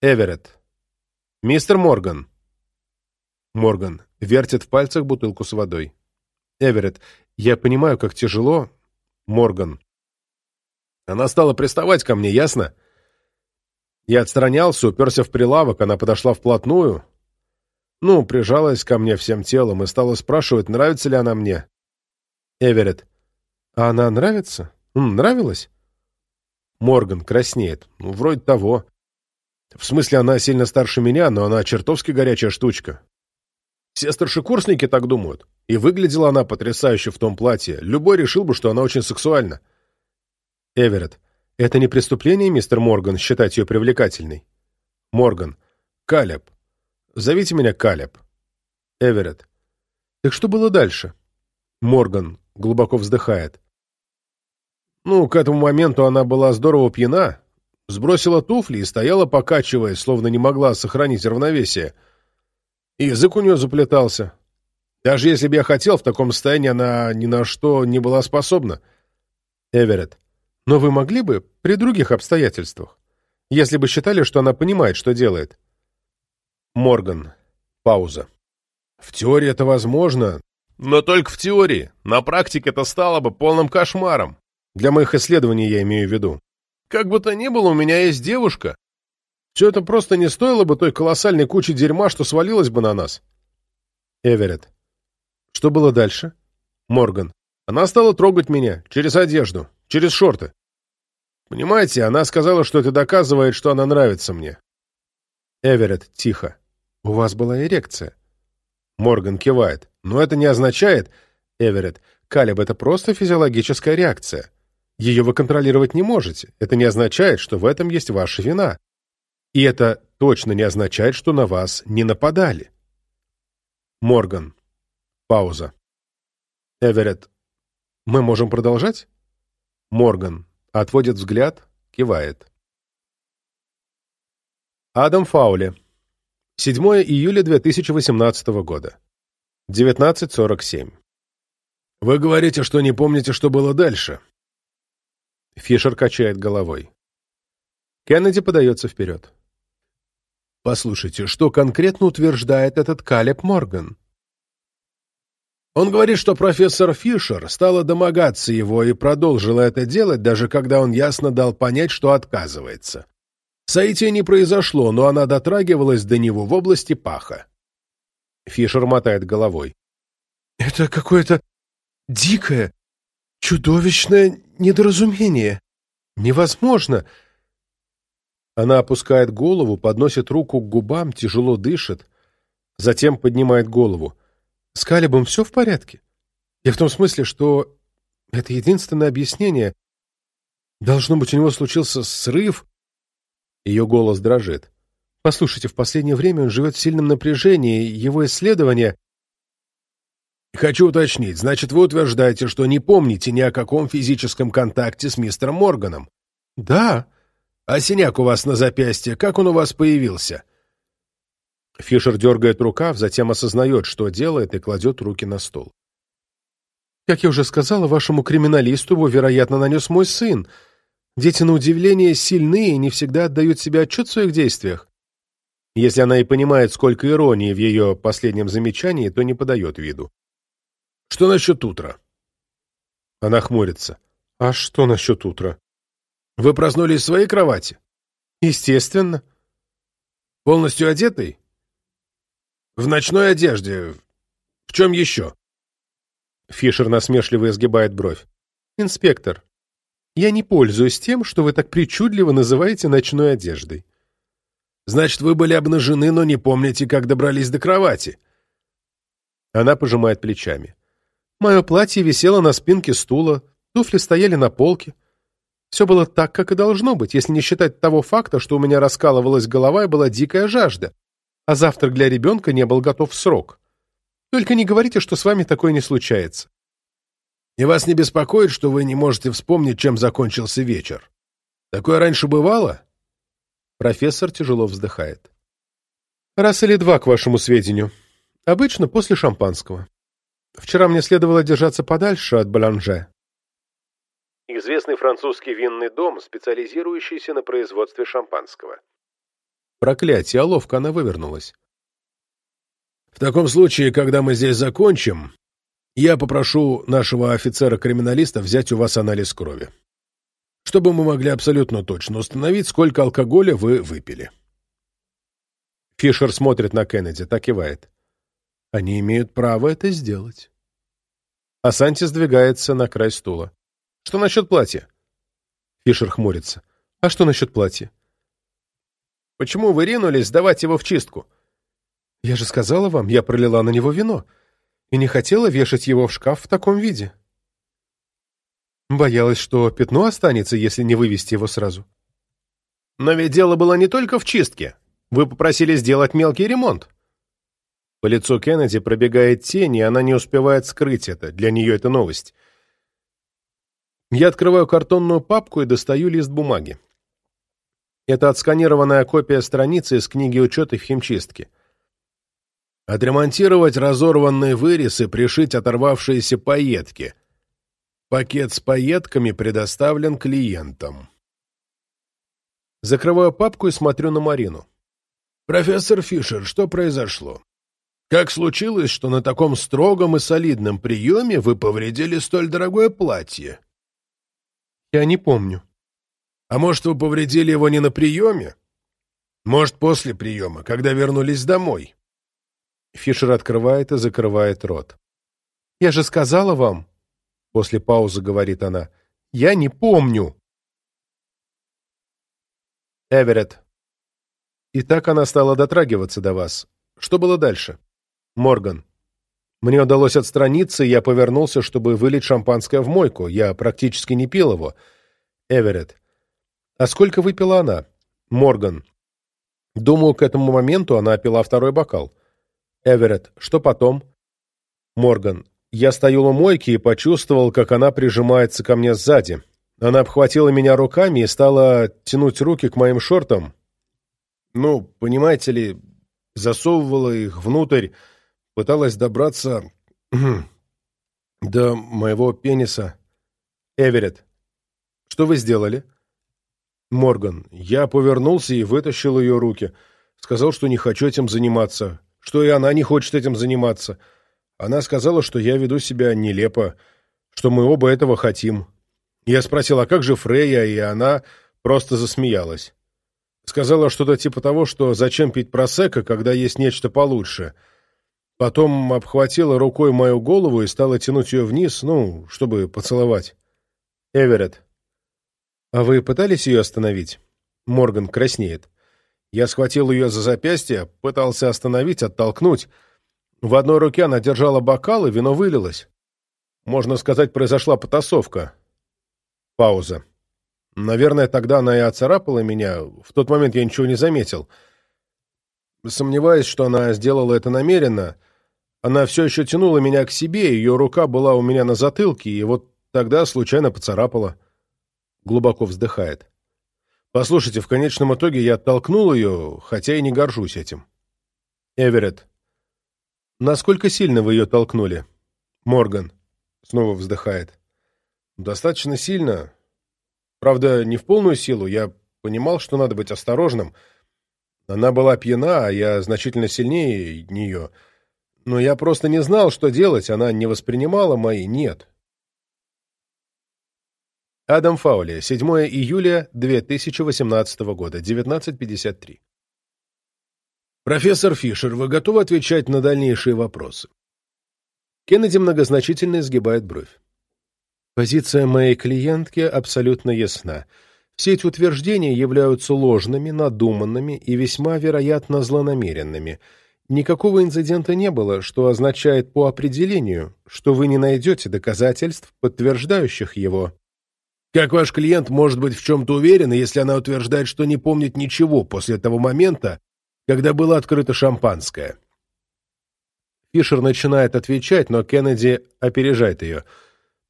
Эверетт. Мистер Морган. Морган вертит в пальцах бутылку с водой. Эверетт. Я понимаю, как тяжело. Морган. Она стала приставать ко мне, ясно? Я отстранялся, уперся в прилавок, она подошла вплотную. Ну, прижалась ко мне всем телом и стала спрашивать, нравится ли она мне. Эверетт. А она нравится? Нравилась? Морган краснеет. Ну, вроде того. В смысле, она сильно старше меня, но она чертовски горячая штучка. Все старшекурсники так думают. И выглядела она потрясающе в том платье. Любой решил бы, что она очень сексуальна. Эверетт. Это не преступление, мистер Морган, считать ее привлекательной? Морган. Калеб. Зовите меня Калеб. Эверетт. Так что было дальше? Морган глубоко вздыхает. Ну, к этому моменту она была здорово пьяна, сбросила туфли и стояла, покачиваясь, словно не могла сохранить равновесие. И язык у нее заплетался. Даже если бы я хотел, в таком состоянии она ни на что не была способна. Эверетт. Но вы могли бы при других обстоятельствах, если бы считали, что она понимает, что делает. Морган. Пауза. В теории это возможно, но только в теории. На практике это стало бы полным кошмаром. Для моих исследований я имею в виду. Как бы то ни было, у меня есть девушка. Все это просто не стоило бы той колоссальной кучи дерьма, что свалилось бы на нас. Эверетт. Что было дальше? Морган. Она стала трогать меня через одежду, через шорты. Понимаете, она сказала, что это доказывает, что она нравится мне. Эверетт, тихо. У вас была эрекция. Морган кивает. Но это не означает... Эверетт. Калеб, это просто физиологическая реакция. Ее вы контролировать не можете. Это не означает, что в этом есть ваша вина. И это точно не означает, что на вас не нападали. Морган. Пауза. Эверетт. Мы можем продолжать? Морган. Отводит взгляд, кивает. Адам Фаули. 7 июля 2018 года. 19.47. Вы говорите, что не помните, что было дальше. Фишер качает головой. Кеннеди подается вперед. Послушайте, что конкретно утверждает этот Калеб Морган? Он говорит, что профессор Фишер стала домогаться его и продолжила это делать, даже когда он ясно дал понять, что отказывается. Соитие не произошло, но она дотрагивалась до него в области паха. Фишер мотает головой. «Это какое-то дикое, чудовищное недоразумение. Невозможно!» Она опускает голову, подносит руку к губам, тяжело дышит, затем поднимает голову. С Калибом все в порядке? И в том смысле, что это единственное объяснение. Должно быть, у него случился срыв. Ее голос дрожит. Послушайте, в последнее время он живет в сильном напряжении, его исследования... Хочу уточнить, значит, вы утверждаете, что не помните ни о каком физическом контакте с мистером Морганом? Да. А синяк у вас на запястье, как он у вас появился? Фишер дергает рукав, затем осознает, что делает, и кладет руки на стол. Как я уже сказала, вашему криминалисту его, вероятно, нанес мой сын. Дети, на удивление, сильны и не всегда отдают себе отчет в своих действиях. Если она и понимает, сколько иронии в ее последнем замечании, то не подает виду. «Что насчет утра?» Она хмурится. «А что насчет утра?» «Вы проснулись в своей кровати?» «Естественно». «Полностью одетый?» «В ночной одежде. В чем еще?» Фишер насмешливо изгибает бровь. «Инспектор, я не пользуюсь тем, что вы так причудливо называете ночной одеждой. Значит, вы были обнажены, но не помните, как добрались до кровати. Она пожимает плечами. Мое платье висело на спинке стула, туфли стояли на полке. Все было так, как и должно быть, если не считать того факта, что у меня раскалывалась голова и была дикая жажда, а завтрак для ребенка не был готов в срок. Только не говорите, что с вами такое не случается. И вас не беспокоит, что вы не можете вспомнить, чем закончился вечер? Такое раньше бывало? Профессор тяжело вздыхает. Раз или два, к вашему сведению. Обычно после шампанского. Вчера мне следовало держаться подальше от Баланже. Известный французский винный дом, специализирующийся на производстве шампанского. Проклятие, а ловко она вывернулась. В таком случае, когда мы здесь закончим, я попрошу нашего офицера-криминалиста взять у вас анализ крови, чтобы мы могли абсолютно точно установить, сколько алкоголя вы выпили. Фишер смотрит на Кеннеди, так кивает. Они имеют право это сделать. А Санти сдвигается на край стула. Что насчет платья? Фишер хмурится. А что насчет платья? Почему вы ринулись сдавать его в чистку? Я же сказала вам, я пролила на него вино и не хотела вешать его в шкаф в таком виде. Боялась, что пятно останется, если не вывести его сразу. Но ведь дело было не только в чистке. Вы попросили сделать мелкий ремонт. По лицу Кеннеди пробегает тень, и она не успевает скрыть это. Для нее это новость. Я открываю картонную папку и достаю лист бумаги. Это отсканированная копия страницы из книги учета в химчистке. Отремонтировать разорванные вырез пришить оторвавшиеся пайетки. Пакет с пайетками предоставлен клиентам. Закрываю папку и смотрю на Марину. «Профессор Фишер, что произошло? Как случилось, что на таком строгом и солидном приеме вы повредили столь дорогое платье?» «Я не помню». «А может, вы повредили его не на приеме? Может, после приема, когда вернулись домой?» Фишер открывает и закрывает рот. «Я же сказала вам...» После паузы говорит она. «Я не помню». Эверетт. И так она стала дотрагиваться до вас. Что было дальше? Морган. Мне удалось отстраниться, и я повернулся, чтобы вылить шампанское в мойку. Я практически не пил его. Эверетт. А сколько выпила она? Морган. Думаю, к этому моменту она пила второй бокал. Эверетт, что потом? Морган. Я стоял у мойки и почувствовал, как она прижимается ко мне сзади. Она обхватила меня руками и стала тянуть руки к моим шортам. Ну, понимаете ли, засовывала их внутрь, пыталась добраться до моего пениса. Эверетт, что вы сделали? Морган, я повернулся и вытащил ее руки. Сказал, что не хочу этим заниматься что и она не хочет этим заниматься. Она сказала, что я веду себя нелепо, что мы оба этого хотим. Я спросил, а как же Фрейя, и она просто засмеялась. Сказала что-то типа того, что зачем пить просека, когда есть нечто получше. Потом обхватила рукой мою голову и стала тянуть ее вниз, ну, чтобы поцеловать. Эверетт. А вы пытались ее остановить? Морган краснеет. Я схватил ее за запястье, пытался остановить, оттолкнуть. В одной руке она держала бокал, и вино вылилось. Можно сказать, произошла потасовка. Пауза. Наверное, тогда она и оцарапала меня. В тот момент я ничего не заметил. Сомневаюсь, что она сделала это намеренно. Она все еще тянула меня к себе, ее рука была у меня на затылке, и вот тогда случайно поцарапала. Глубоко вздыхает. Послушайте, в конечном итоге я оттолкнул ее, хотя и не горжусь этим. Эверетт. Насколько сильно вы ее толкнули? Морган. Снова вздыхает. Достаточно сильно. Правда, не в полную силу. Я понимал, что надо быть осторожным. Она была пьяна, а я значительно сильнее нее. Но я просто не знал, что делать. Она не воспринимала мои «нет». Адам Фаули, 7 июля 2018 года, 19.53. Профессор Фишер, вы готовы отвечать на дальнейшие вопросы? Кеннеди многозначительно изгибает бровь. Позиция моей клиентки абсолютно ясна. Все эти утверждения являются ложными, надуманными и весьма, вероятно, злонамеренными. Никакого инцидента не было, что означает по определению, что вы не найдете доказательств, подтверждающих его. Как ваш клиент может быть в чем-то уверен, если она утверждает, что не помнит ничего после того момента, когда было открыто шампанское? Фишер начинает отвечать, но Кеннеди опережает ее.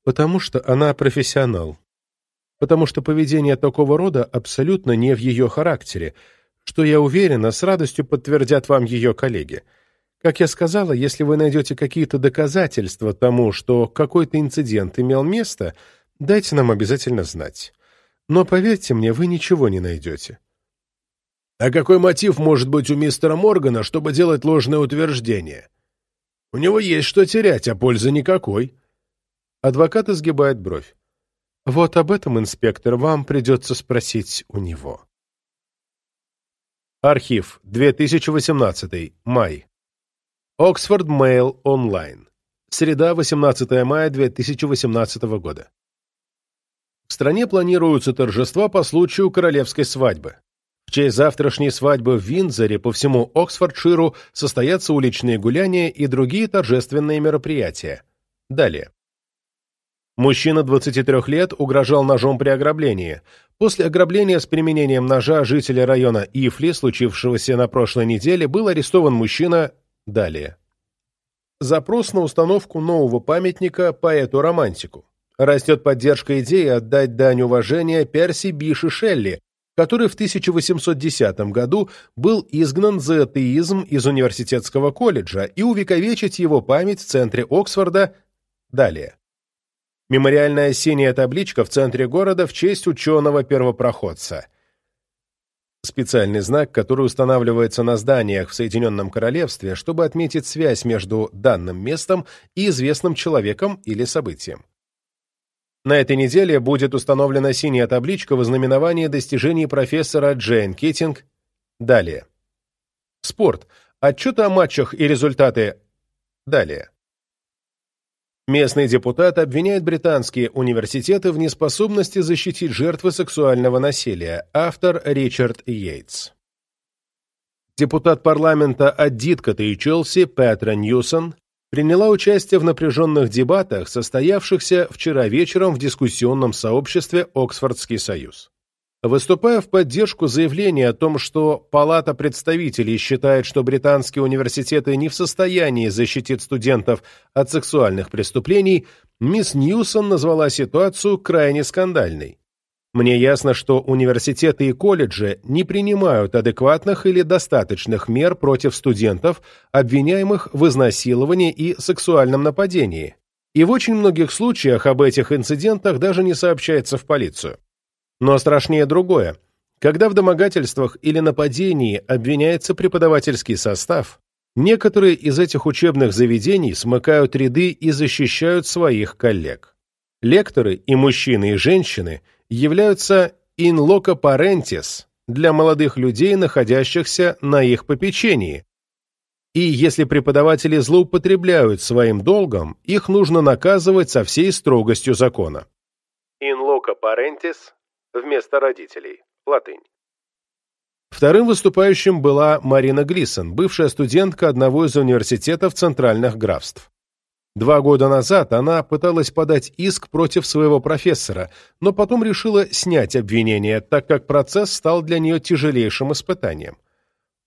Потому что она профессионал. Потому что поведение такого рода абсолютно не в ее характере, что, я уверена, с радостью подтвердят вам ее коллеги. Как я сказала, если вы найдете какие-то доказательства тому, что какой-то инцидент имел место – Дайте нам обязательно знать. Но поверьте мне, вы ничего не найдете. А какой мотив может быть у мистера Моргана, чтобы делать ложное утверждение? У него есть что терять, а пользы никакой. Адвокат изгибает бровь. Вот об этом, инспектор, вам придется спросить у него. Архив. 2018. Май. Оксфорд Mail онлайн. Среда, 18 мая 2018 года. В стране планируются торжества по случаю королевской свадьбы. В честь завтрашней свадьбы в Виндзоре по всему Оксфордширу состоятся уличные гуляния и другие торжественные мероприятия. Далее. Мужчина 23 лет угрожал ножом при ограблении. После ограбления с применением ножа жителя района Ифли, случившегося на прошлой неделе, был арестован мужчина. Далее. Запрос на установку нового памятника поэту-романтику растет поддержка идеи отдать дань уважения Перси Биши Шелли, который в 1810 году был изгнан за атеизм из университетского колледжа и увековечить его память в центре Оксфорда далее. Мемориальная синяя табличка в центре города в честь ученого-первопроходца. Специальный знак, который устанавливается на зданиях в Соединенном Королевстве, чтобы отметить связь между данным местом и известным человеком или событием. На этой неделе будет установлена синяя табличка в ознаменовании достижений профессора Джейн Китинг. Далее. Спорт. Отчеты о матчах и результаты. Далее. Местный депутат обвиняет британские университеты в неспособности защитить жертвы сексуального насилия. Автор Ричард Йейтс. Депутат парламента от Диткота и Челси Петра Ньюсон приняла участие в напряженных дебатах, состоявшихся вчера вечером в дискуссионном сообществе «Оксфордский союз». Выступая в поддержку заявления о том, что Палата представителей считает, что британские университеты не в состоянии защитить студентов от сексуальных преступлений, мисс Ньюсон назвала ситуацию крайне скандальной. Мне ясно, что университеты и колледжи не принимают адекватных или достаточных мер против студентов, обвиняемых в изнасиловании и сексуальном нападении. И в очень многих случаях об этих инцидентах даже не сообщается в полицию. Но страшнее другое. Когда в домогательствах или нападении обвиняется преподавательский состав, некоторые из этих учебных заведений смыкают ряды и защищают своих коллег. Лекторы, и мужчины, и женщины, являются in loco parentis для молодых людей, находящихся на их попечении. И если преподаватели злоупотребляют своим долгом, их нужно наказывать со всей строгостью закона. In loco parentis вместо родителей. Латынь. Вторым выступающим была Марина Глисон, бывшая студентка одного из университетов центральных графств. Два года назад она пыталась подать иск против своего профессора, но потом решила снять обвинение, так как процесс стал для нее тяжелейшим испытанием.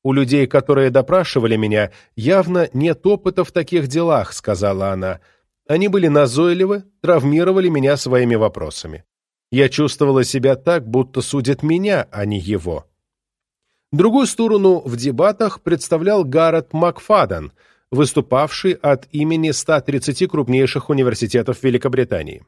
«У людей, которые допрашивали меня, явно нет опыта в таких делах», — сказала она. «Они были назойливы, травмировали меня своими вопросами. Я чувствовала себя так, будто судят меня, а не его. Другую сторону в дебатах представлял Гаррет Макфаден, выступавший от имени 130 крупнейших университетов Великобритании.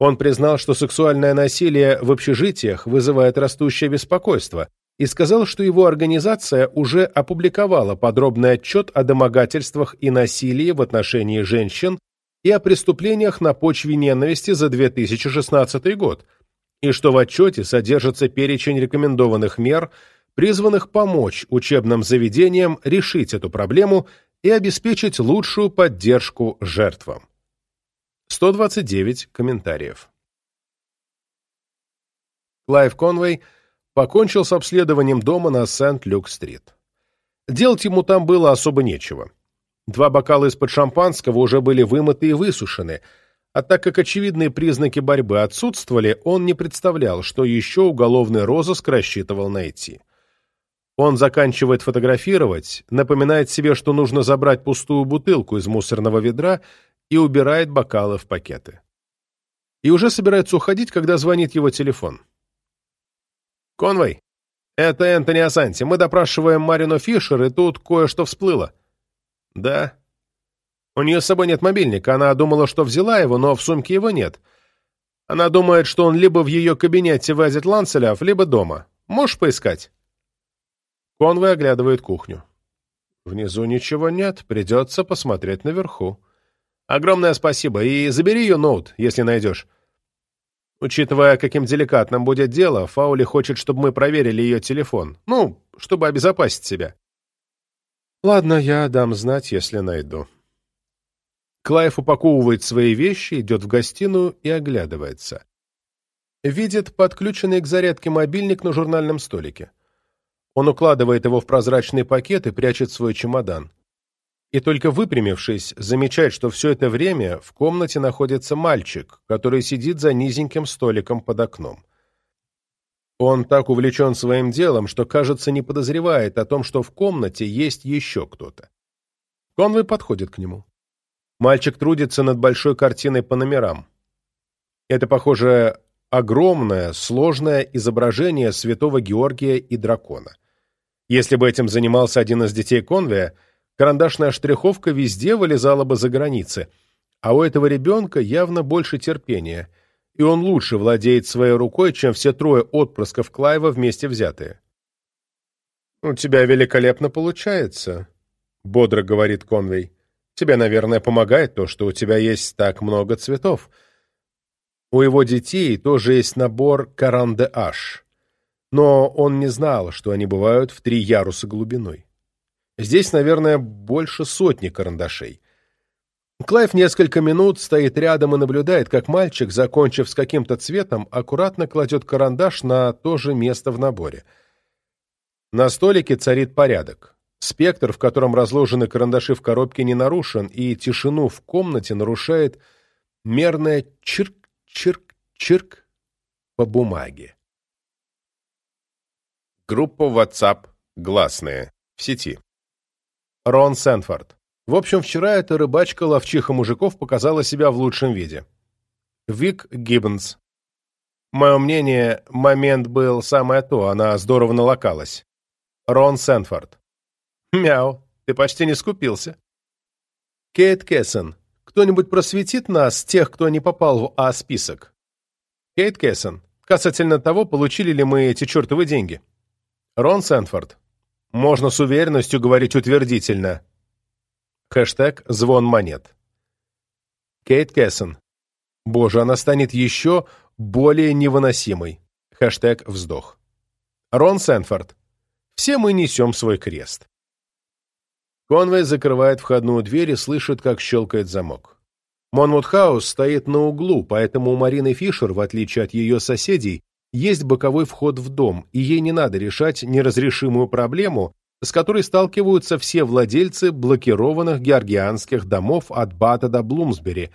Он признал, что сексуальное насилие в общежитиях вызывает растущее беспокойство, и сказал, что его организация уже опубликовала подробный отчет о домогательствах и насилии в отношении женщин и о преступлениях на почве ненависти за 2016 год – и что в отчете содержится перечень рекомендованных мер, призванных помочь учебным заведениям решить эту проблему и обеспечить лучшую поддержку жертвам. 129 комментариев. Клайв Конвей покончил с обследованием дома на Сент-Люк-стрит. Делать ему там было особо нечего. Два бокала из-под шампанского уже были вымыты и высушены – а так как очевидные признаки борьбы отсутствовали, он не представлял, что еще уголовный розыск рассчитывал найти. Он заканчивает фотографировать, напоминает себе, что нужно забрать пустую бутылку из мусорного ведра и убирает бокалы в пакеты. И уже собирается уходить, когда звонит его телефон. «Конвой, это Энтони Асанти. Мы допрашиваем Марину Фишер, и тут кое-что всплыло». «Да», у нее с собой нет мобильника. Она думала, что взяла его, но в сумке его нет. Она думает, что он либо в ее кабинете в Азит Ланцелев, либо дома. Можешь поискать?» Конвой оглядывает кухню. Внизу ничего нет, придется посмотреть наверху. Огромное спасибо, и забери ее ноут, если найдешь. Учитывая, каким деликатным будет дело, Фаули хочет, чтобы мы проверили ее телефон. Ну, чтобы обезопасить себя. Ладно, я дам знать, если найду. Клайв упаковывает свои вещи, идет в гостиную и оглядывается. Видит подключенный к зарядке мобильник на журнальном столике. Он укладывает его в прозрачный пакет и прячет свой чемодан. И только выпрямившись, замечает, что все это время в комнате находится мальчик, который сидит за низеньким столиком под окном. Он так увлечен своим делом, что, кажется, не подозревает о том, что в комнате есть еще кто-то. Конвой подходит к нему. Мальчик трудится над большой картиной по номерам. Это, похоже, огромное, сложное изображение святого Георгия и дракона. Если бы этим занимался один из детей Конвия, карандашная штриховка везде вылезала бы за границы, а у этого ребенка явно больше терпения, и он лучше владеет своей рукой, чем все трое отпрысков Клайва вместе взятые. «У тебя великолепно получается», — бодро говорит Конвей. Тебе, наверное, помогает то, что у тебя есть так много цветов. У его детей тоже есть набор каран-де-аш, но он не знал, что они бывают в три яруса глубиной. Здесь, наверное, больше сотни карандашей. Клайв несколько минут стоит рядом и наблюдает, как мальчик, закончив с каким-то цветом, аккуратно кладет карандаш на то же место в наборе. На столике царит порядок. Спектр, в котором разложены карандаши в коробке, не нарушен, и тишину в комнате нарушает мерное чирк-чирк-чирк по бумаге. Группа WhatsApp «Гласные» в сети. Рон Сенфорд. В общем, вчера эта рыбачка-ловчиха мужиков показала себя в лучшем виде. Вик Гиббонс. Мое мнение, момент был самое то, она здорово налокалась. Рон Сенфорд. Мяу, ты почти не скупился. Кейт Кессон, кто-нибудь просветит нас, тех, кто не попал в А-список? Кейт Кессон, касательно того, получили ли мы эти чертовы деньги. Рон Сэнфорд, можно с уверенностью говорить утвердительно. Хэштег «Звон монет». Кейт Кессон. Боже, она станет еще более невыносимой. Хэштег «Вздох». Рон Сэнфорд. Все мы несем свой крест. Конвей закрывает входную дверь и слышит, как щелкает замок. Монмут-хаус стоит на углу, поэтому у Марины Фишер, в отличие от ее соседей, есть боковой вход в дом, и ей не надо решать неразрешимую проблему, с которой сталкиваются все владельцы блокированных георгианских домов от Бата до Блумсбери,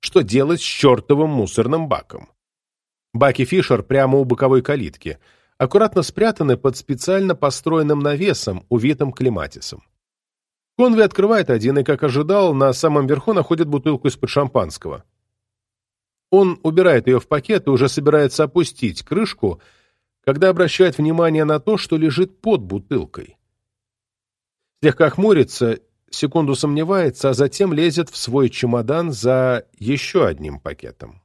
что делать с чертовым мусорным баком. Баки Фишер прямо у боковой калитки, аккуратно спрятаны под специально построенным навесом, увитым клематисом. Конви открывает один и, как ожидал, на самом верху находит бутылку из-под шампанского. Он убирает ее в пакет и уже собирается опустить крышку, когда обращает внимание на то, что лежит под бутылкой. Слегка хмурится, секунду сомневается, а затем лезет в свой чемодан за еще одним пакетом.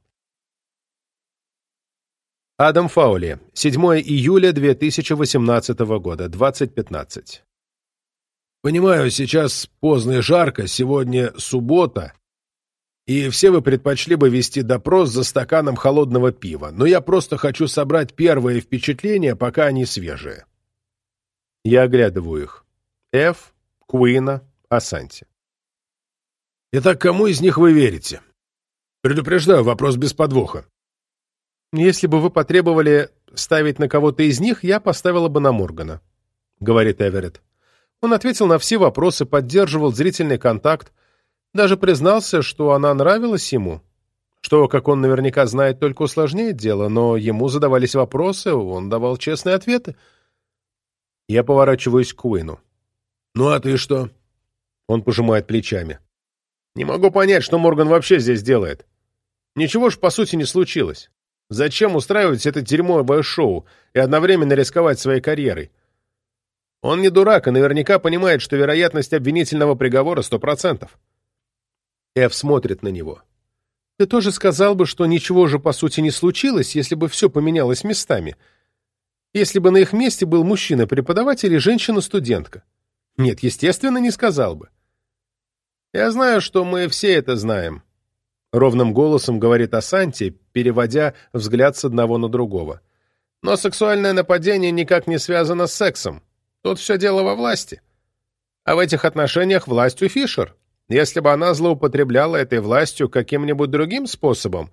Адам Фаули, 7 июля 2018 года, 20.15. Понимаю, сейчас поздно и жарко, сегодня суббота, и все вы предпочли бы вести допрос за стаканом холодного пива, но я просто хочу собрать первые впечатления, пока они свежие. Я оглядываю их. Эф, Куина, Асанти. Итак, кому из них вы верите? Предупреждаю, вопрос без подвоха. Если бы вы потребовали ставить на кого-то из них, я поставила бы на Моргана, говорит Эверетт. Он ответил на все вопросы, поддерживал зрительный контакт, даже признался, что она нравилась ему, что, как он наверняка знает, только усложняет дело, но ему задавались вопросы, он давал честные ответы. Я поворачиваюсь к Куину. «Ну а ты что?» Он пожимает плечами. «Не могу понять, что Морган вообще здесь делает. Ничего ж, по сути, не случилось. Зачем устраивать это дерьмовое шоу и одновременно рисковать своей карьерой? Он не дурак и наверняка понимает, что вероятность обвинительного приговора сто процентов. Эв смотрит на него. Ты тоже сказал бы, что ничего же по сути не случилось, если бы все поменялось местами. если бы на их месте был мужчина-преподаватель и женщина-студентка? Нет, естественно, не сказал бы. Я знаю, что мы все это знаем. Ровным голосом говорит Асанти, переводя взгляд с одного на другого. Но сексуальное нападение никак не связано с сексом. Тут все дело во власти. А в этих отношениях властью Фишер. Если бы она злоупотребляла этой властью каким-нибудь другим способом,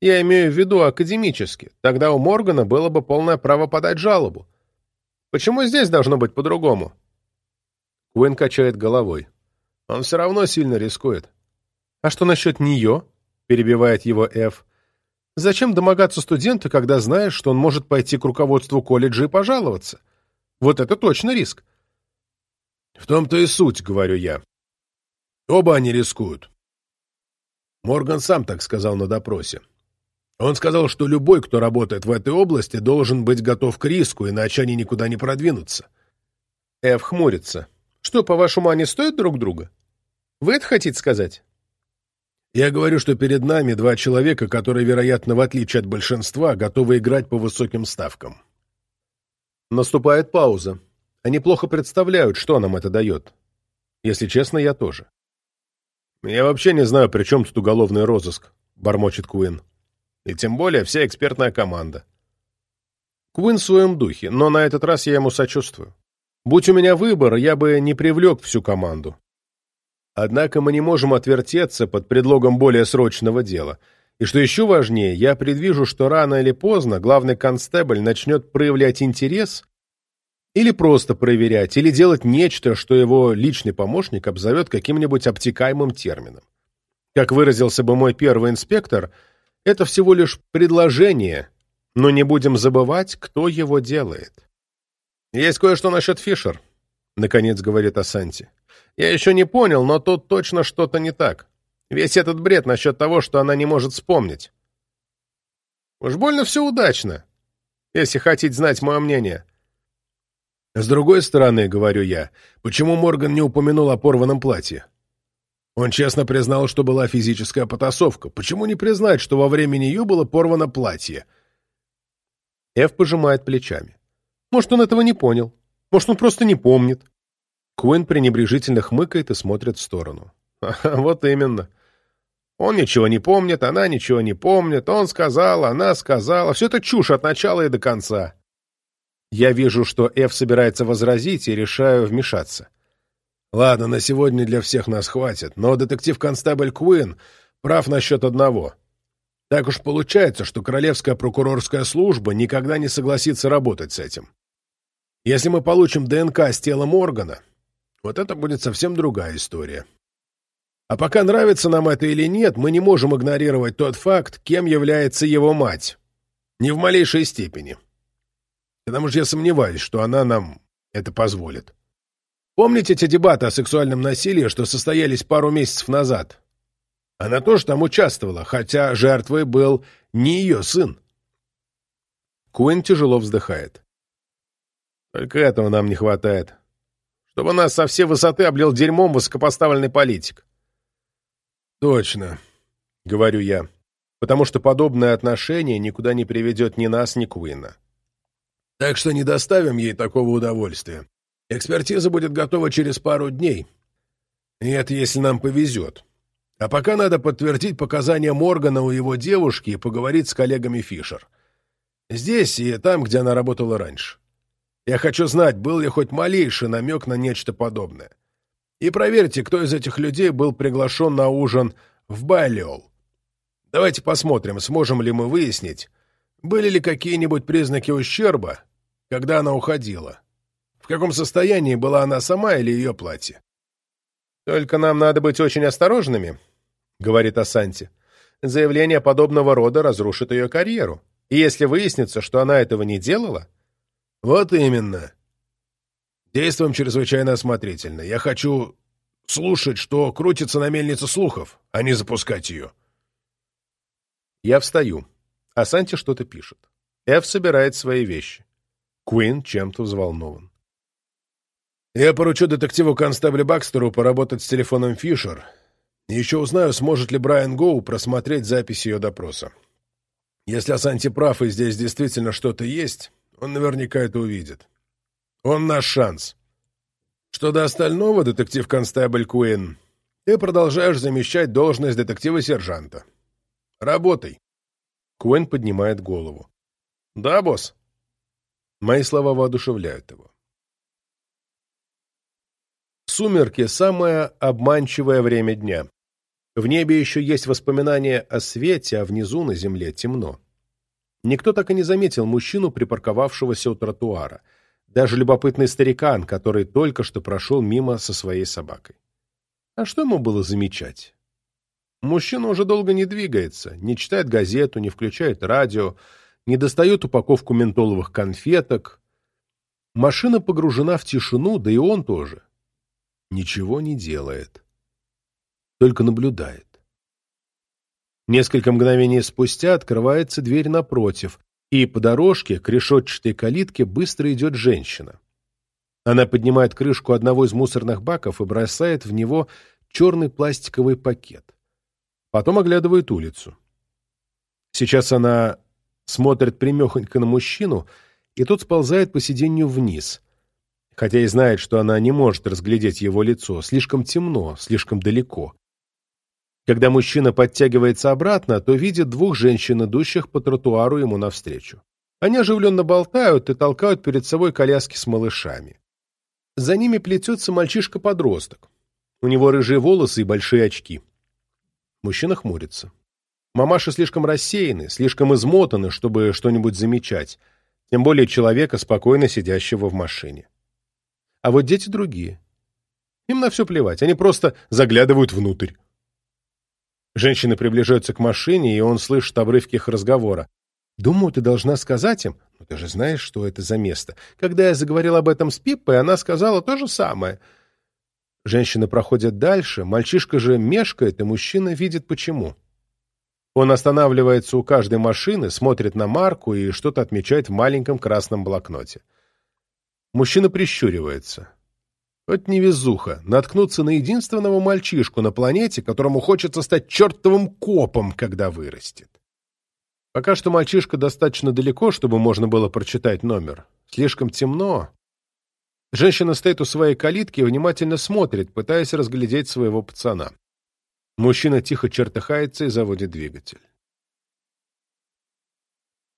я имею в виду академически, тогда у Моргана было бы полное право подать жалобу. Почему здесь должно быть по-другому? Куин качает головой. Он все равно сильно рискует. А что насчет нее? Перебивает его Ф. Зачем домогаться студента, когда знаешь, что он может пойти к руководству колледжа и пожаловаться? Вот это точно риск. В том-то и суть, говорю я. Оба они рискуют. Морган сам так сказал на допросе. Он сказал, что любой, кто работает в этой области, должен быть готов к риску, иначе они никуда не продвинутся. Эв хмурится. Что, по-вашему, они стоят друг друга? Вы это хотите сказать? Я говорю, что перед нами два человека, которые, вероятно, в отличие от большинства, готовы играть по высоким ставкам. Наступает пауза. Они плохо представляют, что нам это дает. Если честно, я тоже. «Я вообще не знаю, при чем тут уголовный розыск», — бормочет Куин. «И тем более вся экспертная команда». Куин в своем духе, но на этот раз я ему сочувствую. Будь у меня выбор, я бы не привлек всю команду. Однако мы не можем отвертеться под предлогом более срочного дела. И что еще важнее, я предвижу, что рано или поздно главный констебль начнет проявлять интерес или просто проверять, или делать нечто, что его личный помощник обзовет каким-нибудь обтекаемым термином. Как выразился бы мой первый инспектор, это всего лишь предложение, но не будем забывать, кто его делает. «Есть кое-что насчет Фишер», — наконец говорит Асанти. «Я еще не понял, но тут точно что-то не так. Весь этот бред насчет того, что она не может вспомнить. Уж больно все удачно, если хотите знать мое мнение». С другой стороны, говорю я, почему Морган не упомянул о порванном платье? Он честно признал, что была физическая потасовка. Почему не признать, что во время нее было порвано платье? Эв пожимает плечами. Может, он этого не понял. Может, он просто не помнит. Куин пренебрежительно хмыкает и смотрит в сторону. вот именно. Он ничего не помнит, она ничего не помнит, он сказал, она сказала. Все это чушь от начала и до конца. Я вижу, что Эф собирается возразить, и решаю вмешаться. Ладно, на сегодня для всех нас хватит, но детектив-констебль Куин прав насчет одного. Так уж получается, что Королевская прокурорская служба никогда не согласится работать с этим. Если мы получим ДНК с тела Моргана, вот это будет совсем другая история. А пока нравится нам это или нет, мы не можем игнорировать тот факт, кем является его мать. Ни в малейшей степени. Потому что я сомневаюсь, что она нам это позволит. Помните те дебаты о сексуальном насилии, что состоялись пару месяцев назад? Она тоже там участвовала, хотя жертвой был не ее сын. Куин тяжело вздыхает. Только этого нам не хватает. Чтобы нас со всей высоты облил дерьмом высокопоставленный политик. Точно, говорю я, потому что подобное отношение никуда не приведет ни нас, ни Куина. Так что не доставим ей такого удовольствия. Экспертиза будет готова через пару дней. И это если нам повезет. А пока надо подтвердить показания Моргана у его девушки и поговорить с коллегами Фишер. Здесь и там, где она работала раньше. Я хочу знать, был ли хоть малейший намек на нечто подобное. И проверьте, кто из этих людей был приглашен на ужин в Байлиол. Давайте посмотрим, сможем ли мы выяснить, были ли какие-нибудь признаки ущерба, когда она уходила. В каком состоянии была она сама или ее платье? «Только нам надо быть очень осторожными», — говорит Асанти. «Заявление подобного рода разрушит ее карьеру. И если выяснится, что она этого не делала, вот именно. Действуем чрезвычайно осмотрительно. Я хочу слушать, что крутится на мельнице слухов, а не запускать ее. Я встаю. А Санти что-то пишет. Эв собирает свои вещи. Куин чем-то взволнован. Я поручу детективу-констеблю Бакстеру поработать с телефоном Фишер. И еще узнаю, сможет ли Брайан Гоу просмотреть запись ее допроса. Если Асанти прав и здесь действительно что-то есть, Он наверняка это увидит. Он наш шанс. Что до остального, детектив-констебль Куин, ты продолжаешь замещать должность детектива-сержанта. Работай. Куин поднимает голову. Да, босс. Мои слова воодушевляют его. Сумерки — самое обманчивое время дня. В небе еще есть воспоминания о свете, а внизу на земле темно. Никто так и не заметил мужчину, припарковавшегося у тротуара. Даже любопытный старикан, который только что прошел мимо со своей собакой. А что ему было замечать? Мужчина уже долго не двигается, не читает газету, не включает радио, не достает упаковку ментоловых конфеток. Машина погружена в тишину, да и он тоже. Ничего не делает. Только наблюдает. Несколько мгновений спустя открывается дверь напротив, и по дорожке к решетчатой калитке быстро идет женщина. Она поднимает крышку одного из мусорных баков и бросает в него черный пластиковый пакет. Потом оглядывает улицу. Сейчас она смотрит примехонько на мужчину, и тот сползает по сиденью вниз, хотя и знает, что она не может разглядеть его лицо, слишком темно, слишком далеко. Когда мужчина подтягивается обратно, то видит двух женщин, идущих по тротуару ему навстречу. Они оживленно болтают и толкают перед собой коляски с малышами. За ними плетется мальчишка-подросток. У него рыжие волосы и большие очки. Мужчина хмурится. Мамаши слишком рассеяны, слишком измотаны, чтобы что-нибудь замечать, тем более человека, спокойно сидящего в машине. А вот дети другие. Им на все плевать, они просто заглядывают внутрь. Женщины приближаются к машине, и он слышит обрывки их разговора. «Думаю, ты должна сказать им...» «Ну, ты же знаешь, что это за место. Когда я заговорил об этом с Пиппой, она сказала то же самое». Женщины проходят дальше, мальчишка же мешкает, и мужчина видит почему. Он останавливается у каждой машины, смотрит на марку и что-то отмечает в маленьком красном блокноте. Мужчина прищуривается. Вот невезуха, наткнуться на единственного мальчишку на планете, которому хочется стать чертовым копом, когда вырастет. Пока что мальчишка достаточно далеко, чтобы можно было прочитать номер. Слишком темно. Женщина стоит у своей калитки и внимательно смотрит, пытаясь разглядеть своего пацана. Мужчина тихо чертыхается и заводит двигатель.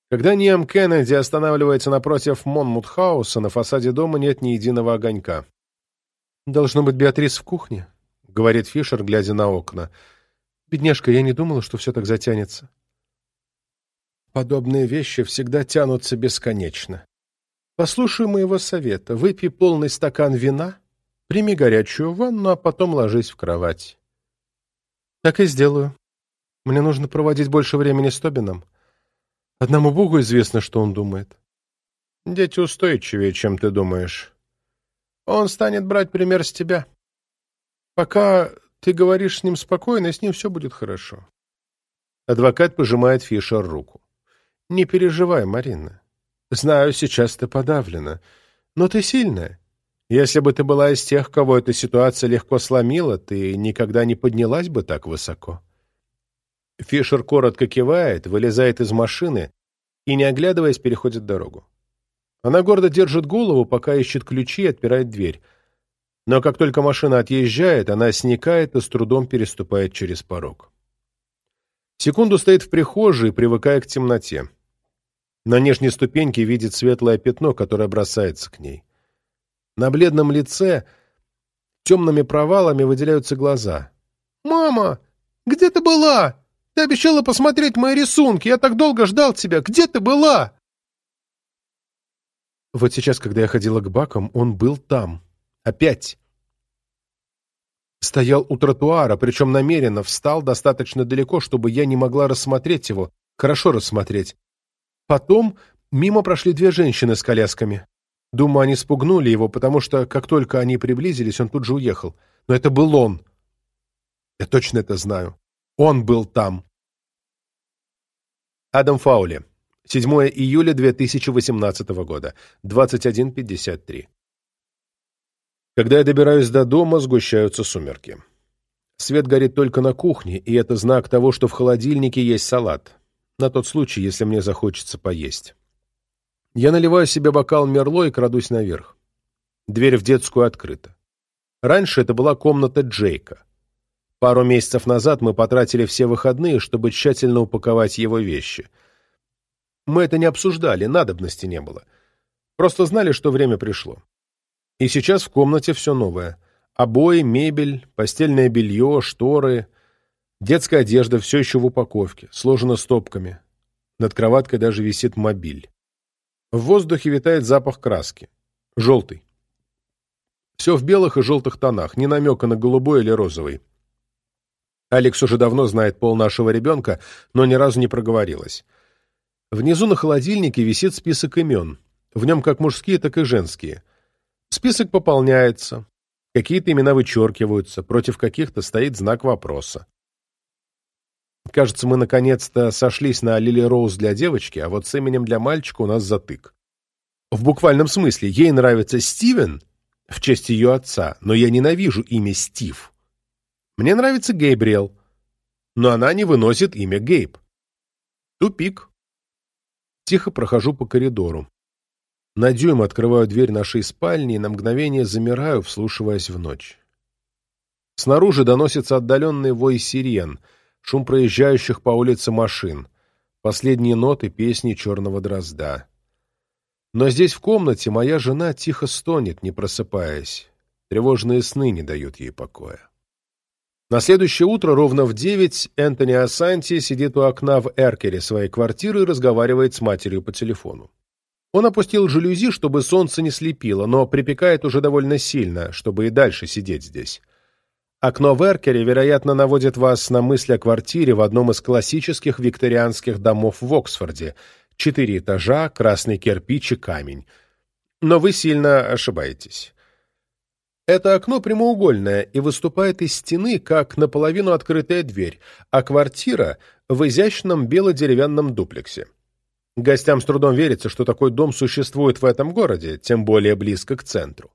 Когда Ниам Кеннеди останавливается напротив Монмут-хауса, на фасаде дома нет ни единого огонька. «Должно быть, Беатрис в кухне», — говорит Фишер, глядя на окна. «Бедняжка, я не думала, что все так затянется». Подобные вещи всегда тянутся бесконечно. Послушай моего совета. Выпей полный стакан вина, прими горячую ванну, а потом ложись в кровать. Так и сделаю. Мне нужно проводить больше времени с Тобином. Одному Богу известно, что он думает. Дети устойчивее, чем ты думаешь. Он станет брать пример с тебя. Пока ты говоришь с ним спокойно, с ним все будет хорошо. Адвокат пожимает Фишер руку. Не переживай, Марина. Знаю, сейчас ты подавлена. Но ты сильная. Если бы ты была из тех, кого эта ситуация легко сломила, ты никогда не поднялась бы так высоко. Фишер коротко кивает, вылезает из машины и, не оглядываясь, переходит дорогу. Она гордо держит голову, пока ищет ключи и отпирает дверь. Но как только машина отъезжает, она сникает и с трудом переступает через порог. Секунду стоит в прихожей, привыкая к темноте. На нижней ступеньке видит светлое пятно, которое бросается к ней. На бледном лице темными провалами выделяются глаза. «Мама, где ты была? Ты обещала посмотреть мои рисунки. Я так долго ждал тебя. Где ты была?» Вот сейчас, когда я ходила к бакам, он был там. Опять. Стоял у тротуара, причем намеренно встал достаточно далеко, чтобы я не могла рассмотреть его, хорошо рассмотреть. Потом мимо прошли две женщины с колясками. Думаю, они спугнули его, потому что, как только они приблизились, он тут же уехал. Но это был он. Я точно это знаю. Он был там. Адам Фаули. 7 июля 2018 года, 21.53. Когда я добираюсь до дома, сгущаются сумерки. Свет горит только на кухне, и это знак того, что в холодильнике есть салат. На тот случай, если мне захочется поесть. Я наливаю себе бокал Мерло и крадусь наверх. Дверь в детскую открыта. Раньше это была комната Джейка. Пару месяцев назад мы потратили все выходные, чтобы тщательно упаковать его вещи. Мы это не обсуждали, надобности не было. Просто знали, что время пришло. И сейчас в комнате все новое. Обои, мебель, постельное белье, шторы, детская одежда все еще в упаковке, сложена стопками. Над кроваткой даже висит мобиль. В воздухе витает запах краски. Желтый. Все в белых и желтых тонах, ни намека на голубой или розовый. Алекс уже давно знает пол нашего ребенка, но ни разу не проговорилась. Внизу на холодильнике висит список имен. В нем как мужские, так и женские. Список пополняется. Какие-то имена вычеркиваются, против каких-то стоит знак вопроса. Кажется, мы наконец-то сошлись на Лили Роуз для девочки, а вот с именем для мальчика у нас затык. В буквальном смысле, ей нравится Стивен в честь ее отца, но я ненавижу имя Стив. Мне нравится Гейбриэл, но она не выносит имя Гейб. Тупик. Тихо прохожу по коридору. На дюйм открываю дверь нашей спальни и на мгновение замираю, вслушиваясь в ночь. Снаружи доносится отдаленный вой сирен, шум проезжающих по улице машин, последние ноты песни черного дрозда. Но здесь, в комнате, моя жена тихо стонет, не просыпаясь. Тревожные сны не дают ей покоя. На следующее утро ровно в девять Энтони Асанти сидит у окна в Эркере своей квартиры и разговаривает с матерью по телефону. Он опустил жалюзи, чтобы солнце не слепило, но припекает уже довольно сильно, чтобы и дальше сидеть здесь. Окно в Эркере, вероятно, наводит вас на мысль о квартире в одном из классических викторианских домов в Оксфорде. Четыре этажа, красный кирпич и камень. Но вы сильно ошибаетесь. Это окно прямоугольное и выступает из стены, как наполовину открытая дверь, а квартира в изящном бело-деревянном дуплексе. Гостям с трудом верится, что такой дом существует в этом городе, тем более близко к центру.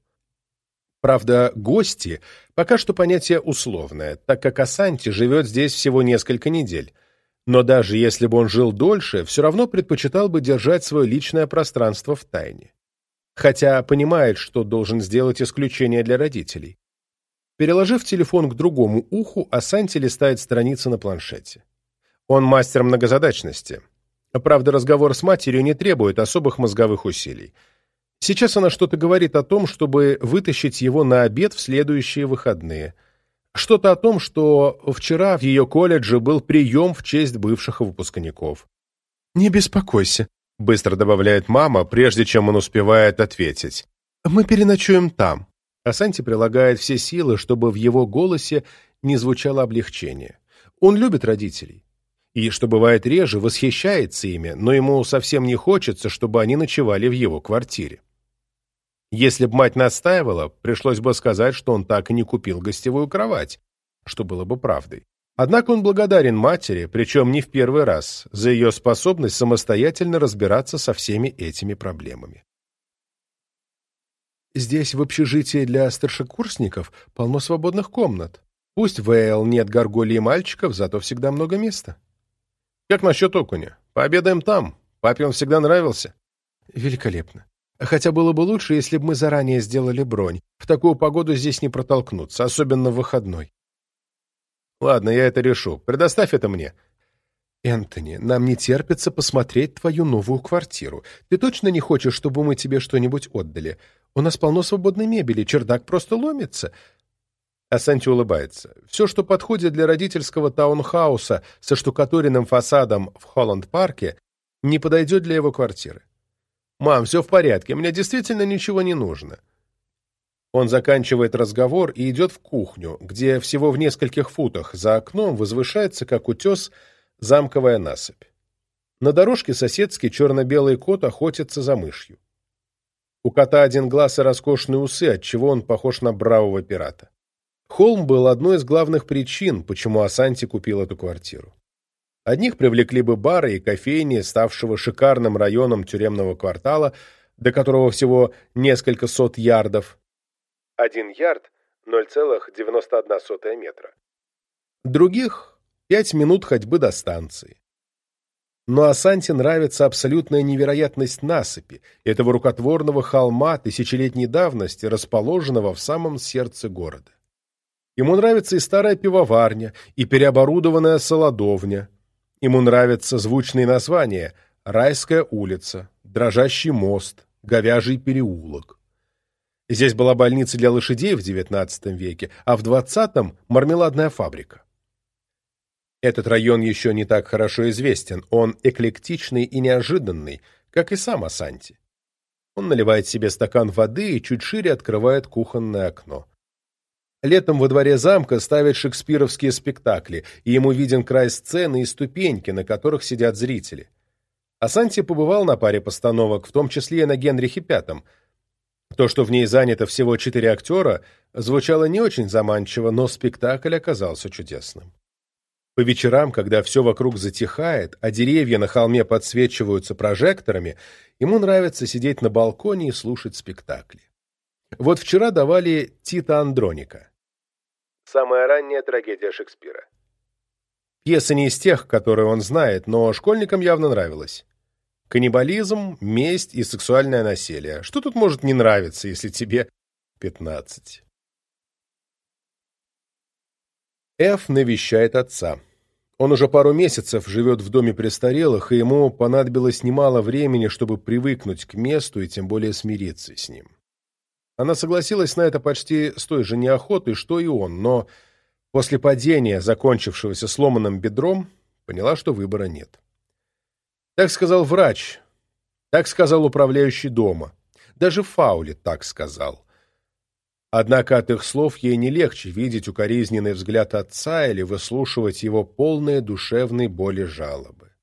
Правда, гости – пока что понятие условное, так как Асанти живет здесь всего несколько недель. Но даже если бы он жил дольше, все равно предпочитал бы держать свое личное пространство в тайне хотя понимает, что должен сделать исключение для родителей. Переложив телефон к другому уху, Асанти листает страницы на планшете. Он мастер многозадачности. Правда, разговор с матерью не требует особых мозговых усилий. Сейчас она что-то говорит о том, чтобы вытащить его на обед в следующие выходные. Что-то о том, что вчера в ее колледже был прием в честь бывших выпускников. «Не беспокойся», Быстро добавляет мама, прежде чем он успевает ответить. «Мы переночуем там». А Санти прилагает все силы, чтобы в его голосе не звучало облегчение. Он любит родителей. И, что бывает реже, восхищается ими, но ему совсем не хочется, чтобы они ночевали в его квартире. Если б мать настаивала, пришлось бы сказать, что он так и не купил гостевую кровать, что было бы правдой. Однако он благодарен матери, причем не в первый раз, за ее способность самостоятельно разбираться со всеми этими проблемами. Здесь, в общежитии для старшекурсников, полно свободных комнат. Пусть в Эйл нет горгулей и мальчиков, зато всегда много места. Как насчет окуня? Пообедаем там. Папе он всегда нравился. Великолепно. Хотя было бы лучше, если бы мы заранее сделали бронь. В такую погоду здесь не протолкнуться, особенно в выходной. Ладно, я это решу. Предоставь это мне. Энтони, нам не терпится посмотреть твою новую квартиру. Ты точно не хочешь, чтобы мы тебе что-нибудь отдали? У нас полно свободной мебели, чердак просто ломится. А Санти улыбается. Все, что подходит для родительского таунхауса со штукатуренным фасадом в Холланд-парке, не подойдет для его квартиры. «Мам, все в порядке, мне действительно ничего не нужно». Он заканчивает разговор и идет в кухню, где всего в нескольких футах за окном возвышается, как утес, замковая насыпь. На дорожке соседский черно-белый кот охотится за мышью. У кота один глаз и роскошные усы, отчего он похож на бравого пирата. Холм был одной из главных причин, почему Асанти купил эту квартиру. Одних привлекли бы бары и кофейни, ставшего шикарным районом тюремного квартала, до которого всего несколько сот ярдов, 1 ярд 0,91 метра. Других — 5 минут ходьбы до станции. Но Асанте нравится абсолютная невероятность насыпи, этого рукотворного холма тысячелетней давности, расположенного в самом сердце города. Ему нравится и старая пивоварня, и переоборудованная солодовня. Ему нравятся звучные названия «Райская улица», «Дрожащий мост», «Говяжий переулок». Здесь была больница для лошадей в XIX веке, а в XX – мармеладная фабрика. Этот район еще не так хорошо известен, он эклектичный и неожиданный, как и сам Асанти. Он наливает себе стакан воды и чуть шире открывает кухонное окно. Летом во дворе замка ставят шекспировские спектакли, и ему виден край сцены и ступеньки, на которых сидят зрители. Асанти побывал на паре постановок, в том числе и на Генрихе V. То, что в ней занято всего четыре актера, звучало не очень заманчиво, но спектакль оказался чудесным. По вечерам, когда все вокруг затихает, а деревья на холме подсвечиваются прожекторами, ему нравится сидеть на балконе и слушать спектакли. Вот вчера давали Тита Андроника. Самая ранняя трагедия Шекспира. Пьеса не из тех, которые он знает, но школьникам явно нравилась. Каннибализм, месть и сексуальное насилие. Что тут может не нравиться, если тебе пятнадцать? Эф навещает отца. Он уже пару месяцев живет в доме престарелых, и ему понадобилось немало времени, чтобы привыкнуть к месту и тем более смириться с ним. Она согласилась на это почти с той же неохотой, что и он, но после падения, закончившегося сломанным бедром, поняла, что выбора нет. Так сказал врач, так сказал управляющий дома. Даже Фаули так сказал. Однако от их слов ей не легче видеть укоризненный взгляд отца или выслушивать его полные душевной боли жалобы.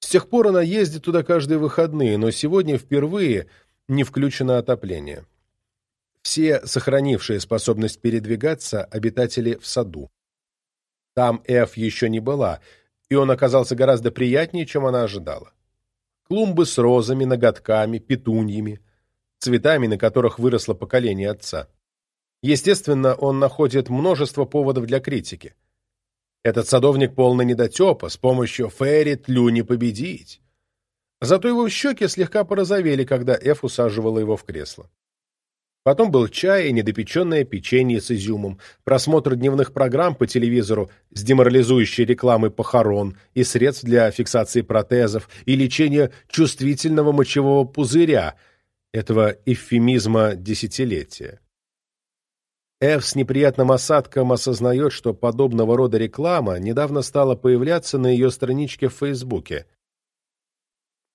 С тех пор она ездит туда каждые выходные, но сегодня впервые не включено отопление. Все сохранившие способность передвигаться обитатели в саду. Там Эф еще не была, и он оказался гораздо приятнее, чем она ожидала. Клумбы с розами, ноготками, петуньями — цветами, на которых выросло поколение отца. Естественно, он находит множество поводов для критики. Этот садовник полный недотепа, с помощью фэри тлю не победить. Зато его щеки слегка порозовели, когда Эф усаживала его в кресло. Потом был чай и недопеченное печенье с изюмом, просмотр дневных программ по телевизору с деморализующей рекламой похорон и средств для фиксации протезов и лечения чувствительного мочевого пузыря – этого эвфемизма десятилетия. Эв с неприятным осадком осознает, что подобного рода реклама недавно стала появляться на ее страничке в Фейсбуке.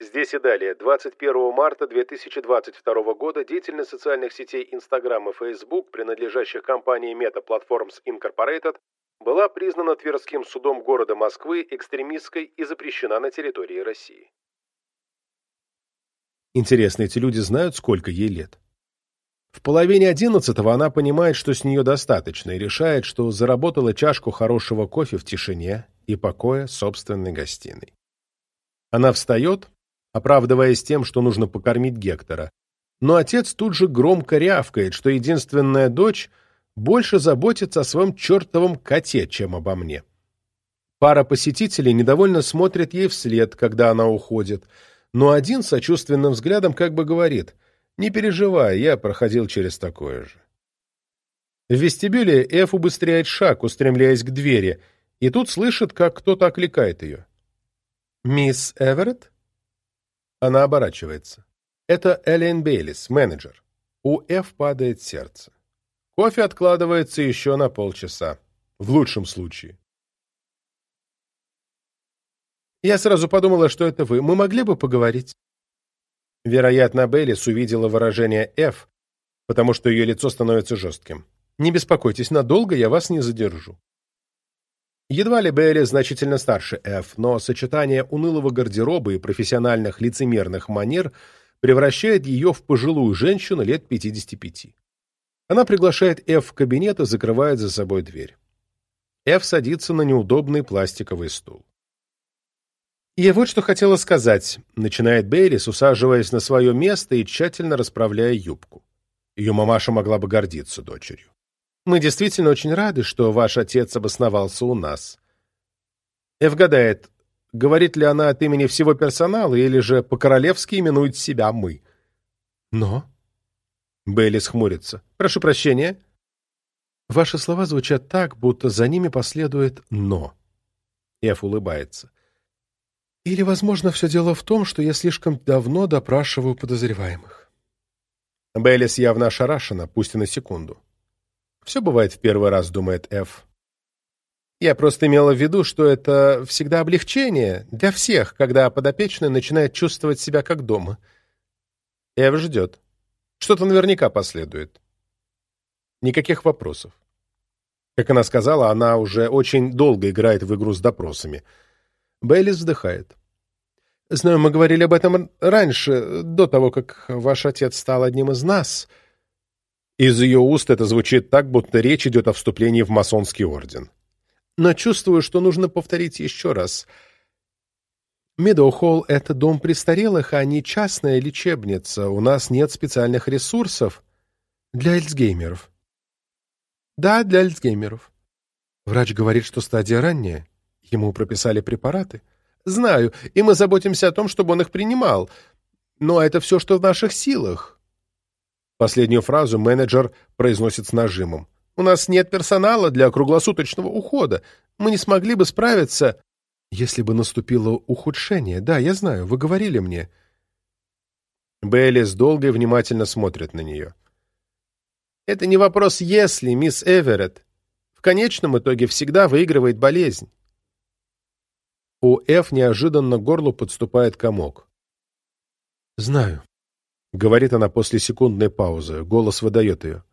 Здесь и далее. 21 марта 2022 года деятельность социальных сетей Instagram и Facebook, принадлежащих компании Meta Platforms Incorporated, была признана Тверским судом города Москвы экстремистской и запрещена на территории России. Интересно, эти люди знают, сколько ей лет? В половине одиннадцатого она понимает, что с нее достаточно, и решает, что заработала чашку хорошего кофе в тишине и покое собственной гостиной. Она встает, оправдываясь тем, что нужно покормить Гектора, но отец тут же громко рявкает, что единственная дочь больше заботится о своем чертовом коте, чем обо мне. Пара посетителей недовольно смотрит ей вслед, когда она уходит — но один сочувственным взглядом как бы говорит «Не переживай, я проходил через такое же». В вестибюле Эф убыстряет шаг, устремляясь к двери, и тут слышит, как кто-то окликает ее. «Мисс Эверетт?» Она оборачивается. Это Эллен Бейлис, менеджер. У Эф падает сердце. Кофе откладывается еще на полчаса. В лучшем случае. Я сразу подумала, что это вы. Мы могли бы поговорить?» Вероятно, Беллис увидела выражение «Ф», потому что ее лицо становится жестким. «Не беспокойтесь, надолго я вас не задержу». Едва ли Белли значительно старше Ф, но сочетание унылого гардероба и профессиональных лицемерных манер превращает ее в пожилую женщину лет 55. Она приглашает Ф в кабинет и закрывает за собой дверь. Ф садится на неудобный пластиковый стул. «Я вот что хотела сказать», — начинает Бейлис, усаживаясь на свое место и тщательно расправляя юбку. Ее мамаша могла бы гордиться дочерью. «Мы действительно очень рады, что ваш отец обосновался у нас». Эв гадает, говорит ли она от имени всего персонала или же по-королевски именует себя «мы». «Но?» Бейлис хмурится. «Прошу прощения». «Ваши слова звучат так, будто за ними последует «но». Эф улыбается. «Или, возможно, все дело в том, что я слишком давно допрашиваю подозреваемых». Бейлис явно ошарашена, пусть и на секунду. «Все бывает в первый раз», — думает Эф. Я просто имела в виду, что это всегда облегчение для всех, когда подопечный начинает чувствовать себя как дома. Эв ждет. Что-то наверняка последует. Никаких вопросов. Как она сказала, она уже очень долго играет в игру с допросами. Бейлис вздыхает. «Знаю, мы говорили об этом раньше, до того, как ваш отец стал одним из нас». Из ее уст это звучит так, будто речь идет о вступлении в масонский орден но чувствую, что нужно повторить еще раз. Медоу-холл — это дом престарелых, а не частная лечебница. У нас нет специальных ресурсов для альцгеймеров. Да, для альцгеймеров. Врач говорит, что стадия ранняя. Ему прописали препараты. Знаю, и мы заботимся о том, чтобы он их принимал. Но это все, что в наших силах. Последнюю фразу менеджер произносит с нажимом. У нас нет персонала для круглосуточного ухода. Мы не смогли бы справиться, если бы наступило ухудшение. Да, я знаю, вы говорили мне». Бейлис долго и внимательно смотрит на нее. «Это не вопрос «если», мисс Эверетт. В конечном итоге всегда выигрывает болезнь». У Эф неожиданно к горлу подступает комок. «Знаю», — говорит она после секундной паузы. Голос выдает ее.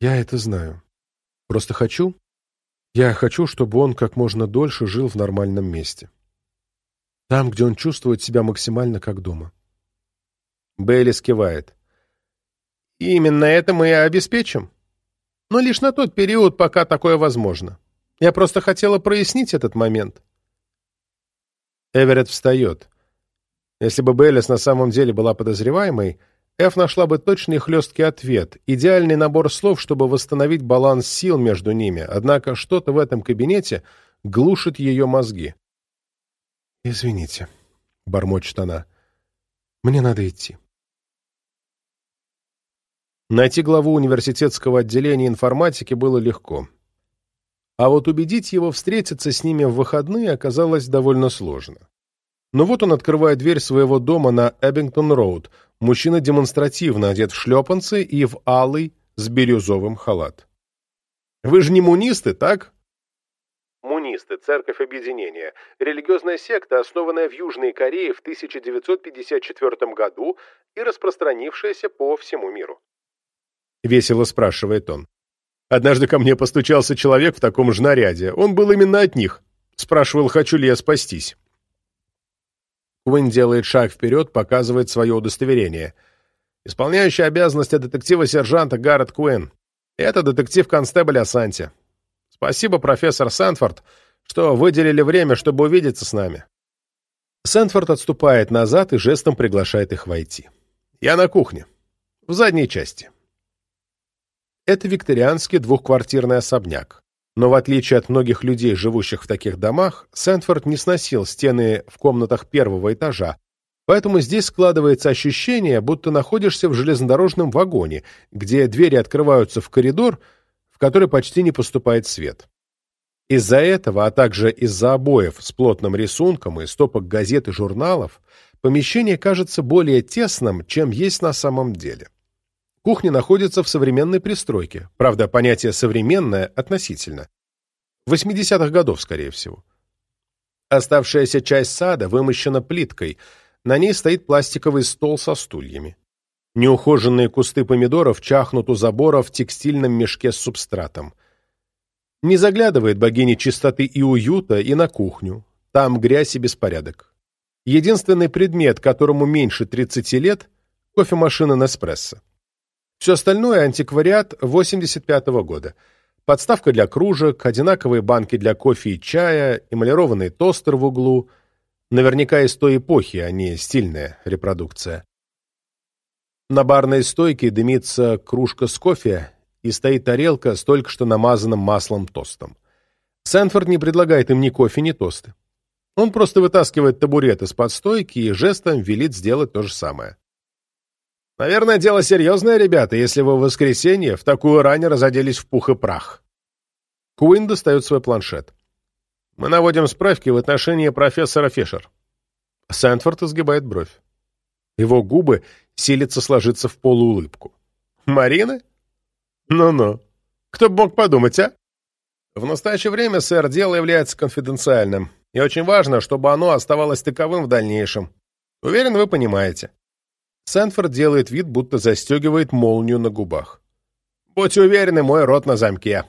Я это знаю. Просто хочу... Я хочу, чтобы он как можно дольше жил в нормальном месте. Там, где он чувствует себя максимально как дома. Бейли скивает. Именно это мы и обеспечим. Но лишь на тот период, пока такое возможно. Я просто хотела прояснить этот момент. Эверетт встает. Если бы Бейлис на самом деле была подозреваемой, Эф нашла бы точный хлесткий ответ, идеальный набор слов, чтобы восстановить баланс сил между ними, однако что-то в этом кабинете глушит ее мозги. «Извините», — бормочет она, — «мне надо идти». Найти главу университетского отделения информатики было легко. А вот убедить его встретиться с ними в выходные оказалось довольно сложно. Но вот он открывает дверь своего дома на Эббингтон-Роуд, Мужчина демонстративно одет в шлепанцы и в алый с бирюзовым халат. «Вы же не мунисты, так?» Мунисты – Церковь Объединения, религиозная секта, основанная в Южной Корее в 1954 году и распространившаяся по всему миру. Весело спрашивает он. Однажды ко мне постучался человек в таком же наряде. Он был именно от них. Спрашивал, хочу ли я спастись. Куин делает шаг вперед, показывает свое удостоверение. Исполняющий обязанности детектива-сержанта Гаррет Куин. Это детектив-констебль Асанти. Спасибо, профессор Сэнфорд, что выделили время, чтобы увидеться с нами. Сэнфорд отступает назад и жестом приглашает их войти. Я на кухне. В задней части. Это викторианский двухквартирный особняк. Но в отличие от многих людей, живущих в таких домах, Сентфорд не сносил стены в комнатах первого этажа, поэтому здесь складывается ощущение, будто находишься в железнодорожном вагоне, где двери открываются в коридор, в который почти не поступает свет. Из-за этого, а также из-за обоев с плотным рисунком и стопок газет и журналов, помещение кажется более тесным, чем есть на самом деле. Кухня находится в современной пристройке. Правда, понятие «современное» относительно. 80-х годов, скорее всего. Оставшаяся часть сада вымощена плиткой. На ней стоит пластиковый стол со стульями. Неухоженные кусты помидоров чахнут у забора в текстильном мешке с субстратом. Не заглядывает богиня чистоты и уюта и на кухню. Там грязь и беспорядок. Единственный предмет, которому меньше 30 лет – кофемашина Неспрессо. Все остальное – антиквариат 85 -го года. Подставка для кружек, одинаковые банки для кофе и чая, эмалированный тостер в углу. Наверняка из той эпохи, а не стильная репродукция. На барной стойке дымится кружка с кофе и стоит тарелка с только что намазанным маслом тостом. Сэнфорд не предлагает им ни кофе, ни тосты. Он просто вытаскивает табурет из-под стойки и жестом велит сделать то же самое. Наверное, дело серьезное, ребята, если вы в воскресенье в такую рань разоделись в пух и прах. Куин достает свой планшет. Мы наводим справки в отношении профессора Фишер. Сэндфорд изгибает бровь. Его губы силятся сложиться в полуулыбку. Марина? Ну-ну. Кто бы мог подумать, а? В настоящее время, сэр, дело является конфиденциальным, и очень важно, чтобы оно оставалось таковым в дальнейшем. Уверен, вы понимаете. Сэнфорд делает вид, будто застегивает молнию на губах. «Будьте уверены, мой рот на замке».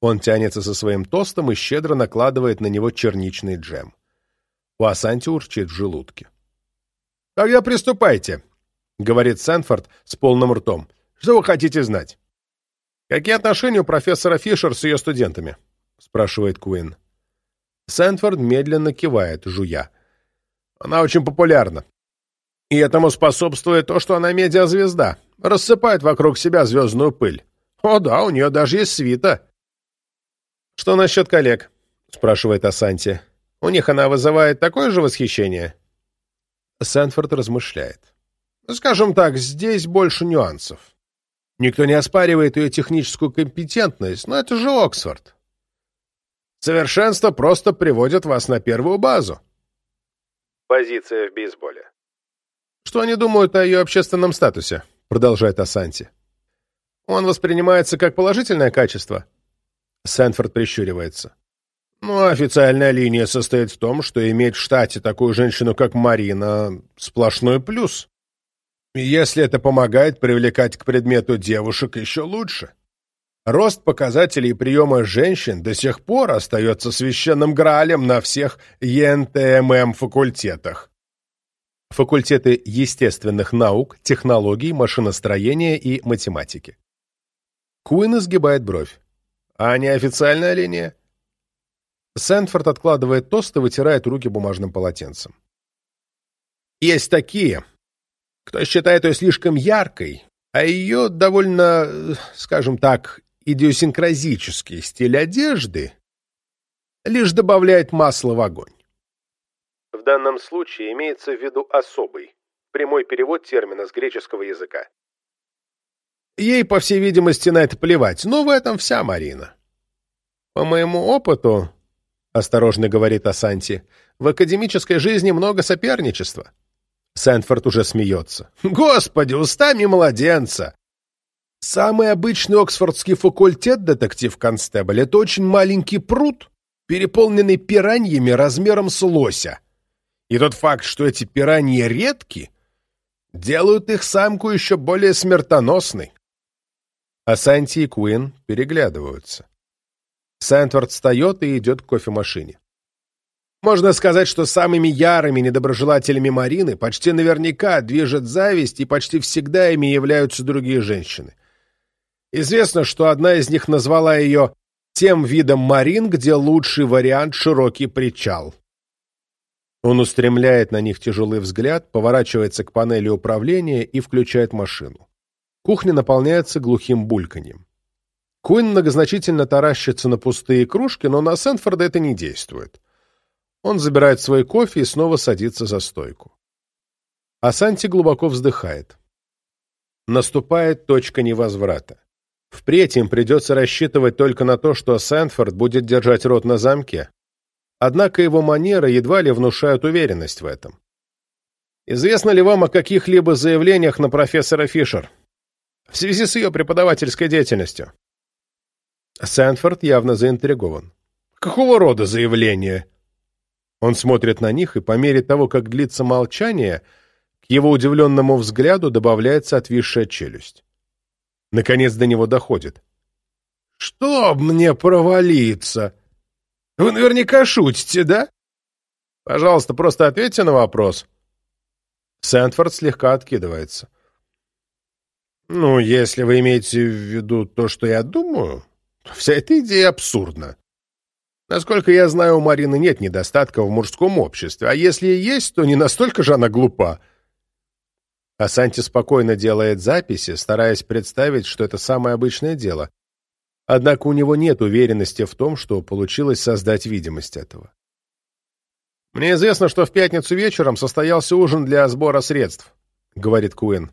Он тянется со своим тостом и щедро накладывает на него черничный джем. У Асанти урчит в желудке. «Тогда приступайте», — говорит Сэнфорд с полным ртом. «Что вы хотите знать?» «Какие отношения у профессора Фишер с ее студентами?» — спрашивает Куин. Сэнфорд медленно кивает, жуя. «Она очень популярна. И этому способствует то, что она медиазвезда, рассыпает вокруг себя звездную пыль. О да, у нее даже есть свита. «Что насчет коллег?» — спрашивает Асанти. «У них она вызывает такое же восхищение?» Сэнфорд размышляет. «Скажем так, здесь больше нюансов. Никто не оспаривает ее техническую компетентность, но это же Оксфорд. Совершенство просто приводит вас на первую базу». Позиция в бейсболе. «Что они думают о ее общественном статусе?» — продолжает Асанти. «Он воспринимается как положительное качество?» Сэнфорд прищуривается. «Ну, официальная линия состоит в том, что иметь в штате такую женщину, как Марина, сплошной плюс. Если это помогает привлекать к предмету девушек, еще лучше. Рост показателей приема женщин до сих пор остается священным граалем на всех ЕНТММ-факультетах факультеты естественных наук, технологий, машиностроения и математики. Куин изгибает бровь. А неофициальная линия? Сэндфорд откладывает тост и вытирает руки бумажным полотенцем. Есть такие, кто считает ее слишком яркой, а ее довольно, скажем так, идиосинкразический стиль одежды лишь добавляет масла в огонь. Данном случае имеется в виду особый, прямой перевод термина с греческого языка. Ей, по всей видимости, на это плевать, но в этом вся Марина. По моему опыту, осторожно говорит Асанти, в академической жизни много соперничества. Сэнфорд уже смеется. Господи, устами младенца! Самый обычный Оксфордский факультет, детектив-констебль, это очень маленький пруд, переполненный пираньями размером с лося. И тот факт, что эти пираньи редки, делают их самку еще более смертоносной. А Санти и Куин переглядываются. Сэнтворд встает и идет к кофемашине. Можно сказать, что самыми ярыми недоброжелателями Марины почти наверняка движет зависть, и почти всегда ими являются другие женщины. Известно, что одна из них назвала ее тем видом Марин, где лучший вариант — широкий причал. Он устремляет на них тяжелый взгляд, поворачивается к панели управления и включает машину. Кухня наполняется глухим бульканьем. Куин многозначительно таращится на пустые кружки, но на Сэнфорда это не действует. Он забирает свой кофе и снова садится за стойку. А Санти глубоко вздыхает. Наступает точка невозврата. Впредь им придется рассчитывать только на то, что Сэнфорд будет держать рот на замке, Однако его манеры едва ли внушают уверенность в этом. Известно ли вам о каких-либо заявлениях на профессора Фишер в связи с ее преподавательской деятельностью? Сэнфорд явно заинтригован. Какого рода заявления? Он смотрит на них, и по мере того, как длится молчание, к его удивленному взгляду добавляется отвисшая челюсть. Наконец до него доходит. «Чтоб мне провалиться!» Вы наверняка шутите, да? Пожалуйста, просто ответьте на вопрос. Сэнфорд слегка откидывается. Ну, если вы имеете в виду то, что я думаю, то вся эта идея абсурдна. Насколько я знаю, у Марины нет недостатка в мужском обществе, а если и есть, то не настолько же она глупа. А Санти спокойно делает записи, стараясь представить, что это самое обычное дело. Однако у него нет уверенности в том, что получилось создать видимость этого. «Мне известно, что в пятницу вечером состоялся ужин для сбора средств», — говорит Куин.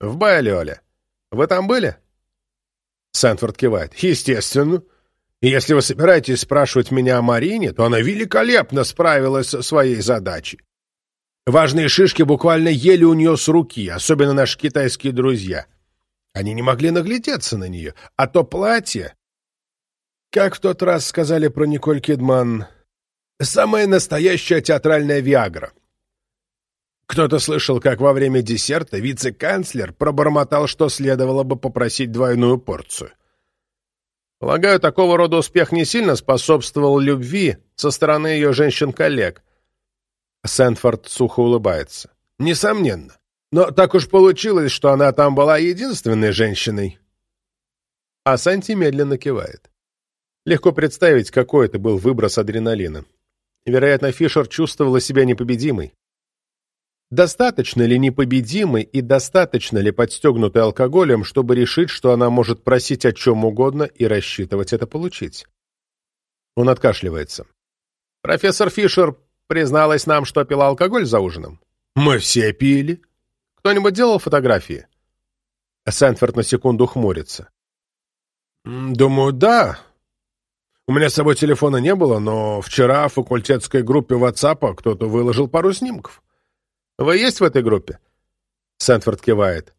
«В Байлиоле. Вы там были?» Сэнфорд кивает. «Естественно. Если вы собираетесь спрашивать меня о Марине, то она великолепно справилась со своей задачей. Важные шишки буквально ели у нее с руки, особенно наши китайские друзья. Они не могли наглядеться на нее. А то платье... Как в тот раз сказали про Николь Кидман, самая настоящая театральная Виагра. Кто-то слышал, как во время десерта вице-канцлер пробормотал, что следовало бы попросить двойную порцию. Полагаю, такого рода успех не сильно способствовал любви со стороны ее женщин-коллег. Сэнфорд сухо улыбается. Несомненно. Но так уж получилось, что она там была единственной женщиной. А Санти медленно кивает. Легко представить, какой это был выброс адреналина. Вероятно, Фишер чувствовала себя непобедимой. Достаточно ли непобедимой и достаточно ли подстегнутой алкоголем, чтобы решить, что она может просить о чем угодно и рассчитывать это получить? Он откашливается. Профессор Фишер призналась нам, что пила алкоголь за ужином. Мы все пили. Кто-нибудь делал фотографии? Сэнфорд на секунду хмурится. Думаю, да. У меня с собой телефона не было, но вчера в факультетской группе WhatsApp кто-то выложил пару снимков. Вы есть в этой группе?» Сэнфорд кивает.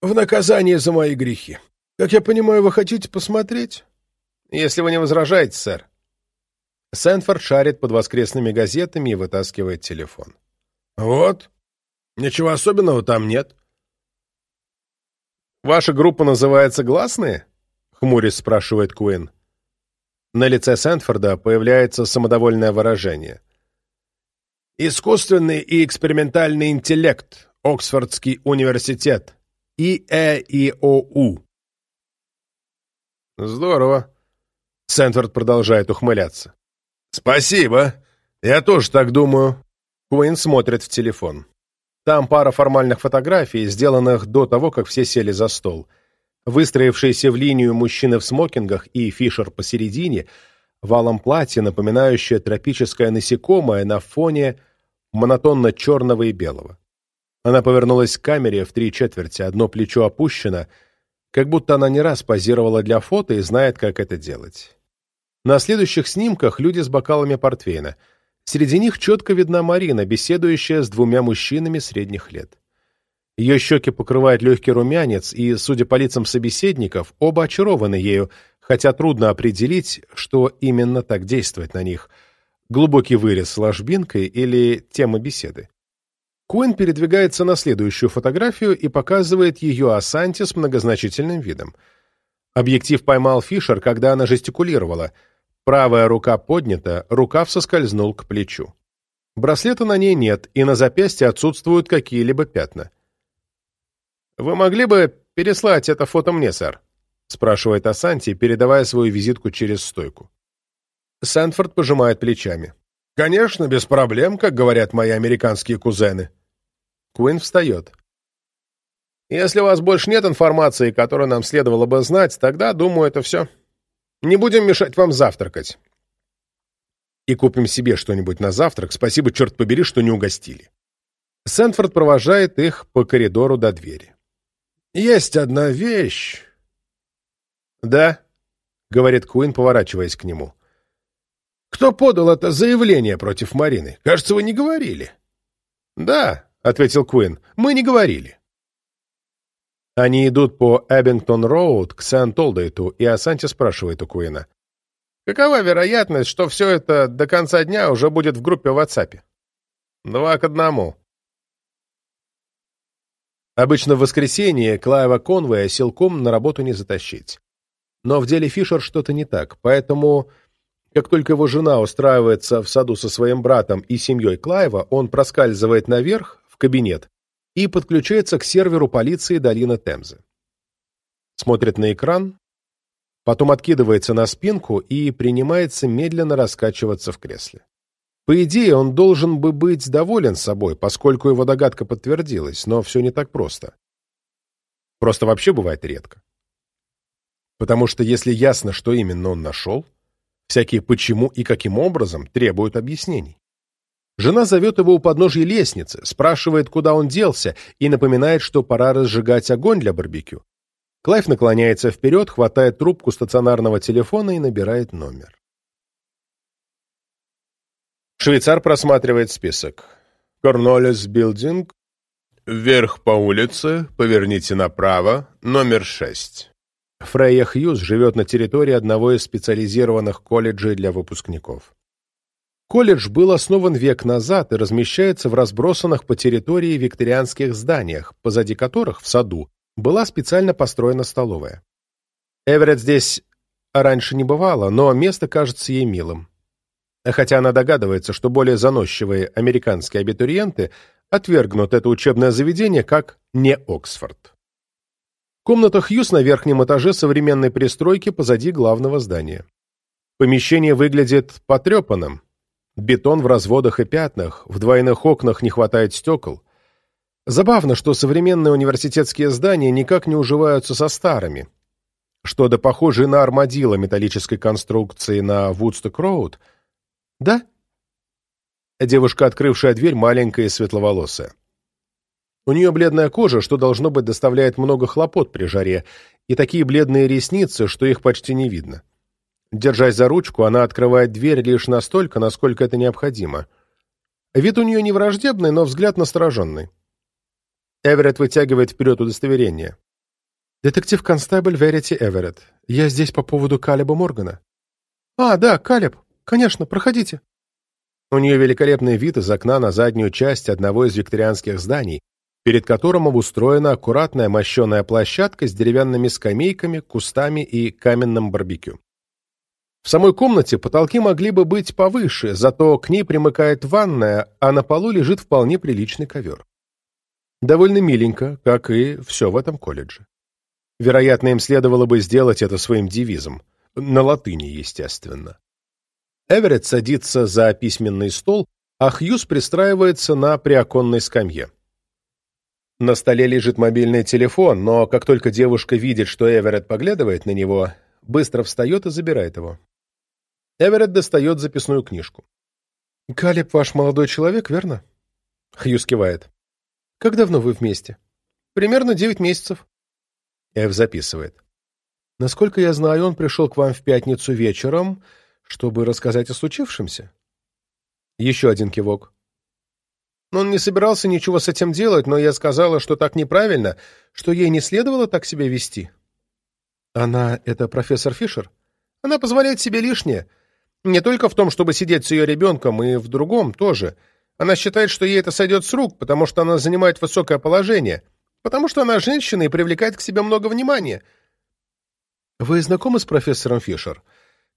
«В наказание за мои грехи. Как я понимаю, вы хотите посмотреть?» «Если вы не возражаете, сэр». Сэнфорд шарит под воскресными газетами и вытаскивает телефон. «Вот. Ничего особенного там нет». «Ваша группа называется «Гласные»?» — хмурясь спрашивает Куин. На лице Сэнфорда появляется самодовольное выражение. Искусственный и экспериментальный интеллект. Оксфордский университет. ИЭИОУ. Здорово. Сэнфорд продолжает ухмыляться. Спасибо. Я тоже так думаю. Куин смотрит в телефон. Там пара формальных фотографий, сделанных до того, как все сели за стол. Выстроившиеся в линию мужчины в смокингах и Фишер посередине — валом платья, напоминающее тропическое насекомое на фоне монотонно черного и белого. Она повернулась к камере в три четверти, одно плечо опущено, как будто она не раз позировала для фото и знает, как это делать. На следующих снимках люди с бокалами портвейна. Среди них четко видна Марина, беседующая с двумя мужчинами средних лет. Ее щеки покрывает легкий румянец, и, судя по лицам собеседников, оба очарованы ею, хотя трудно определить, что именно так действует на них – глубокий вырез с ложбинкой или тема беседы. Куин передвигается на следующую фотографию и показывает ее Асанте с многозначительным видом. Объектив поймал Фишер, когда она жестикулировала. Правая рука поднята, рукав соскользнул к плечу. Браслета на ней нет, и на запястье отсутствуют какие-либо пятна. «Вы могли бы переслать это фото мне, сэр?» — спрашивает Асанти, передавая свою визитку через стойку. Сэнфорд пожимает плечами. «Конечно, без проблем, как говорят мои американские кузены». Куин встает. «Если у вас больше нет информации, которую нам следовало бы знать, тогда, думаю, это все. Не будем мешать вам завтракать. И купим себе что-нибудь на завтрак. Спасибо, черт побери, что не угостили». Сэнфорд провожает их по коридору до двери. «Есть одна вещь». «Да», — говорит Куин, поворачиваясь к нему. Кто подал это заявление против Марины? Кажется, вы не говорили. Да, ответил Куин. Мы не говорили. Они идут по Эббингтон-Роуд к Сент-Олдейту, и Асанти спрашивает у Куина. Какова вероятность, что все это до конца дня уже будет в группе в WhatsApp? Два к одному. Обычно в воскресенье Клаева Конвоя силком на работу не затащить. Но в деле Фишер что-то не так, поэтому как только его жена устраивается в саду со своим братом и семьей Клаева, он проскальзывает наверх, в кабинет, и подключается к серверу полиции долины Темзы. Смотрит на экран, потом откидывается на спинку и принимается медленно раскачиваться в кресле. По идее, он должен бы быть доволен собой, поскольку его догадка подтвердилась, но все не так просто. Просто вообще бывает редко. Потому что если ясно, что именно он нашел, Всякие «почему» и «каким образом» требуют объяснений. Жена зовет его у подножья лестницы, спрашивает, куда он делся, и напоминает, что пора разжигать огонь для барбекю. Клайв наклоняется вперед, хватает трубку стационарного телефона и набирает номер. Швейцар просматривает список. Корнолес Билдинг. Вверх по улице, поверните направо, номер 6. Фрейя Хьюз живет на территории одного из специализированных колледжей для выпускников. Колледж был основан век назад и размещается в разбросанных по территории викторианских зданиях, позади которых, в саду, была специально построена столовая. Эверетт здесь раньше не бывало, но место кажется ей милым. Хотя она догадывается, что более заносчивые американские абитуриенты отвергнут это учебное заведение как не Оксфорд. Комната Хьюз на верхнем этаже современной пристройки позади главного здания. Помещение выглядит потрепанным. Бетон в разводах и пятнах, в двойных окнах не хватает стекол. Забавно, что современные университетские здания никак не уживаются со старыми. Что до похожей на армадило металлической конструкции на Вудсток-Роуд. Да? Девушка, открывшая дверь, маленькая и светловолосая. У нее бледная кожа, что, должно быть, доставляет много хлопот при жаре, и такие бледные ресницы, что их почти не видно. Держась за ручку, она открывает дверь лишь настолько, насколько это необходимо. Вид у нее не враждебный, но взгляд настороженный. Эверетт вытягивает вперед удостоверение. «Детектив-констебль Верити Эверетт. Я здесь по поводу Калеба Моргана». «А, да, Калеб. Конечно, проходите». У нее великолепный вид из окна на заднюю часть одного из викторианских зданий, перед которым обустроена аккуратная мощеная площадка с деревянными скамейками, кустами и каменным барбекю. В самой комнате потолки могли бы быть повыше, зато к ней примыкает ванная, а на полу лежит вполне приличный ковер. Довольно миленько, как и все в этом колледже. Вероятно, им следовало бы сделать это своим девизом. На латыни, естественно. Эверетт садится за письменный стол, а Хьюз пристраивается на приоконной скамье. На столе лежит мобильный телефон, но как только девушка видит, что Эверетт поглядывает на него, быстро встает и забирает его. Эверетт достает записную книжку. «Калеб ваш молодой человек, верно?» Хьюз кивает. «Как давно вы вместе?» «Примерно девять месяцев». Эв записывает. «Насколько я знаю, он пришел к вам в пятницу вечером, чтобы рассказать о случившемся?» Еще один кивок. Он не собирался ничего с этим делать, но я сказала, что так неправильно, что ей не следовало так себя вести. Она — это профессор Фишер? Она позволяет себе лишнее. Не только в том, чтобы сидеть с ее ребенком, и в другом тоже. Она считает, что ей это сойдет с рук, потому что она занимает высокое положение, потому что она женщина и привлекает к себе много внимания. Вы знакомы с профессором Фишер?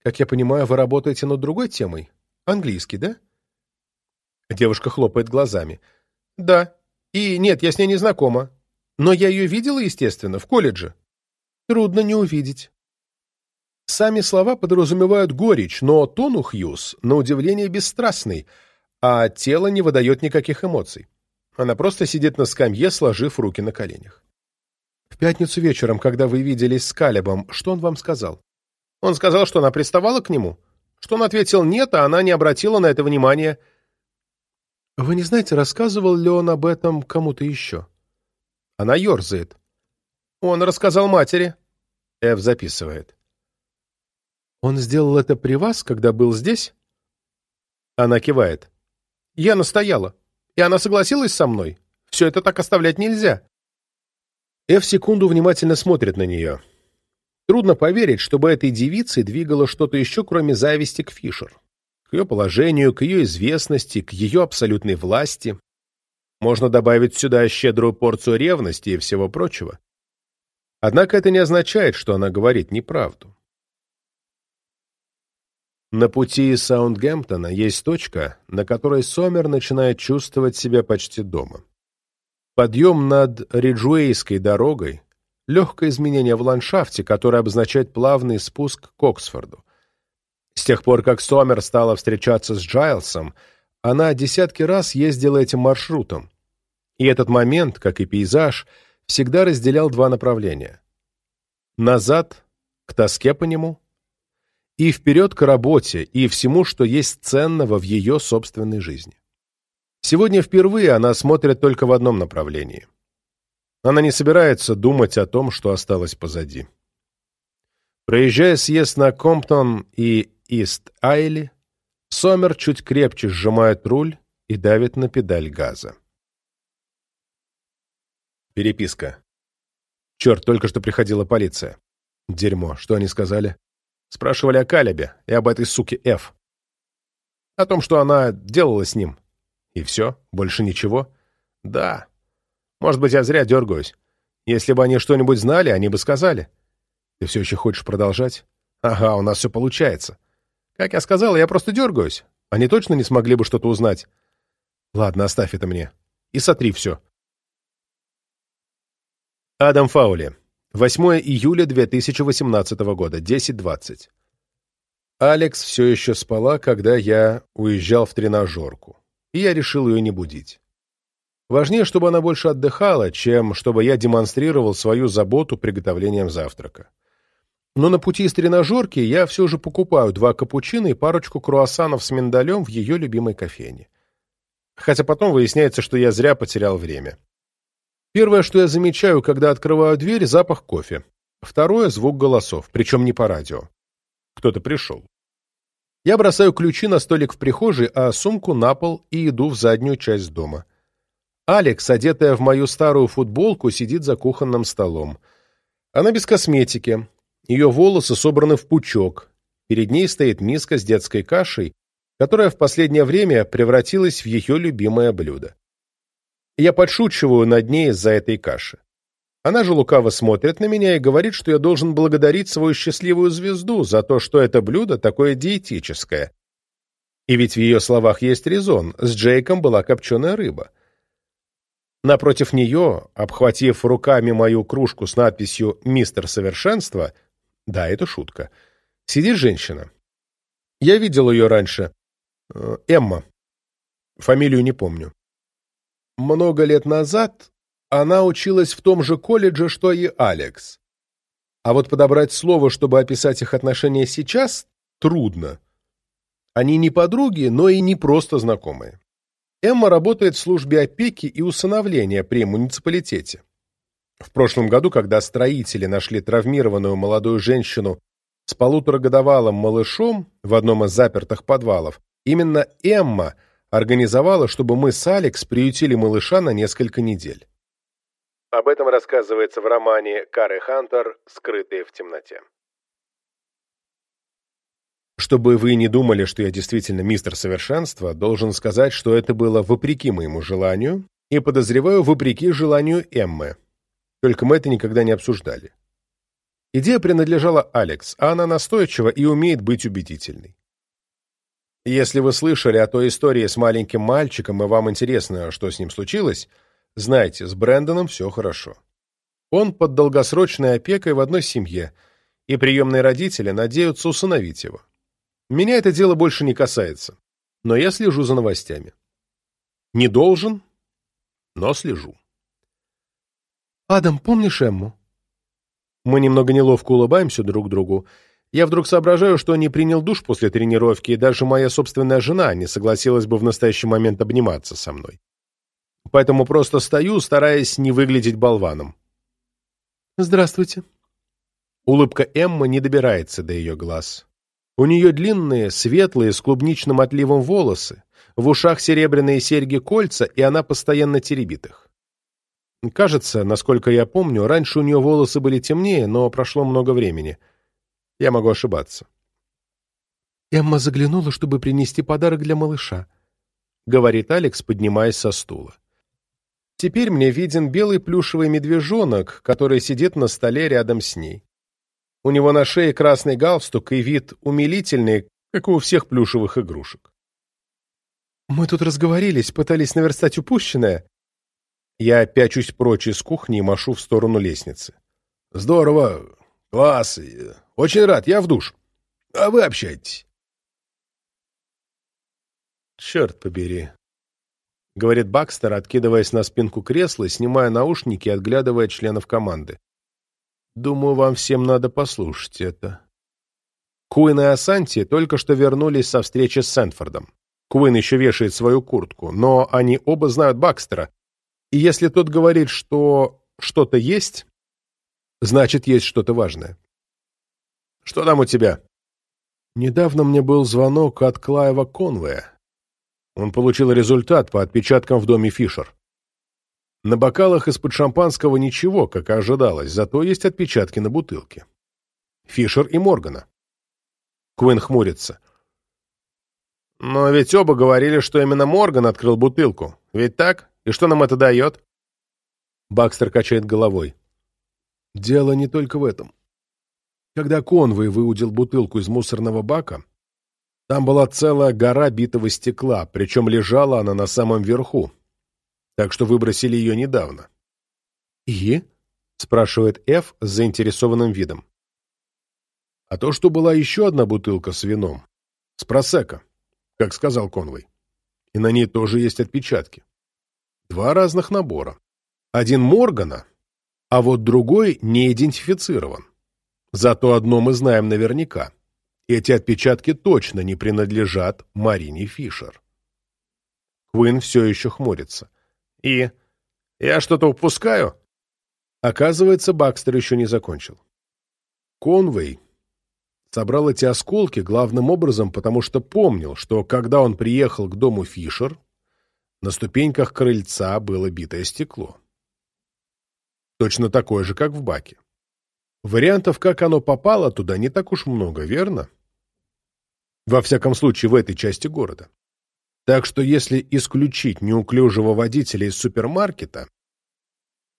Как я понимаю, вы работаете над другой темой. Английский, да? — Девушка хлопает глазами. «Да. И нет, я с ней не знакома. Но я ее видела, естественно, в колледже». «Трудно не увидеть». Сами слова подразумевают горечь, но тон у Хьюз, на удивление, бесстрастный, а тело не выдает никаких эмоций. Она просто сидит на скамье, сложив руки на коленях. «В пятницу вечером, когда вы виделись с Калебом, что он вам сказал?» «Он сказал, что она приставала к нему, что он ответил «нет», а она не обратила на это внимания». Вы не знаете, рассказывал ли он об этом кому-то еще? Она ерзает. Он рассказал матери. Эв записывает. Он сделал это при вас, когда был здесь? Она кивает. Я настояла. И она согласилась со мной. Все это так оставлять нельзя. Эв секунду внимательно смотрит на нее. Трудно поверить, чтобы этой девицей двигало что-то еще, кроме зависти к Фишер к ее положению, к ее известности, к ее абсолютной власти. Можно добавить сюда щедрую порцию ревности и всего прочего. Однако это не означает, что она говорит неправду. На пути из Саундгемптона есть точка, на которой Сомер начинает чувствовать себя почти дома. Подъем над Риджуэйской дорогой, легкое изменение в ландшафте, которое обозначает плавный спуск к Оксфорду. С тех пор, как Сомер стала встречаться с Джайлсом, она десятки раз ездила этим маршрутом. И этот момент, как и пейзаж, всегда разделял два направления. Назад, к тоске по нему, и вперед к работе и всему, что есть ценного в ее собственной жизни. Сегодня впервые она смотрит только в одном направлении. Она не собирается думать о том, что осталось позади. Проезжая съезд на Комптон и Ист-Айли, Сомер чуть крепче сжимает руль и давит на педаль газа. Переписка. Черт, только что приходила полиция. Дерьмо, что они сказали? Спрашивали о Калебе и об этой суке Ф. О том, что она делала с ним. И все? Больше ничего? Да. Может быть, я зря дергаюсь. Если бы они что-нибудь знали, они бы сказали. Ты все еще хочешь продолжать? Ага, у нас все получается. Как я сказал, я просто дергаюсь. Они точно не смогли бы что-то узнать. Ладно, оставь это мне. И сотри все. Адам Фаули. 8 июля 2018 года, 10.20. Алекс все еще спала, когда я уезжал в тренажерку, и я решил ее не будить. Важнее, чтобы она больше отдыхала, чем чтобы я демонстрировал свою заботу приготовлением завтрака. Но на пути из тренажерки я все же покупаю два капучино и парочку круассанов с миндалем в ее любимой кофейне. Хотя потом выясняется, что я зря потерял время. Первое, что я замечаю, когда открываю дверь, запах кофе. Второе — звук голосов, причем не по радио. Кто-то пришел. Я бросаю ключи на столик в прихожей, а сумку на пол и иду в заднюю часть дома. Алекс, одетая в мою старую футболку, сидит за кухонным столом. Она без косметики. Ее волосы собраны в пучок. Перед ней стоит миска с детской кашей, которая в последнее время превратилась в ее любимое блюдо. Я подшучиваю над ней из-за этой каши. Она же лукаво смотрит на меня и говорит, что я должен благодарить свою счастливую звезду за то, что это блюдо такое диетическое. И ведь в ее словах есть резон. С Джейком была копченая рыба. Напротив нее, обхватив руками мою кружку с надписью «Мистер Совершенство», да, это шутка, сидит женщина. Я видел ее раньше. Э, Эмма. Фамилию не помню. Много лет назад она училась в том же колледже, что и Алекс. А вот подобрать слово, чтобы описать их отношения сейчас, трудно. Они не подруги, но и не просто знакомые. Эмма работает в службе опеки и усыновления при муниципалитете. В прошлом году, когда строители нашли травмированную молодую женщину с полуторагодовалым малышом в одном из запертых подвалов, именно Эмма – организовала, чтобы мы с Алекс приютили малыша на несколько недель. Об этом рассказывается в романе Кары Хантер «Скрытые в темноте». Чтобы вы не думали, что я действительно мистер совершенства, должен сказать, что это было вопреки моему желанию и, подозреваю, вопреки желанию Эммы. Только мы это никогда не обсуждали. Идея принадлежала Алекс, а она настойчива и умеет быть убедительной. Если вы слышали о той истории с маленьким мальчиком, и вам интересно, что с ним случилось, знайте, с Брэндоном все хорошо. Он под долгосрочной опекой в одной семье, и приемные родители надеются усыновить его. Меня это дело больше не касается, но я слежу за новостями. Не должен, но слежу. «Адам, помнишь Эмму?» Мы немного неловко улыбаемся друг другу, я вдруг соображаю, что не принял душ после тренировки, и даже моя собственная жена не согласилась бы в настоящий момент обниматься со мной. Поэтому просто стою, стараясь не выглядеть болваном. «Здравствуйте». Улыбка Эммы не добирается до ее глаз. У нее длинные, светлые, с клубничным отливом волосы, в ушах серебряные серьги-кольца, и она постоянно теребит их. Кажется, насколько я помню, раньше у нее волосы были темнее, но прошло много времени — я могу ошибаться. Эмма заглянула, чтобы принести подарок для малыша, говорит Алекс, поднимаясь со стула. Теперь мне виден белый плюшевый медвежонок, который сидит на столе рядом с ней. У него на шее красный галстук и вид умилительный, как у всех плюшевых игрушек. Мы тут разговорились, пытались наверстать упущенное. Я пячусь прочь из кухни и машу в сторону лестницы. Здорово, класс, очень рад, я в душ. А вы общайтесь. Черт побери. Говорит Бакстер, откидываясь на спинку кресла, снимая наушники и отглядывая членов команды. Думаю, вам всем надо послушать это. Куин и Асанти только что вернулись со встречи с Сэнфордом. Куин еще вешает свою куртку, но они оба знают Бакстера, и если тот говорит, что что-то есть, значит, есть что-то важное. «Что там у тебя?» Недавно мне был звонок от Клаева Конвея. Он получил результат по отпечаткам в доме Фишер. На бокалах из-под шампанского ничего, как и ожидалось, зато есть отпечатки на бутылке. Фишер и Моргана. Куин хмурится. Но ведь оба говорили, что именно Морган открыл бутылку. Ведь так? И что нам это дает? Бакстер качает головой. Дело не только в этом. Когда Конвой выудил бутылку из мусорного бака, там была целая гора битого стекла, причем лежала она на самом верху, так что выбросили ее недавно. «И?» — спрашивает Ф с заинтересованным видом. А то, что была еще одна бутылка с вином, с просека, как сказал Конвой. И на ней тоже есть отпечатки. Два разных набора. Один Моргана, а вот другой не идентифицирован. Зато одно мы знаем наверняка. Эти отпечатки точно не принадлежат Марине Фишер. Квин все еще хмурится. И? Я что-то упускаю? Оказывается, Бакстер еще не закончил. Конвей собрал эти осколки главным образом, потому что помнил, что когда он приехал к дому Фишер, на ступеньках крыльца было битое стекло. Точно такое же, как в баке. Вариантов, как оно попало туда, не так уж много, верно? Во всяком случае, в этой части города. Так что если исключить неуклюжего водителя из супермаркета,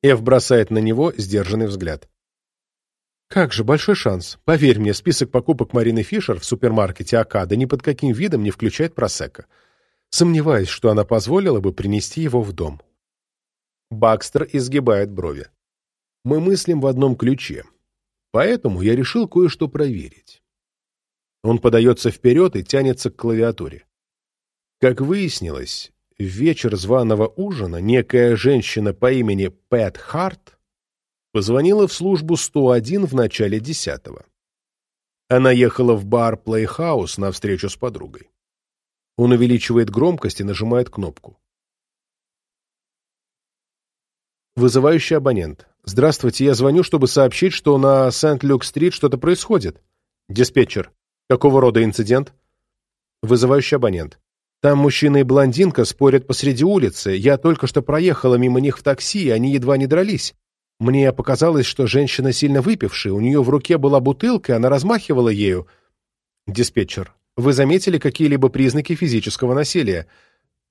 Эв бросает на него сдержанный взгляд. Как же, большой шанс. Поверь мне, список покупок Марины Фишер в супермаркете Акада ни под каким видом не включает просека. Сомневаюсь, что она позволила бы принести его в дом. Бакстер изгибает брови. Мы мыслим в одном ключе. Поэтому я решил кое-что проверить. Он подается вперед и тянется к клавиатуре. Как выяснилось, в вечер званого ужина некая женщина по имени Пэт Харт Позвонила в службу 101 в начале десятого. Она ехала в бар Playhouse на встречу с подругой. Он увеличивает громкость и нажимает кнопку. Вызывающий абонент. «Здравствуйте, я звоню, чтобы сообщить, что на Сент-Люк-стрит что-то происходит». Диспетчер. Какого рода инцидент? Вызывающий абонент. Там мужчина и блондинка спорят посреди улицы. Я только что проехала мимо них в такси, и они едва не дрались. Мне показалось, что женщина сильно выпившая, у нее в руке была бутылка, и она размахивала ею. Диспетчер. Вы заметили какие-либо признаки физического насилия?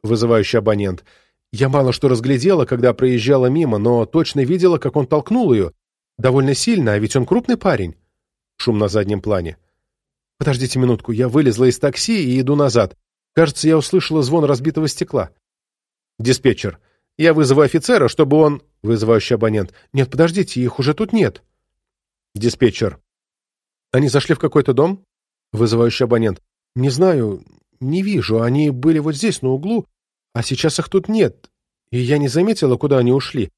Вызывающий абонент. Я мало что разглядела, когда проезжала мимо, но точно видела, как он толкнул ее. Довольно сильно, а ведь он крупный парень. Шум на заднем плане. Подождите минутку, я вылезла из такси и иду назад. Кажется, я услышала звон разбитого стекла. Диспетчер. Я вызову офицера, чтобы он... Вызывающий абонент. Нет, подождите, их уже тут нет. Диспетчер. Они зашли в какой-то дом? Вызывающий абонент. Не знаю, не вижу. Они были вот здесь, на углу, а сейчас их тут нет. И я не заметила, куда они ушли.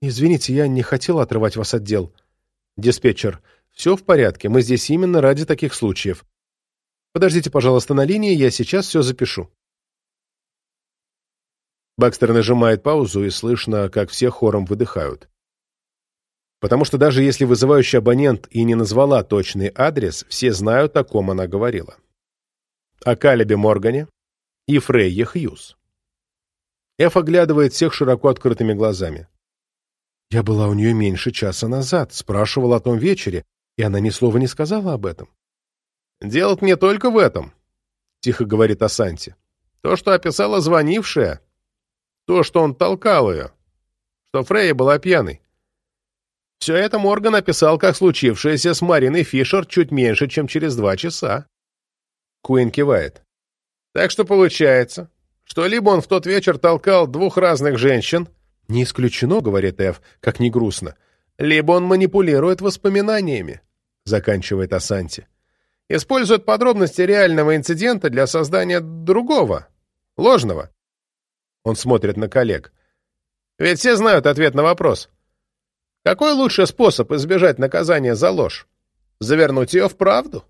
Извините, я не хотела отрывать вас от дел. Диспетчер. Все в порядке, мы здесь именно ради таких случаев. Подождите, пожалуйста, на линии, я сейчас все запишу. Бакстер нажимает паузу, и слышно, как все хором выдыхают. Потому что даже если вызывающий абонент и не назвала точный адрес, все знают, о ком она говорила. О Калебе Моргане и Фрейе Хьюз. Эф оглядывает всех широко открытыми глазами. Я была у нее меньше часа назад, спрашивала о том вечере, и она ни слова не сказала об этом. «Дело не только в этом», — тихо говорит Асанти. «То, что описала звонившая, то, что он толкал ее, что Фрейя была пьяной. Все это Морган описал как случившееся с Мариной Фишер чуть меньше, чем через два часа. Куин кивает. Так что получается, что либо он в тот вечер толкал двух разных женщин, не исключено, говорит Эв, как ни грустно, либо он манипулирует воспоминаниями, заканчивает Асанти. Использует подробности реального инцидента для создания другого, ложного. Он смотрит на коллег. Ведь все знают ответ на вопрос. Какой лучший способ избежать наказания за ложь? Завернуть ее в правду?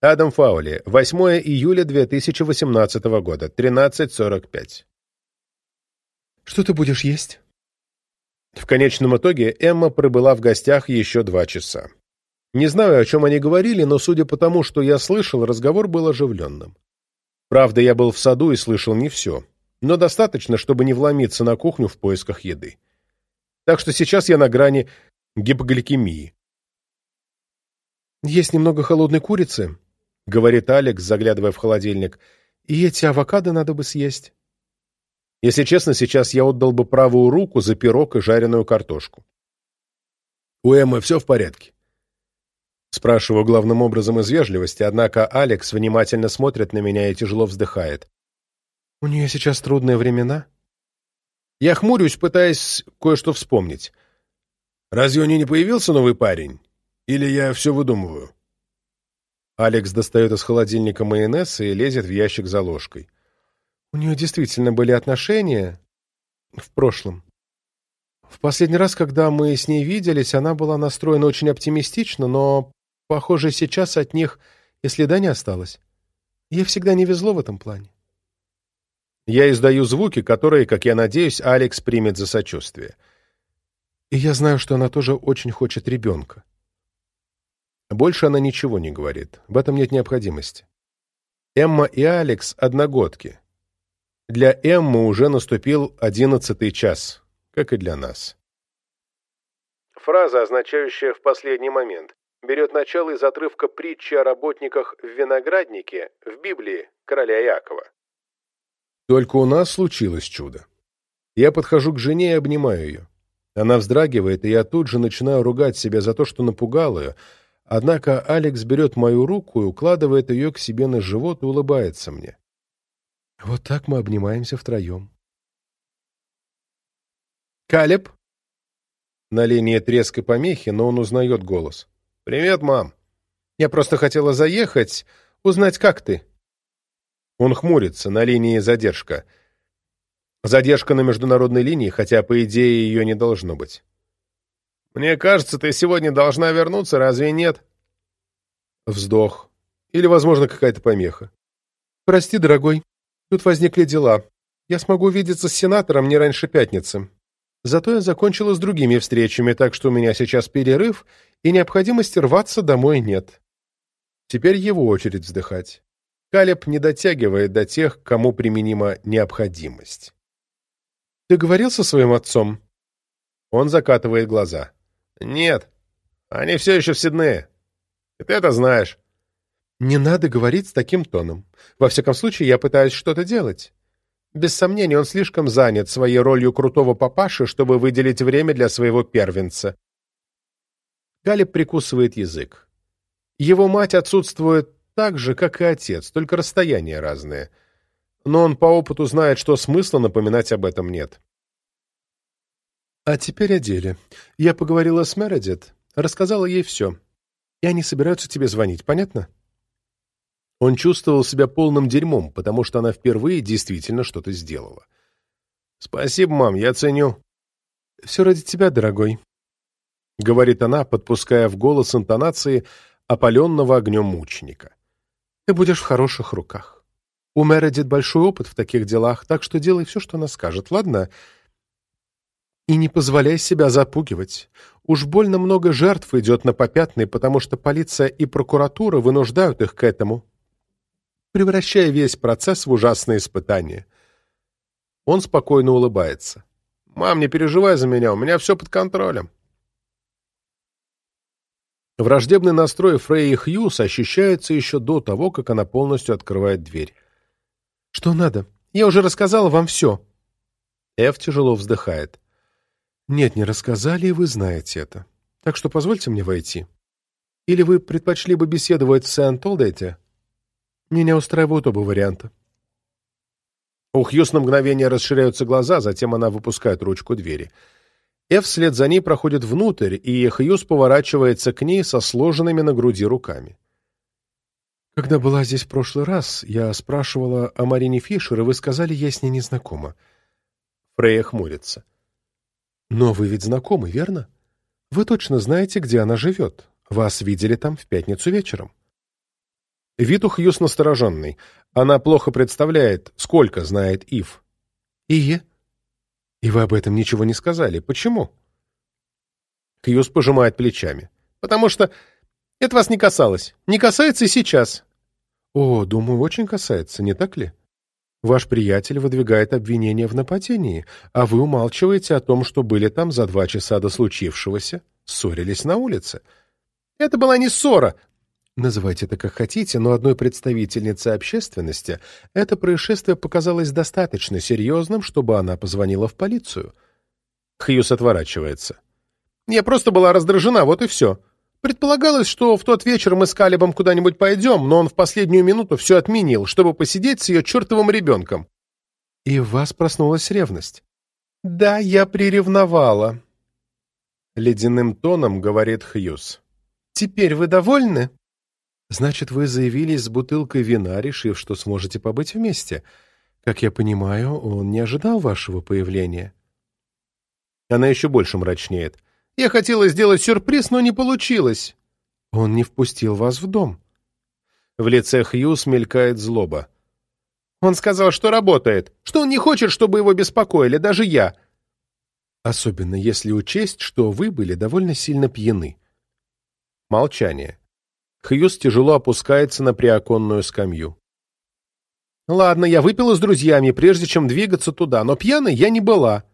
Адам Фаули, 8 июля 2018 года, 13.45. «Что ты будешь есть?» В конечном итоге Эмма пробыла в гостях еще два часа. Не знаю, о чем они говорили, но, судя по тому, что я слышал, разговор был оживленным. Правда, я был в саду и слышал не все, но достаточно, чтобы не вломиться на кухню в поисках еды. Так что сейчас я на грани гипогликемии. «Есть немного холодной курицы», — говорит Алекс, заглядывая в холодильник. «И эти авокадо надо бы съесть». Если честно, сейчас я отдал бы правую руку за пирог и жареную картошку. «У Эммы все в порядке?» Спрашиваю главным образом из вежливости, однако Алекс внимательно смотрит на меня и тяжело вздыхает. «У нее сейчас трудные времена?» Я хмурюсь, пытаясь кое-что вспомнить. «Разве у нее не появился новый парень? Или я все выдумываю?» Алекс достает из холодильника майонез и лезет в ящик за ложкой. У нее действительно были отношения в прошлом. В последний раз, когда мы с ней виделись, она была настроена очень оптимистично, но, похоже, сейчас от них и следа не осталось. Ей всегда не везло в этом плане. Я издаю звуки, которые, как я надеюсь, Алекс примет за сочувствие. И я знаю, что она тоже очень хочет ребенка. Больше она ничего не говорит. В этом нет необходимости. Эмма и Алекс — одногодки. Для Эммы уже наступил одиннадцатый час, как и для нас. Фраза, означающая «в последний момент», берет начало из отрывка притчи о работниках в винограднике в Библии короля Якова. Только у нас случилось чудо. Я подхожу к жене и обнимаю ее. Она вздрагивает, и я тут же начинаю ругать себя за то, что напугал ее, Однако Алекс берет мою руку и укладывает ее к себе на живот и улыбается мне. Вот так мы обнимаемся втроем. «Калеб?» На линии треск и помехи, но он узнает голос. «Привет, мам. Я просто хотела заехать, узнать, как ты». Он хмурится, на линии задержка. Задержка на международной линии, хотя, по идее, ее не должно быть. Мне кажется, ты сегодня должна вернуться, разве нет? Вздох. Или, возможно, какая-то помеха. Прости, дорогой. Тут возникли дела. Я смогу видеться с сенатором не раньше пятницы. Зато я закончила с другими встречами, так что у меня сейчас перерыв, и необходимости рваться домой нет. Теперь его очередь вздыхать. Калеб не дотягивает до тех, кому применима необходимость. «Ты говорил со своим отцом?» Он закатывает глаза. «Нет, они все еще в Сиднее. И ты это знаешь». «Не надо говорить с таким тоном. Во всяком случае, я пытаюсь что-то делать. Без сомнения, он слишком занят своей ролью крутого папаши, чтобы выделить время для своего первенца». Галеб прикусывает язык. Его мать отсутствует так же, как и отец, только расстояния разные. Но он по опыту знает, что смысла напоминать об этом нет. А теперь о деле. Я поговорила с Мередит, рассказала ей все. И они собираются тебе звонить, понятно? Он чувствовал себя полным дерьмом, потому что она впервые действительно что-то сделала. «Спасибо, мам, я ценю». «Все ради тебя, дорогой», — говорит она, подпуская в голос интонации опаленного огнем мученика. «Ты будешь в хороших руках. У Мередит большой опыт в таких делах, так что делай все, что она скажет, ладно?» И не позволяй себя запугивать. Уж больно много жертв идет на попятный, потому что полиция и прокуратура вынуждают их к этому, превращая весь процесс в ужасное испытание. Он спокойно улыбается. «Мам, не переживай за меня, у меня все под контролем». Враждебный настрой Фрейи Хьюз ощущается еще до того, как она полностью открывает дверь. «Что надо? Я уже рассказала вам все». Эв тяжело вздыхает. Нет, не рассказали, и вы знаете это. Так что позвольте мне войти. Или вы предпочли бы беседовать в Сент-Толдете? Меня устраивают оба варианта. У Хьюз на мгновение расширяются глаза, затем она выпускает ручку двери. Эв вслед за ней проходит внутрь, и Хьюз поворачивается к ней со сложенными на груди руками. Когда была здесь в прошлый раз, я спрашивала о Марине Фишер, и вы сказали, я с ней не знакома. Фрея хмурится. — но вы ведь знакомы, верно? Вы точно знаете, где она живет. Вас видели там в пятницу вечером. Вид у Хьюз настороженный. Она плохо представляет, сколько знает Ив. «И? И вы об этом ничего не сказали. Почему?» Хьюз пожимает плечами. «Потому что это вас не касалось. Не касается и сейчас». «О, думаю, очень касается, не так ли? Ваш приятель выдвигает обвинение в нападении, а вы умалчиваете о том, что были там за два часа до случившегося, ссорились на улице». «Это была не ссора. Называйте это как хотите, но одной представительнице общественности это происшествие показалось достаточно серьезным, чтобы она позвонила в полицию. Хьюз отворачивается. «Я просто была раздражена, вот и все. Предполагалось, что в тот вечер мы с Калибом куда-нибудь пойдем, но он в последнюю минуту все отменил, чтобы посидеть с ее чертовым ребенком». «И в вас проснулась ревность?» «Да, я приревновала», — ледяным тоном говорит Хьюз. «Теперь вы довольны?» Значит, вы заявились с бутылкой вина, решив, что сможете побыть вместе. Как я понимаю, он не ожидал вашего появления. Она еще больше мрачнеет. Я хотела сделать сюрприз, но не получилось. Он не впустил вас в дом. В лице Хьюз мелькает злоба. Он сказал, что работает, что он не хочет, чтобы его беспокоили, даже я. Особенно если учесть, что вы были довольно сильно пьяны. Молчание. Хьюз тяжело опускается на приоконную скамью. «Ладно, я выпила с друзьями, прежде чем двигаться туда, но пьяной я не была».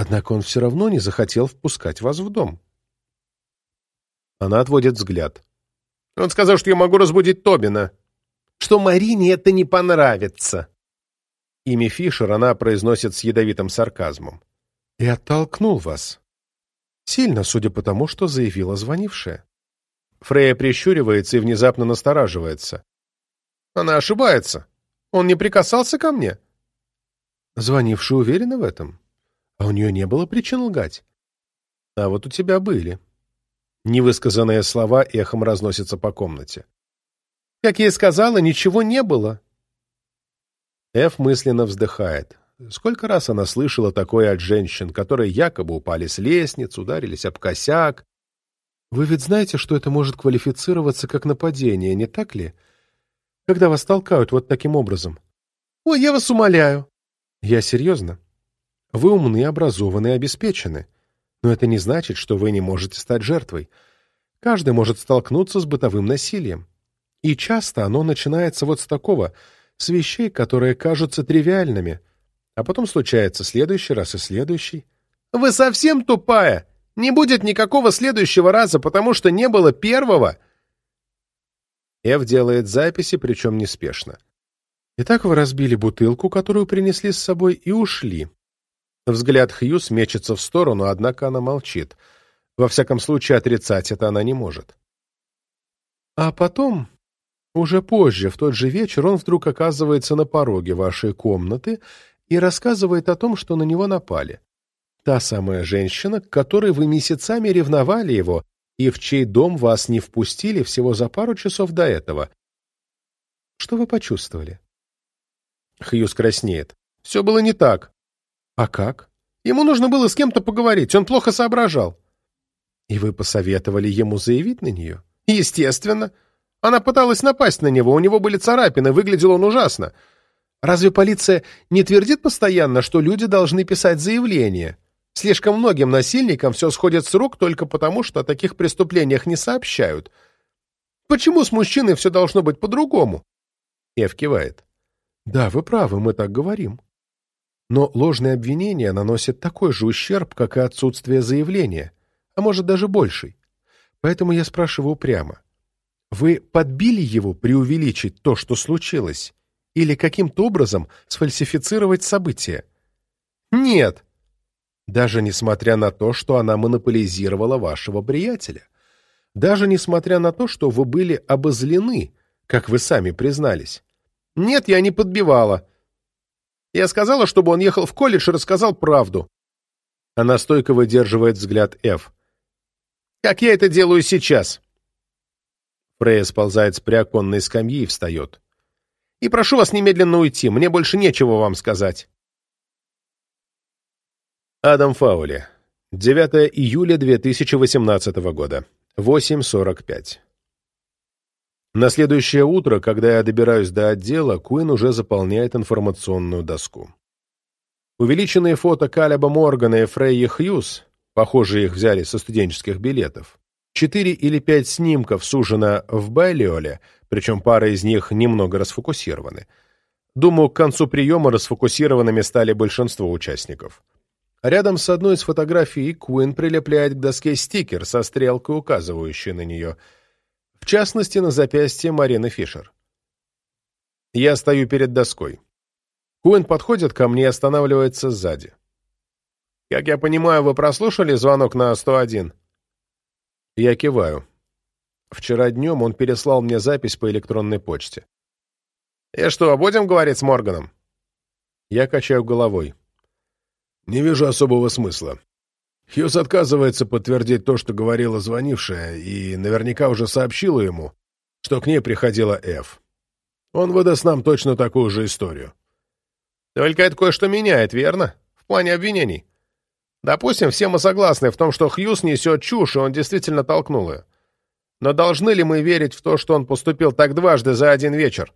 Однако он все равно не захотел впускать вас в дом. Она отводит взгляд. Он сказал, что я могу разбудить Тобина. Что Марине это не понравится. Имя Фишер она произносит с ядовитым сарказмом. И оттолкнул вас. Сильно, судя по тому, что заявила звонившая. Фрея прищуривается и внезапно настораживается. Она ошибается. Он не прикасался ко мне. Звонивший уверена в этом. А у нее не было причин лгать. А вот у тебя были. Невысказанные слова эхом разносятся по комнате. Как я и сказала, ничего не было. Эф мысленно вздыхает. Сколько раз она слышала такое от женщин, которые якобы упали с лестниц, ударились об косяк, вы ведь знаете, что это может квалифицироваться как нападение, не так ли? Когда вас толкают вот таким образом. Ой, я вас умоляю. Я серьезно. Вы умны, образованы и обеспечены. Но это не значит, что вы не можете стать жертвой. Каждый может столкнуться с бытовым насилием. И часто оно начинается вот с такого, с вещей, которые кажутся тривиальными, а потом случается следующий раз и следующий. «Вы совсем тупая!» Не будет никакого следующего раза, потому что не было первого. Эв делает записи, причем неспешно. Итак, вы разбили бутылку, которую принесли с собой, и ушли. Взгляд Хьюз мечется в сторону, однако она молчит. Во всяком случае, отрицать это она не может. А потом, уже позже, в тот же вечер, он вдруг оказывается на пороге вашей комнаты и рассказывает о том, что на него напали. Та самая женщина, к которой вы месяцами ревновали его и в чей дом вас не впустили всего за пару часов до этого. Что вы почувствовали? Хьюз краснеет. Все было не так. А как? Ему нужно было с кем-то поговорить, он плохо соображал. И вы посоветовали ему заявить на нее? Естественно. Она пыталась напасть на него, у него были царапины, выглядел он ужасно. Разве полиция не твердит постоянно, что люди должны писать заявление? Слишком многим насильникам все сходит с рук только потому, что о таких преступлениях не сообщают. Почему с мужчиной все должно быть по-другому? Эв кивает. Да, вы правы, мы так говорим. Но ложные обвинения наносят такой же ущерб, как и отсутствие заявления, а может даже больший. Поэтому я спрашиваю прямо. Вы подбили его преувеличить то, что случилось, или каким-то образом сфальсифицировать события? Нет, даже несмотря на то, что она монополизировала вашего приятеля. Даже несмотря на то, что вы были обозлены, как вы сами признались. Нет, я не подбивала. Я сказала, чтобы он ехал в колледж и рассказал правду. Она стойко выдерживает взгляд Ф. Как я это делаю сейчас? Фрея сползает с приоконной скамьи и встает. И прошу вас немедленно уйти, мне больше нечего вам сказать. Адам Фаули. 9 июля 2018 года. 8.45. На следующее утро, когда я добираюсь до отдела, Куин уже заполняет информационную доску. Увеличенные фото Калеба Моргана и Фрейи Хьюз, похоже, их взяли со студенческих билетов, четыре или пять снимков сужено в Байлиоле, причем пара из них немного расфокусированы. Думаю, к концу приема расфокусированными стали большинство участников. Рядом с одной из фотографий Куин прилепляет к доске стикер со стрелкой, указывающей на нее – в частности, на запястье Марины Фишер. Я стою перед доской. Куин подходит ко мне и останавливается сзади. «Как я понимаю, вы прослушали звонок на 101?» Я киваю. Вчера днем он переслал мне запись по электронной почте. «И что, будем говорить с Морганом?» Я качаю головой. «Не вижу особого смысла. Хьюз отказывается подтвердить то, что говорила звонившая, и наверняка уже сообщила ему, что к ней приходила Эф. Он выдаст нам точно такую же историю. Только это кое-что меняет, верно? В плане обвинений. Допустим, все мы согласны в том, что Хьюз несет чушь, и он действительно толкнул ее. Но должны ли мы верить в то, что он поступил так дважды за один вечер?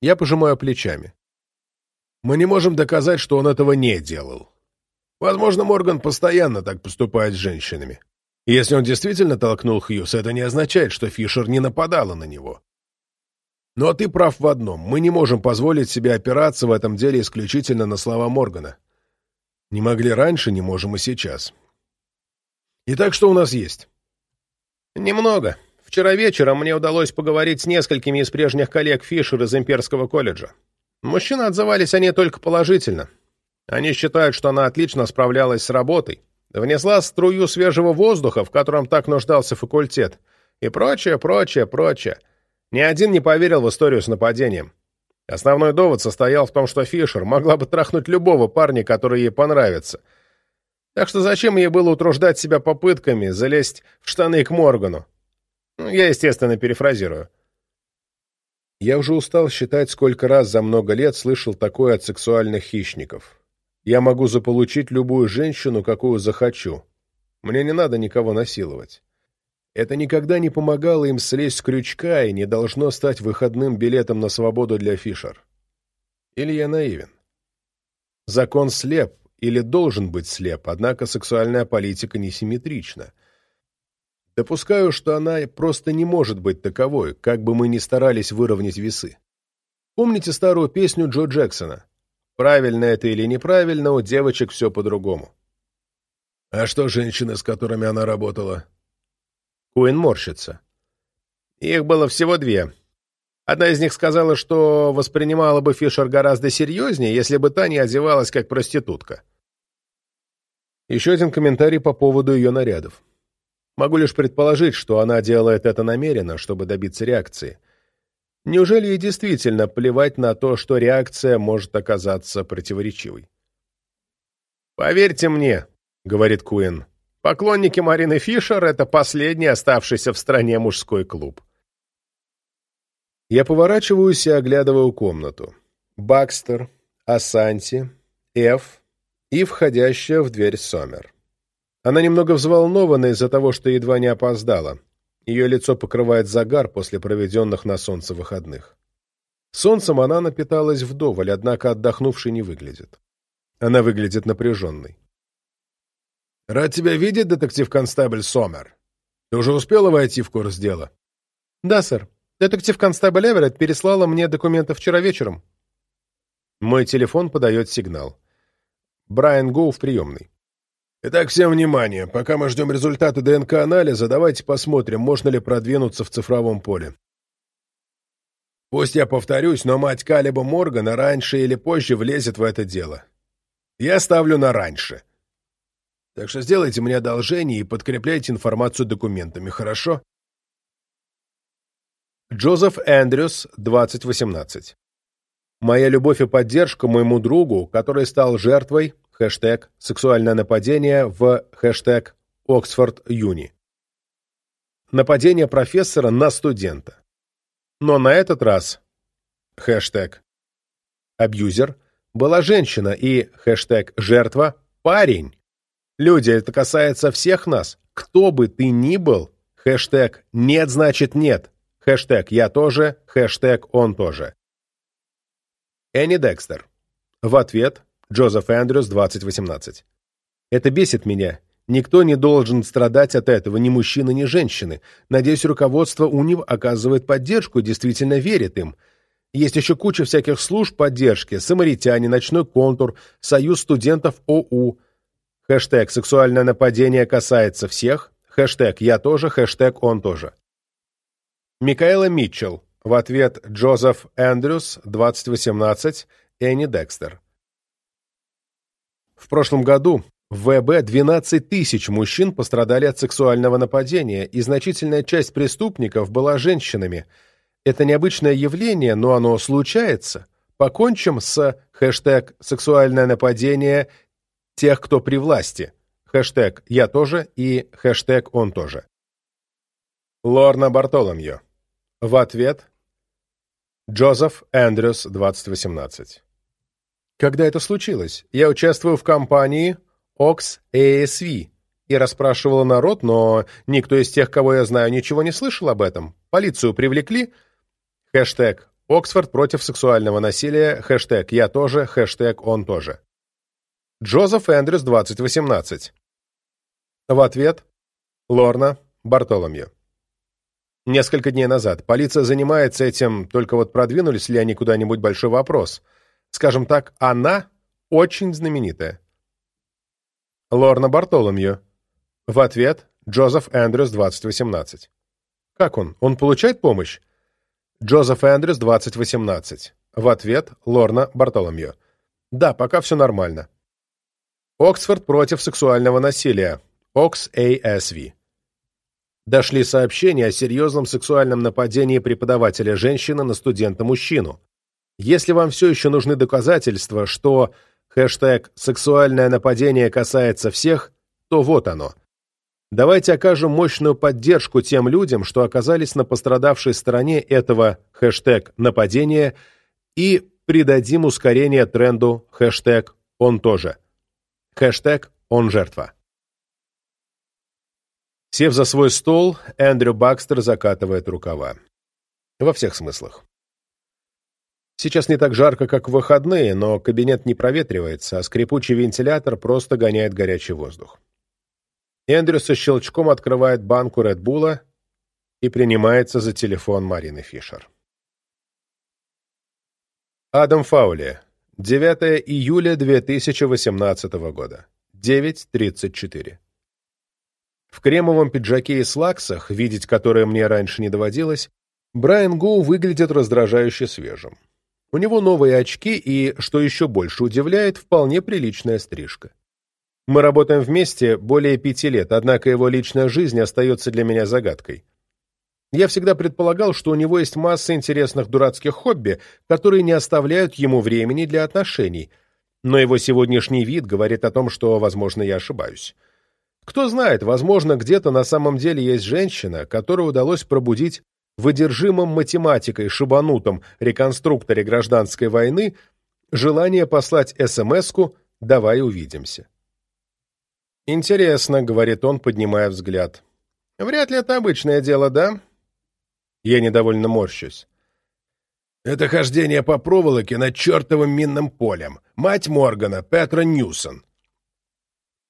Я пожимаю плечами. Мы не можем доказать, что он этого не делал. Возможно, Морган постоянно так поступает с женщинами. Если он действительно толкнул Хьюз, это не означает, что Фишер не нападала на него. Но ты прав в одном. Мы не можем позволить себе опираться в этом деле исключительно на слова Моргана. Не могли раньше, не можем и сейчас. Итак, что у нас есть? Немного. Вчера вечером мне удалось поговорить с несколькими из прежних коллег Фишер из Имперского колледжа. Мужчины отзывались о ней только положительно. Они считают, что она отлично справлялась с работой, внесла струю свежего воздуха, в котором так нуждался факультет, и прочее, прочее, прочее. Ни один не поверил в историю с нападением. Основной довод состоял в том, что Фишер могла бы трахнуть любого парня, который ей понравится. Так что зачем ей было утруждать себя попытками залезть в штаны к Моргану? Ну, я, естественно, перефразирую. Я уже устал считать, сколько раз за много лет слышал такое от сексуальных хищников. Я могу заполучить любую женщину, какую захочу. Мне не надо никого насиловать. Это никогда не помогало им слезть с крючка и не должно стать выходным билетом на свободу для Фишер. Или я наивен? Закон слеп или должен быть слеп, однако сексуальная политика несимметрична. Допускаю, что она просто не может быть таковой, как бы мы ни старались выровнять весы. Помните старую песню Джо Джексона Правильно это или неправильно, у девочек все по-другому. А что женщины, с которыми она работала? Куин морщится. Их было всего две. Одна из них сказала, что воспринимала бы Фишер гораздо серьезнее, если бы та не одевалась как проститутка. Еще один комментарий по поводу ее нарядов. Могу лишь предположить, что она делает это намеренно, чтобы добиться реакции. Неужели ей действительно плевать на то, что реакция может оказаться противоречивой? «Поверьте мне», — говорит Куин, — «поклонники Марины Фишер — это последний оставшийся в стране мужской клуб». Я поворачиваюсь и оглядываю комнату. Бакстер, Асанти, Эф и входящая в дверь Сомер. Она немного взволнована из-за того, что едва не опоздала. Ее лицо покрывает загар после проведенных на солнце выходных. Солнцем она напиталась вдоволь, однако отдохнувшей не выглядит. Она выглядит напряженной. «Рад тебя видеть, детектив-констабль Сомер. Ты уже успела войти в курс дела?» «Да, сэр. Детектив-констабль Эверетт переслала мне документы вчера вечером». Мой телефон подает сигнал. Брайан Гоу в приемной. Итак, всем внимание. Пока мы ждем результаты ДНК-анализа, давайте посмотрим, можно ли продвинуться в цифровом поле. Пусть я повторюсь, но мать Калиба Моргана раньше или позже влезет в это дело. Я ставлю на раньше. Так что сделайте мне одолжение и подкрепляйте информацию документами, хорошо? Джозеф Эндрюс, 2018. Моя любовь и поддержка моему другу, который стал жертвой хэштег «Сексуальное нападение» в хэштег «Оксфорд Юни». Нападение профессора на студента. Но на этот раз хэштег «Абьюзер» была женщина и хэштег «Жертва» – парень. Люди, это касается всех нас. Кто бы ты ни был, хэштег «Нет значит нет», Хэштег «Я тоже», хэштег «Он тоже». Энни Декстер. В ответ Джозеф Эндрюс, 2018. Это бесит меня. Никто не должен страдать от этого, ни мужчины, ни женщины. Надеюсь, руководство УНИВ оказывает поддержку и действительно верит им. Есть еще куча всяких служб поддержки, самаритяне, ночной контур, союз студентов ОУ. Хэштег «Сексуальное нападение касается всех», хэштег «Я тоже», хэштег «Он тоже». Микаэла Митчелл. В ответ Джозеф Эндрюс, 2018, Энни Декстер. В прошлом году в ВБ 12 тысяч мужчин пострадали от сексуального нападения, и значительная часть преступников была женщинами. Это необычное явление, но оно случается. Покончим с хэштег «сексуальное нападение тех, кто при власти», хэштег «я тоже» и хэштег «он тоже». Лорна Бартоломью. В ответ Джозеф Эндрюс, 2018. Когда это случилось? Я участвую в кампании Ox ASV и расспрашивала народ, но никто из тех, кого я знаю, ничего не слышал об этом. Полицию привлекли. Хэштег «Оксфорд против сексуального насилия», хэштег «Я тоже», хэштег «Он тоже». Джозеф Эндрюс, 2018. В ответ Лорна Бартоломью. Несколько дней назад. Полиция занимается этим, только вот продвинулись ли они куда-нибудь большой вопрос. Скажем так, она очень знаменитая. Лорна Бартоломью. В ответ Джозеф Эндрюс, 2018. Как он? Он получает помощь? Джозеф Эндрюс, 2018. В ответ Лорна Бартоломью. Да, пока все нормально. Оксфорд против сексуального насилия. OXASV дошли сообщения о серьезном сексуальном нападении преподавателя женщины на студента-мужчину. Если вам все еще нужны доказательства, что хэштег «сексуальное нападение касается всех», то вот оно. Давайте окажем мощную поддержку тем людям, что оказались на пострадавшей стороне этого хэштег «нападения» и придадим ускорение тренду хэштег «он тоже». Хэштег «он жертва». Сев за свой стол, Эндрю Бакстер закатывает рукава. Во всех смыслах. Сейчас не так жарко, как в выходные, но кабинет не проветривается, а скрипучий вентилятор просто гоняет горячий воздух. Эндрю со щелчком открывает банку Редбула и принимается за телефон Марины Фишер. Адам Фаули. 9 июля 2018 года. 9.34. В кремовом пиджаке и слаксах, видеть которые мне раньше не доводилось, Брайан Гоу выглядит раздражающе свежим. У него новые очки и, что еще больше удивляет, вполне приличная стрижка. Мы работаем вместе более пяти лет, однако его личная жизнь остается для меня загадкой. Я всегда предполагал, что у него есть масса интересных дурацких хобби, которые не оставляют ему времени для отношений, но его сегодняшний вид говорит о том, что, возможно, я ошибаюсь. Кто знает, возможно, где-то на самом деле есть женщина, которой удалось пробудить в одержимом математикой шибанутом реконструкторе гражданской войны желание послать СМС-ку «давай увидимся». «Интересно», — говорит он, поднимая взгляд. «Вряд ли это обычное дело, да?» Я недовольно морщусь. «Это хождение по проволоке над чертовым минным полем. Мать Моргана, Петра Ньюсон.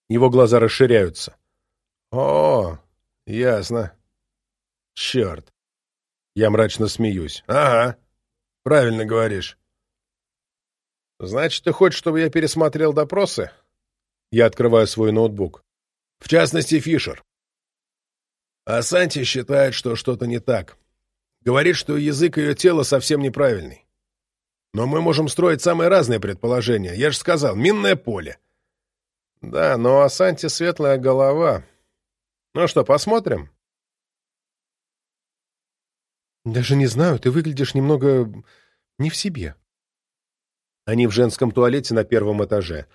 Его глаза расширяются. «О, ясно. Черт!» Я мрачно смеюсь. «Ага, правильно говоришь». «Значит, ты хочешь, чтобы я пересмотрел допросы?» Я открываю свой ноутбук. «В частности, Фишер. А Санти считает, что что-то не так. Говорит, что язык ее тела совсем неправильный. Но мы можем строить самые разные предположения. Я же сказал, минное поле. Да, но Асанти светлая голова. Ну что, посмотрим? Даже не знаю, ты выглядишь немного не в себе. Они в женском туалете на первом этаже.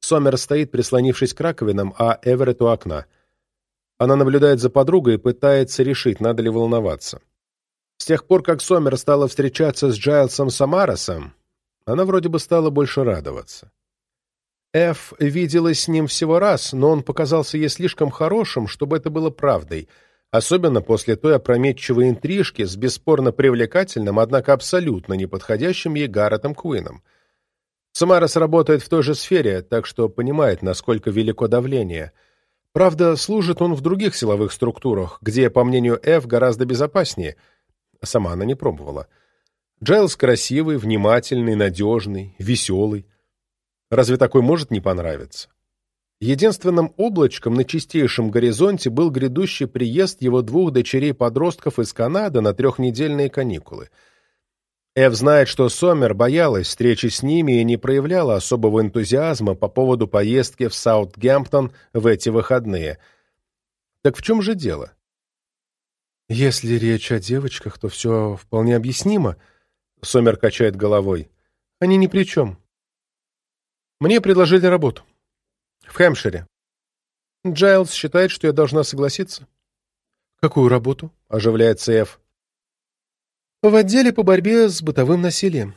Сомер стоит, прислонившись к раковинам, а Эверетт у окна. Она наблюдает за подругой и пытается решить, надо ли волноваться. С тех пор, как Сомер стала встречаться с Джайлсом Самаросом, она вроде бы стала больше радоваться. Эф виделась с ним всего раз, но он показался ей слишком хорошим, чтобы это было правдой. Особенно после той опрометчивой интрижки с бесспорно привлекательным, однако абсолютно неподходящим ей Гарретом Куином. Самарас работает в той же сфере, так что понимает, насколько велико давление. Правда, служит он в других силовых структурах, где, по мнению Ф, гораздо безопаснее. Сама она не пробовала. Джайлз красивый, внимательный, надежный, веселый. Разве такой может не понравиться? Единственным облачком на чистейшем горизонте был грядущий приезд его двух дочерей-подростков из Канады на трехнедельные каникулы. Эв знает, что Сомер боялась встречи с ними и не проявляла особого энтузиазма по поводу поездки в Саутгемптон в эти выходные. Так в чем же дело? Если речь о девочках, то все вполне объяснимо, — Сомер качает головой. Они ни при чем. Мне предложили работу. В Хэмпшире. Джайлз считает, что я должна согласиться. Какую работу? Оживляется Эф. В отделе по борьбе с бытовым насилием.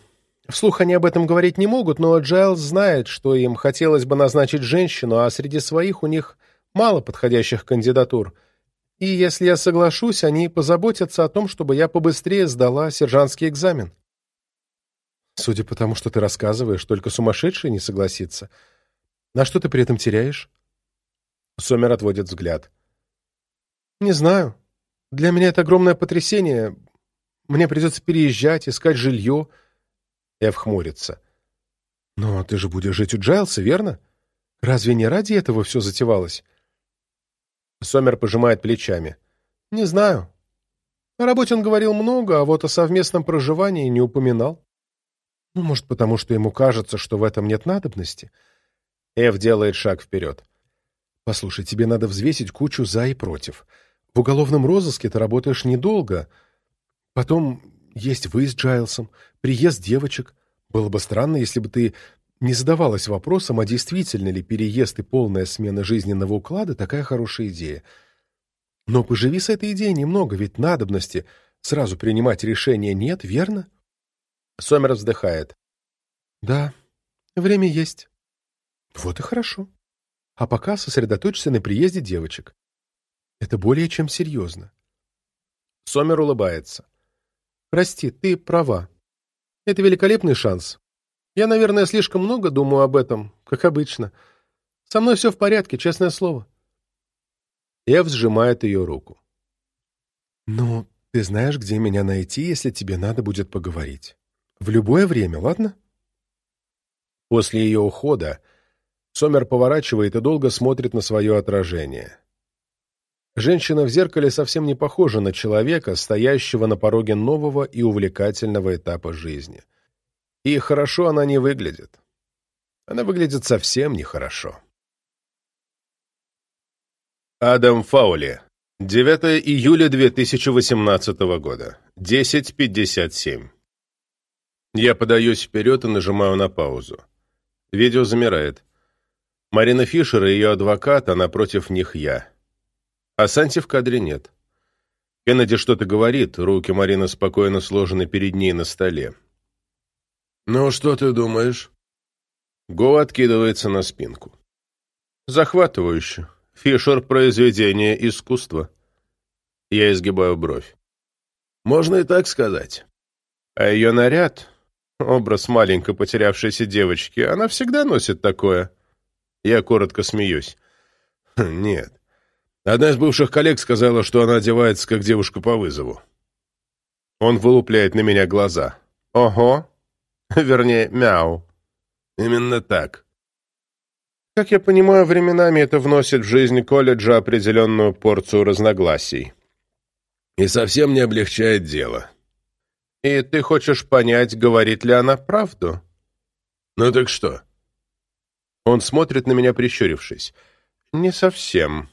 Вслух они об этом говорить не могут, но Джайлз знает, что им хотелось бы назначить женщину, а среди своих у них мало подходящих кандидатур. И если я соглашусь, они позаботятся о том, чтобы я побыстрее сдала сержантский экзамен. Судя по тому, что ты рассказываешь, только сумасшедший не согласится. На что ты при этом теряешь? Сомер отводит взгляд. Не знаю. Для меня это огромное потрясение. Мне придется переезжать, искать жилье. Эв хмурится. Но ты же будешь жить у Джайлса, верно? Разве не ради этого все затевалось? Сомер пожимает плечами. Не знаю. О работе он говорил много, а вот о совместном проживании не упоминал. Ну, может, потому что ему кажется, что в этом нет надобности. — Эв делает шаг вперед. «Послушай, тебе надо взвесить кучу «за» и «против». В уголовном розыске ты работаешь недолго. Потом есть вы с Джайлсом, приезд девочек. Было бы странно, если бы ты не задавалась вопросом, а действительно ли переезд и полная смена жизненного уклада такая хорошая идея. Но поживи с этой идеей немного, ведь надобности сразу принимать решение нет, верно? Сомер вздыхает. Да, время есть. Вот и хорошо. А пока сосредоточься на приезде девочек. Это более чем серьезно. Сомер улыбается. Прости, ты права. Это великолепный шанс. Я, наверное, слишком много думаю об этом, как обычно. Со мной все в порядке, честное слово. Эв сжимает ее руку. «Ну, ты знаешь, где меня найти, если тебе надо будет поговорить. В любое время, ладно?» После ее ухода Сомер поворачивает и долго смотрит на свое отражение. Женщина в зеркале совсем не похожа на человека, стоящего на пороге нового и увлекательного этапа жизни. И хорошо она не выглядит. Она выглядит совсем нехорошо. Адам Фаули. 9 июля 2018 года. 10.57. Я подаюсь вперед и нажимаю на паузу. Видео замирает. Марина Фишер и ее адвокат, а напротив них я. А Санти в кадре нет. Кеннеди что-то говорит, руки Марины спокойно сложены перед ней на столе. «Ну, что ты думаешь?» Го откидывается на спинку. «Захватывающе. Фишер — произведение искусства». Я изгибаю бровь. «Можно и так сказать. А ее наряд, образ маленькой потерявшейся девочки, она всегда носит такое». Я коротко смеюсь. Хм, нет. Одна из бывших коллег сказала, что она одевается как девушка по вызову. Он вылупляет на меня глаза. Ого. Вернее, мяу. Именно так. Как я понимаю, временами это вносит в жизнь колледжа определенную порцию разногласий. И совсем не облегчает дело. И ты хочешь понять, говорит ли она правду? Ну так что? Он смотрит на меня, прищурившись. «Не совсем».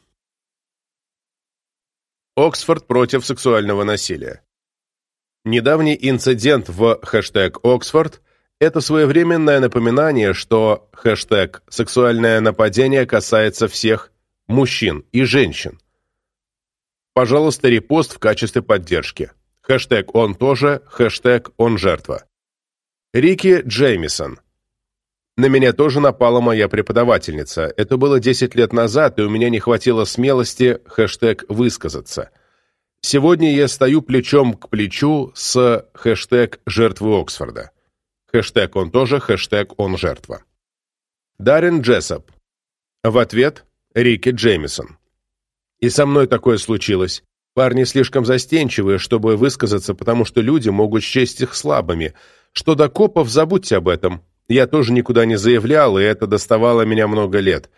Оксфорд против сексуального насилия. Недавний инцидент в хэштег «Оксфорд» — это своевременное напоминание, что хэштег «сексуальное нападение» касается всех мужчин и женщин. Пожалуйста, репост в качестве поддержки. Хэштег «Он тоже», хэштег «Он жертва». Рики Джеймисон. На меня тоже напала моя преподавательница. Это было 10 лет назад, и у меня не хватило смелости хэштег «высказаться». Сегодня я стою плечом к плечу с хэштег «Жертвы Оксфорда». Хэштег «Он тоже», хэштег «Он жертва». Даррен Джессоп. В ответ Рики Джеймисон. И со мной такое случилось. Парни слишком застенчивые, чтобы высказаться, потому что люди могут счесть их слабыми. Что до копов, забудьте об этом. Я тоже никуда не заявлял, и это доставало меня много лет.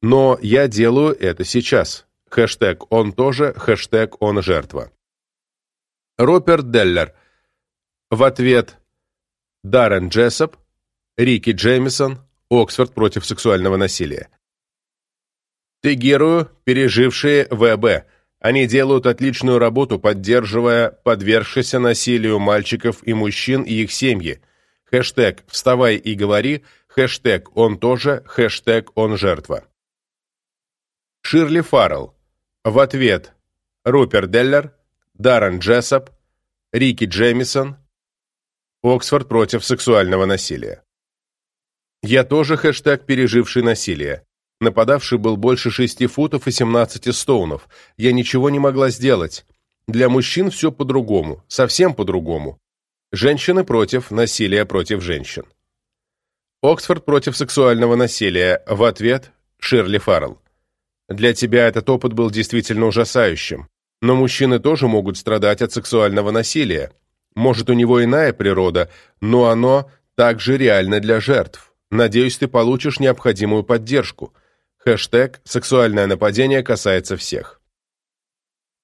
Но я делаю это сейчас. Хэштег «Он тоже», хэштег «Он жертва». Роберт Деллер. В ответ Даррен Джессоп, Рики Джеймисон, Оксфорд против сексуального насилия. Тегирую, пережившие ВБ. Они делают отличную работу, поддерживая подвергшихся насилию мальчиков и мужчин и их семьи. Хэштег «Вставай и говори», хэштег «Он тоже», хэштег «Он жертва». Ширли Фаррелл. В ответ Руперт Деллер, Даррен Джессоп, Рики Джеймисон, Оксфорд против сексуального насилия. Я тоже хэштег «Переживший насилие». Нападавший был больше шести футов и семнадцати стоунов. Я ничего не могла сделать. Для мужчин все по-другому, совсем по-другому. Женщины против насилия против женщин. Оксфорд против сексуального насилия. В ответ Ширли Фаррелл. Для тебя этот опыт был действительно ужасающим. Но мужчины тоже могут страдать от сексуального насилия. Может, у него иная природа, но оно также реально для жертв. Надеюсь, ты получишь необходимую поддержку. Хэштег «Сексуальное нападение касается всех».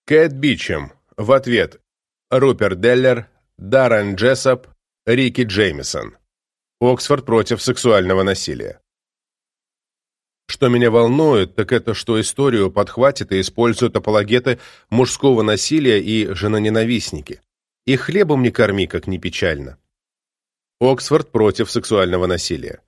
Кэт Бичем. В ответ. Руперт Деллер, Даррен Джессоп, Рики Джеймисон. Оксфорд против сексуального насилия. Что меня волнует, так это, что историю подхватят и используют апологеты мужского насилия и женоненавистники. И хлебом не корми, как ни печально. Оксфорд против сексуального насилия.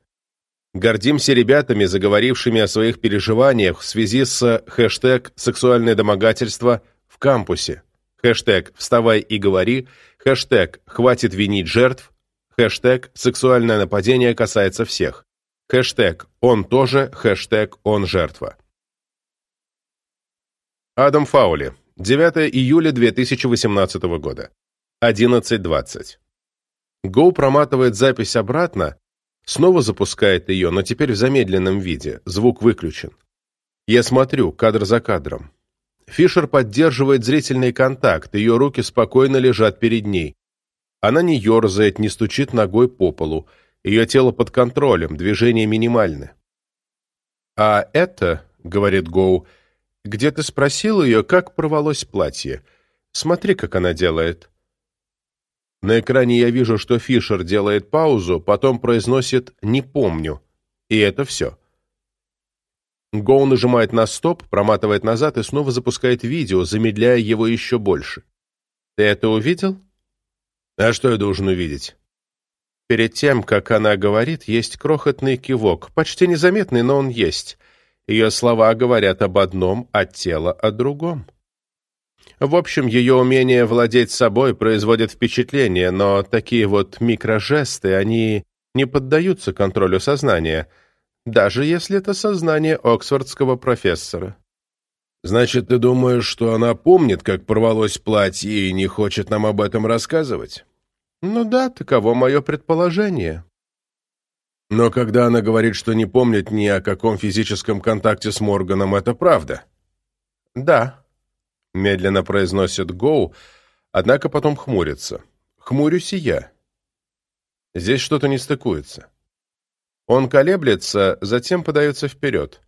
Гордимся ребятами, заговорившими о своих переживаниях в связи с хэштег «Сексуальное домогательство» в кампусе, хэштег «Вставай и говори», хэштег «Хватит винить жертв», хэштег «Сексуальное нападение касается всех», хэштег «Он тоже», хэштег «Он жертва». Адам Фаули, 9 июля 2018 года, 11.20. Гоу проматывает запись обратно, Снова запускает ее, но теперь в замедленном виде, звук выключен. Я смотрю, кадр за кадром. Фишер поддерживает зрительный контакт, ее руки спокойно лежат перед ней. Она не ерзает, не стучит ногой по полу. Ее тело под контролем, движения минимальны. «А это, — говорит Гоу, — где ты спросил ее, как порвалось платье? Смотри, как она делает. На экране я вижу, что Фишер делает паузу, потом произносит «не помню», и это все. Гоу нажимает на стоп, проматывает назад и снова запускает видео, замедляя его еще больше. «Ты это увидел?» «А что я должен увидеть?» Перед тем, как она говорит, есть крохотный кивок, почти незаметный, но он есть. Ее слова говорят об одном, а тело о другом. В общем, ее умение владеть собой производит впечатление, но такие вот микрожесты, они не поддаются контролю сознания, даже если это сознание оксфордского профессора. «Значит, ты думаешь, что она помнит, как порвалось платье и не хочет нам об этом рассказывать?» «Ну да, таково мое предположение». «Но когда она говорит, что не помнит ни о каком физическом контакте с Морганом, это правда?» «Да», — медленно произносит Гоу, однако потом хмурится. Хмурюсь и я. Здесь что-то не стыкуется. Он колеблется, затем подается вперед.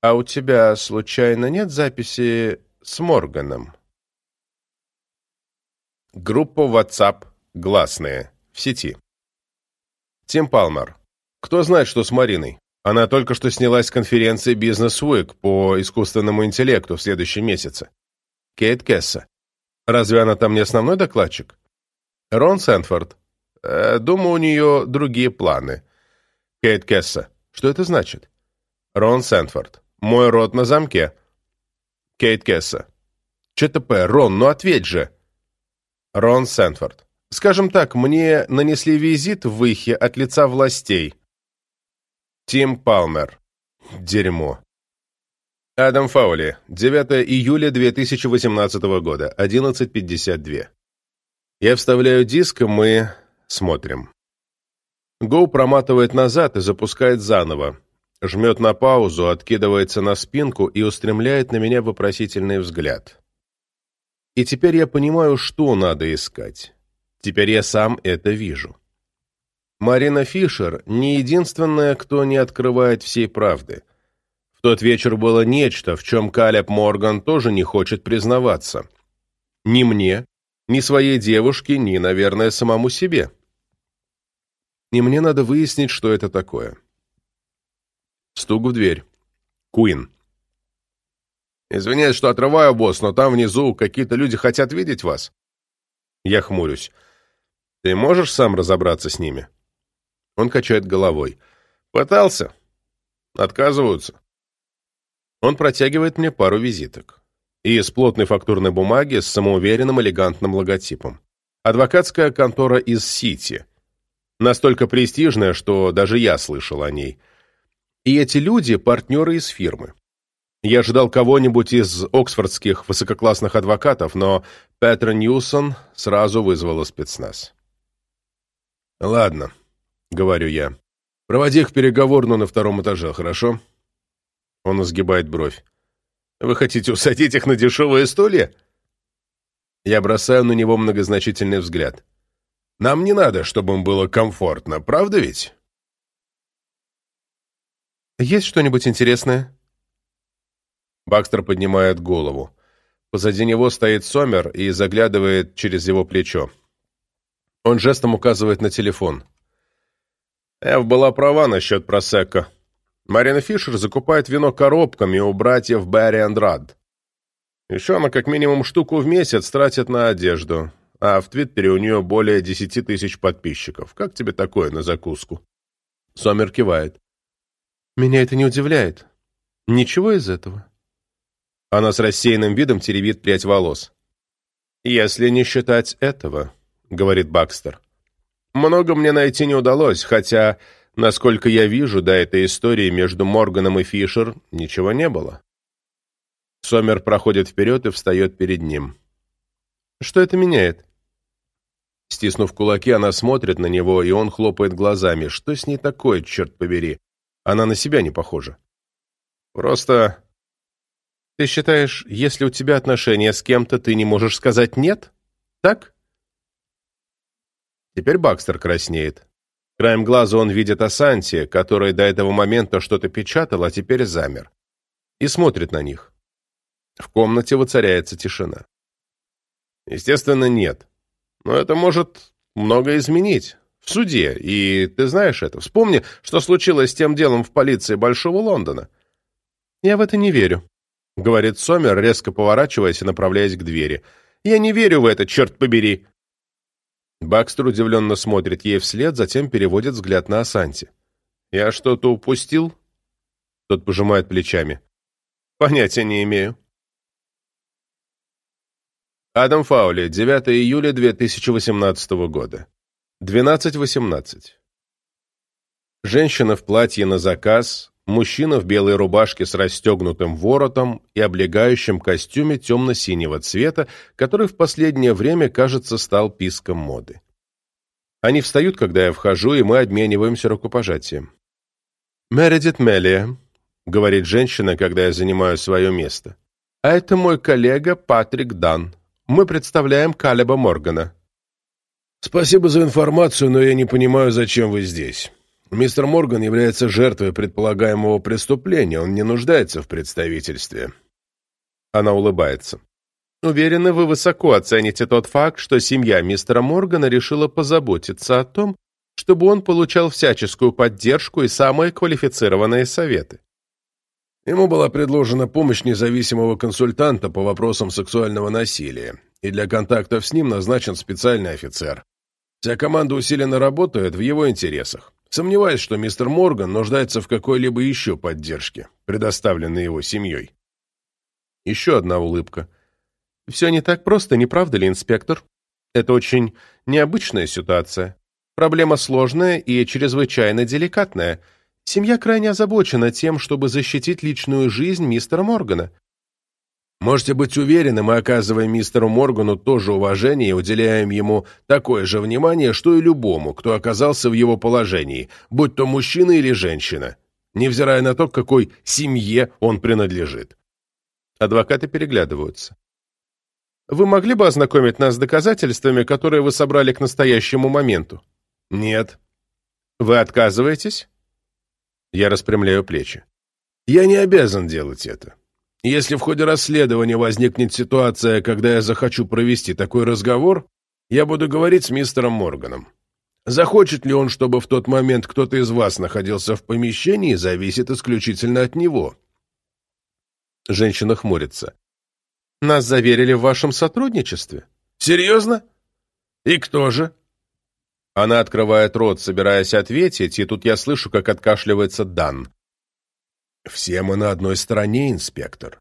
«А у тебя, случайно, нет записи с Морганом?» Группа WhatsApp «Гласные» в сети. Тим Палмер. Кто знает, что с Мариной? Она только что снялась с конференции Business Week по искусственному интеллекту в следующем месяце. Кейт Кесса. Разве она там не основной докладчик? Рон Сэнфорд. Э, думаю, у нее другие планы. Кейт Кесса. Что это значит? Рон Сэнфорд. Мой рот на замке. Кейт Кесса. ЧТП. Рон, ну ответь же. Рон Сэнфорд. Скажем так, мне нанесли визит в Ихе от лица властей. Тим Палмер. Дерьмо. Адам Фаули, 9 июля 2018 года, 11.52. Я вставляю диск, и мы смотрим. Гоу проматывает назад и запускает заново. Жмет на паузу, откидывается на спинку и устремляет на меня вопросительный взгляд. И теперь я понимаю, что надо искать. Теперь я сам это вижу. Марина Фишер не единственная, кто не открывает всей правды — тот вечер было нечто, в чем Калеб Морган тоже не хочет признаваться. Ни мне, ни своей девушке, ни, наверное, самому себе. И мне надо выяснить, что это такое. Стук в дверь. Куин. «Извиняюсь, что отрываю, босс, но там внизу какие-то люди хотят видеть вас». Я хмурюсь. «Ты можешь сам разобраться с ними?» Он качает головой. «Пытался. Отказываются. Он протягивает мне пару визиток. И из плотной фактурной бумаги с самоуверенным элегантным логотипом. Адвокатская контора из Сити. Настолько престижная, что даже я слышал о ней. И эти люди – партнеры из фирмы. Я ждал кого-нибудь из оксфордских высококлассных адвокатов, но Петра Ньюсон сразу вызвала спецназ. «Ладно», — говорю я. «Проводи их переговорную на втором этаже, хорошо?» Он изгибает бровь. «Вы хотите усадить их на дешевые стулья?» Я бросаю на него многозначительный взгляд. «Нам не надо, чтобы им было комфортно, правда ведь?» «Есть что-нибудь интересное?» Бакстер поднимает голову. Позади него стоит Сомер и заглядывает через его плечо. Он жестом указывает на телефон. «Эв была права насчет просекко», Марина Фишер закупает вино коробками у братьев Барри Андрад. Еще она как минимум штуку в месяц тратит на одежду, а в Твиттере у нее более десяти тысяч подписчиков. Как тебе такое на закуску?» Сомер кивает. «Меня это не удивляет. Ничего из этого». Она с рассеянным видом теребит прядь волос. «Если не считать этого», — говорит Бакстер. «Много мне найти не удалось, хотя Насколько я вижу, до этой истории между Морганом и Фишер ничего не было. Сомер проходит вперед и встает перед ним. Что это меняет? Стиснув кулаки, она смотрит на него, и он хлопает глазами. Что с ней такое, черт побери? Она на себя не похожа. Просто... Ты считаешь, если у тебя отношения с кем-то, ты не можешь сказать «нет»? Так? Теперь Бакстер краснеет. Краем глаза он видит Асанти, который до этого момента что-то печатал, а теперь замер. И смотрит на них. В комнате воцаряется тишина. Естественно, нет. Но это может много изменить. В суде. И ты знаешь это. Вспомни, что случилось с тем делом в полиции Большого Лондона. Я в это не верю, — говорит Сомер, резко поворачиваясь и направляясь к двери. Я не верю в это, черт побери. Бакстер удивленно смотрит ей вслед, затем переводит взгляд на Асанти. «Я что-то упустил?» Тот пожимает плечами. «Понятия не имею». Адам Фаули, 9 июля 2018 года. 12.18. Женщина в платье на заказ, мужчина в белой рубашке с расстегнутым воротом и облегающем костюме темно-синего цвета, который в последнее время, кажется, стал писком моды. Они встают, когда я вхожу, и мы обмениваемся рукопожатием. «Мередит Мелия», — говорит женщина, когда я занимаю свое место. «А это мой коллега Патрик Дан. Мы представляем Калеба Моргана». «Спасибо за информацию, но я не понимаю, зачем вы здесь». Мистер Морган является жертвой предполагаемого преступления, он не нуждается в представительстве. Она улыбается. Уверены, вы высоко оцените тот факт, что семья мистера Моргана решила позаботиться о том, чтобы он получал всяческую поддержку и самые квалифицированные советы. Ему была предложена помощь независимого консультанта по вопросам сексуального насилия, и для контактов с ним назначен специальный офицер. Вся команда усиленно работает в его интересах. Сомневаюсь, что мистер Морган нуждается в какой-либо еще поддержке, предоставленной его семьей. Еще одна улыбка. Все не так просто, не правда ли, инспектор? Это очень необычная ситуация. Проблема сложная и чрезвычайно деликатная. Семья крайне озабочена тем, чтобы защитить личную жизнь мистера Моргана. Можете быть уверены, мы оказываем мистеру Моргану тоже уважение и уделяем ему такое же внимание, что и любому, кто оказался в его положении, будь то мужчина или женщина, невзирая на то, к какой семье он принадлежит. Адвокаты переглядываются. Вы могли бы ознакомить нас с доказательствами, которые вы собрали к настоящему моменту? Нет. Вы отказываетесь? Я распрямляю плечи. Я не обязан делать это. Если в ходе расследования возникнет ситуация, когда я захочу провести такой разговор, я буду говорить с мистером Морганом. Захочет ли он, чтобы в тот момент кто-то из вас находился в помещении, зависит исключительно от него. Женщина хмурится. Нас заверили в вашем сотрудничестве. Серьезно? И кто же? Она открывает рот, собираясь ответить, и тут я слышу, как откашливается Дан. «Все мы на одной стороне, инспектор.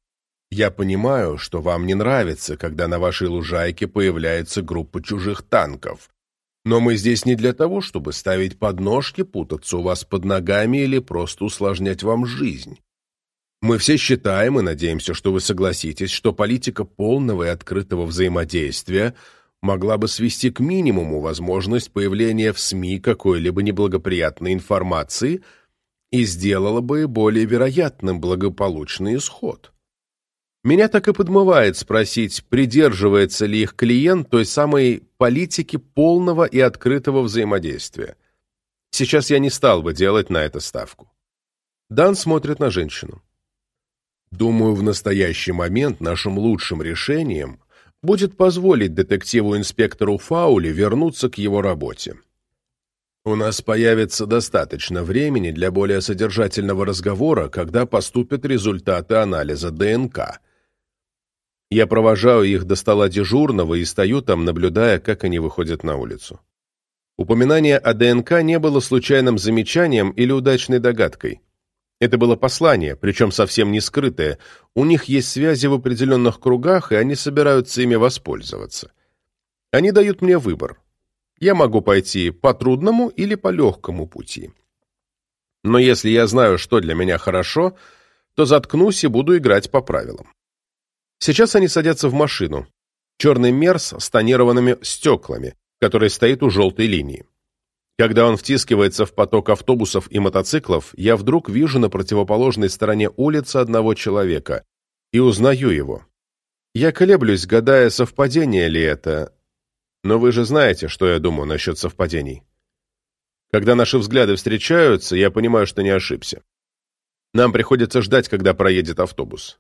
Я понимаю, что вам не нравится, когда на вашей лужайке появляется группа чужих танков. Но мы здесь не для того, чтобы ставить подножки, путаться у вас под ногами или просто усложнять вам жизнь. Мы все считаем и надеемся, что вы согласитесь, что политика полного и открытого взаимодействия могла бы свести к минимуму возможность появления в СМИ какой-либо неблагоприятной информации – и сделало бы более вероятным благополучный исход. Меня так и подмывает спросить, придерживается ли их клиент той самой политики полного и открытого взаимодействия. Сейчас я не стал бы делать на это ставку. Дан смотрит на женщину. Думаю, в настоящий момент нашим лучшим решением будет позволить детективу-инспектору Фауле вернуться к его работе. У нас появится достаточно времени для более содержательного разговора, когда поступят результаты анализа ДНК. Я провожаю их до стола дежурного и стою там, наблюдая, как они выходят на улицу. Упоминание о ДНК не было случайным замечанием или удачной догадкой. Это было послание, причем совсем не скрытое. У них есть связи в определенных кругах, и они собираются ими воспользоваться. Они дают мне выбор я могу пойти по трудному или по легкому пути. Но если я знаю, что для меня хорошо, то заткнусь и буду играть по правилам. Сейчас они садятся в машину. Черный Мерс с тонированными стеклами, который стоит у желтой линии. Когда он втискивается в поток автобусов и мотоциклов, я вдруг вижу на противоположной стороне улицы одного человека и узнаю его. Я колеблюсь, гадая, совпадение ли это, но вы же знаете, что я думаю насчет совпадений. Когда наши взгляды встречаются, я понимаю, что не ошибся. Нам приходится ждать, когда проедет автобус.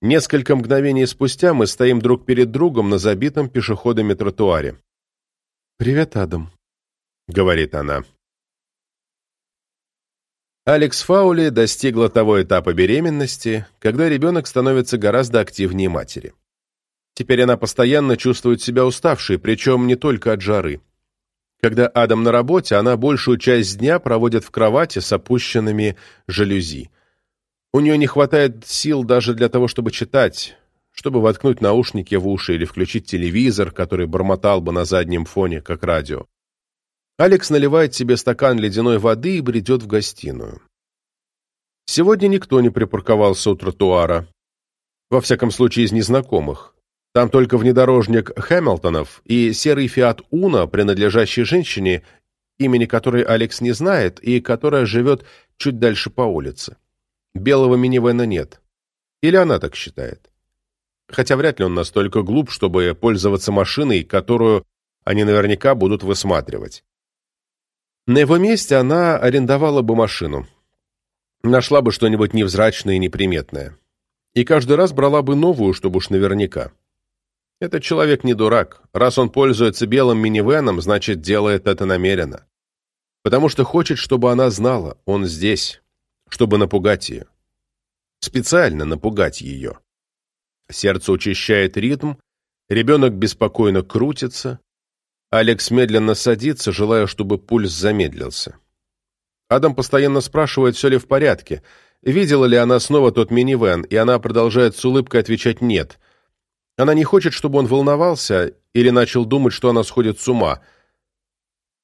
Несколько мгновений спустя мы стоим друг перед другом на забитом пешеходами тротуаре. «Привет, Адам», — говорит она. Алекс Фаули достигла того этапа беременности, когда ребенок становится гораздо активнее матери. Теперь она постоянно чувствует себя уставшей, причем не только от жары. Когда Адам на работе, она большую часть дня проводит в кровати с опущенными жалюзи. У нее не хватает сил даже для того, чтобы читать, чтобы воткнуть наушники в уши или включить телевизор, который бормотал бы на заднем фоне, как радио. Алекс наливает себе стакан ледяной воды и бредет в гостиную. Сегодня никто не припарковался у тротуара. Во всяком случае, из незнакомых. Там только внедорожник Хэмилтонов и серый Фиат Уна, принадлежащий женщине, имени которой Алекс не знает и которая живет чуть дальше по улице. Белого минивэна нет. Или она так считает. Хотя вряд ли он настолько глуп, чтобы пользоваться машиной, которую они наверняка будут высматривать. На его месте она арендовала бы машину. Нашла бы что-нибудь невзрачное и неприметное. И каждый раз брала бы новую, чтобы уж наверняка. Этот человек не дурак. Раз он пользуется белым минивеном, значит, делает это намеренно. Потому что хочет, чтобы она знала, он здесь, чтобы напугать ее. Специально напугать ее. Сердце учащает ритм, ребенок беспокойно крутится. Алекс медленно садится, желая, чтобы пульс замедлился. Адам постоянно спрашивает, все ли в порядке, видела ли она снова тот минивэн, и она продолжает с улыбкой отвечать «нет», она не хочет, чтобы он волновался или начал думать, что она сходит с ума,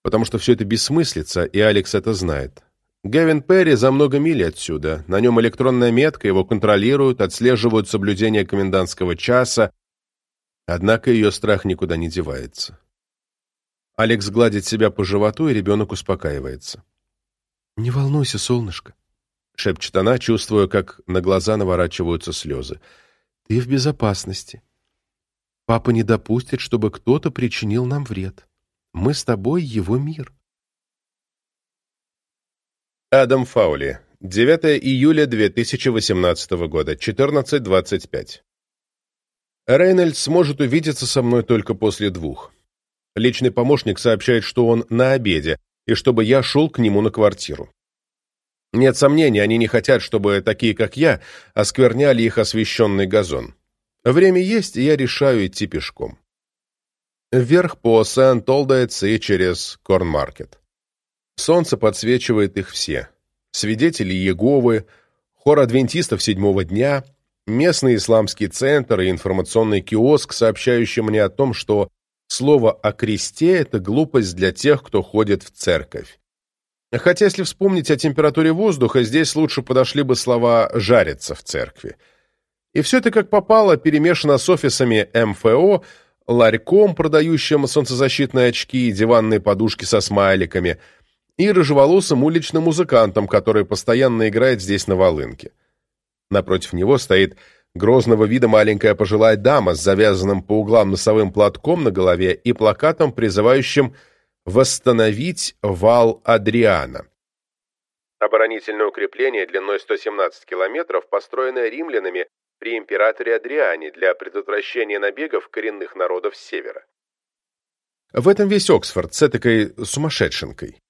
потому что все это бессмыслица, и Алекс это знает. Гевин Перри за много миль отсюда. На нем электронная метка, его контролируют, отслеживают соблюдение комендантского часа. Однако ее страх никуда не девается. Алекс гладит себя по животу, и ребенок успокаивается. «Не волнуйся, солнышко», — шепчет она, чувствуя, как на глаза наворачиваются слезы. «Ты в безопасности. Папа не допустит, чтобы кто-то причинил нам вред. Мы с тобой его мир». Адам Фаули. 9 июля 2018 года, 14.25. Рейнольдс сможет увидеться со мной только после двух. Личный помощник сообщает, что он на обеде, и чтобы я шел к нему на квартиру. Нет сомнений, они не хотят, чтобы такие, как я, оскверняли их освещенный газон. Время есть, и я решаю идти пешком. Вверх по Сент-Олдейтс и через Корнмаркет. Солнце подсвечивает их все. Свидетели Иеговы, хор адвентистов седьмого дня, местный исламский центр и информационный киоск, сообщающий мне о том, что Слово о кресте – это глупость для тех, кто ходит в церковь. Хотя, если вспомнить о температуре воздуха, здесь лучше подошли бы слова «жариться в церкви». И все это как попало перемешано с офисами МФО, ларьком, продающим солнцезащитные очки и диванные подушки со смайликами, и рыжеволосым уличным музыкантом, который постоянно играет здесь на волынке. Напротив него стоит Грозного вида маленькая пожилая дама с завязанным по углам носовым платком на голове и плакатом, призывающим восстановить вал Адриана. Оборонительное укрепление длиной 117 километров, построенное римлянами при императоре Адриане для предотвращения набегов коренных народов с севера. В этом весь Оксфорд с этакой сумасшедшенкой.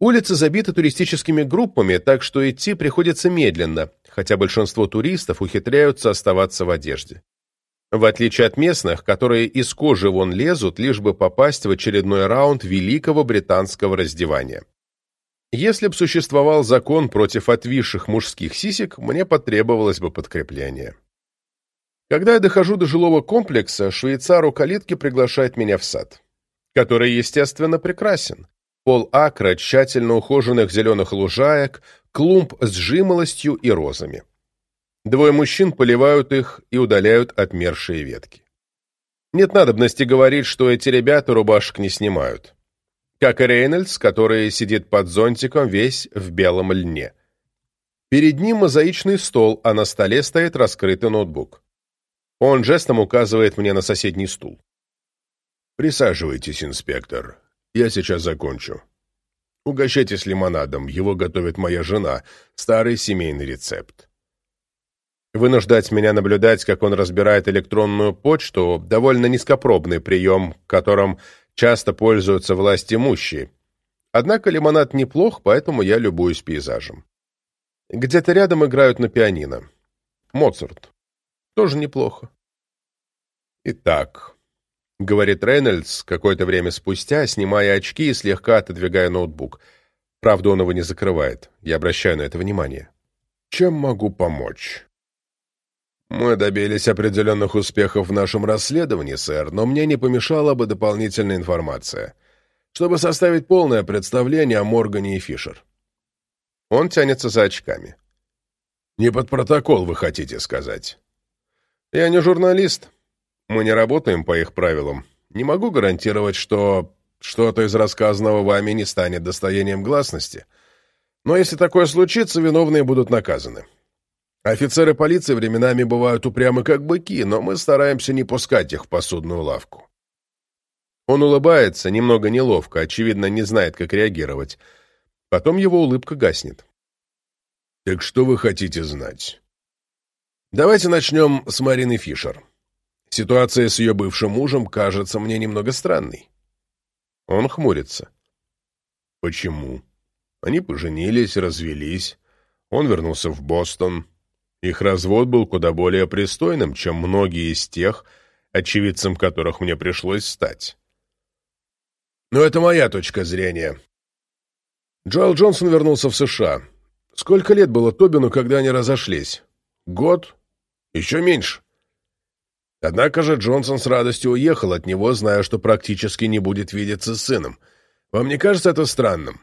Улицы забиты туристическими группами, так что идти приходится медленно, хотя большинство туристов ухитряются оставаться в одежде. В отличие от местных, которые из кожи вон лезут, лишь бы попасть в очередной раунд великого британского раздевания. Если б существовал закон против отвисших мужских сисек, мне потребовалось бы подкрепление. Когда я дохожу до жилого комплекса, швейцар у калитки приглашает меня в сад, который, естественно, прекрасен пол акра тщательно ухоженных зеленых лужаек, клумб с жимолостью и розами. Двое мужчин поливают их и удаляют отмершие ветки. Нет надобности говорить, что эти ребята рубашек не снимают. Как и Рейнольдс, который сидит под зонтиком весь в белом льне. Перед ним мозаичный стол, а на столе стоит раскрытый ноутбук. Он жестом указывает мне на соседний стул. «Присаживайтесь, инспектор. Я сейчас закончу. Угощайтесь лимонадом, его готовит моя жена, старый семейный рецепт. Вынуждать меня наблюдать, как он разбирает электронную почту, довольно низкопробный прием, которым часто пользуются власть имущие. Однако лимонад неплох, поэтому я любуюсь пейзажем. Где-то рядом играют на пианино. Моцарт. Тоже неплохо. Итак, — говорит Рейнольдс какое-то время спустя, снимая очки и слегка отодвигая ноутбук. Правда, он его не закрывает. Я обращаю на это внимание. «Чем могу помочь?» «Мы добились определенных успехов в нашем расследовании, сэр, но мне не помешала бы дополнительная информация, чтобы составить полное представление о Моргане и Фишер». Он тянется за очками. «Не под протокол, вы хотите сказать?» «Я не журналист», мы не работаем по их правилам. Не могу гарантировать, что что-то из рассказанного вами не станет достоянием гласности. Но если такое случится, виновные будут наказаны. Офицеры полиции временами бывают упрямы как быки, но мы стараемся не пускать их в посудную лавку. Он улыбается, немного неловко, очевидно, не знает, как реагировать. Потом его улыбка гаснет. «Так что вы хотите знать?» «Давайте начнем с Марины Фишер. Ситуация с ее бывшим мужем кажется мне немного странной. Он хмурится. Почему? Они поженились, развелись. Он вернулся в Бостон. Их развод был куда более пристойным, чем многие из тех, очевидцем которых мне пришлось стать. Но это моя точка зрения. Джоэл Джонсон вернулся в США. Сколько лет было Тобину, когда они разошлись? Год? Еще меньше. Однако же Джонсон с радостью уехал от него, зная, что практически не будет видеться с сыном. Вам не кажется это странным?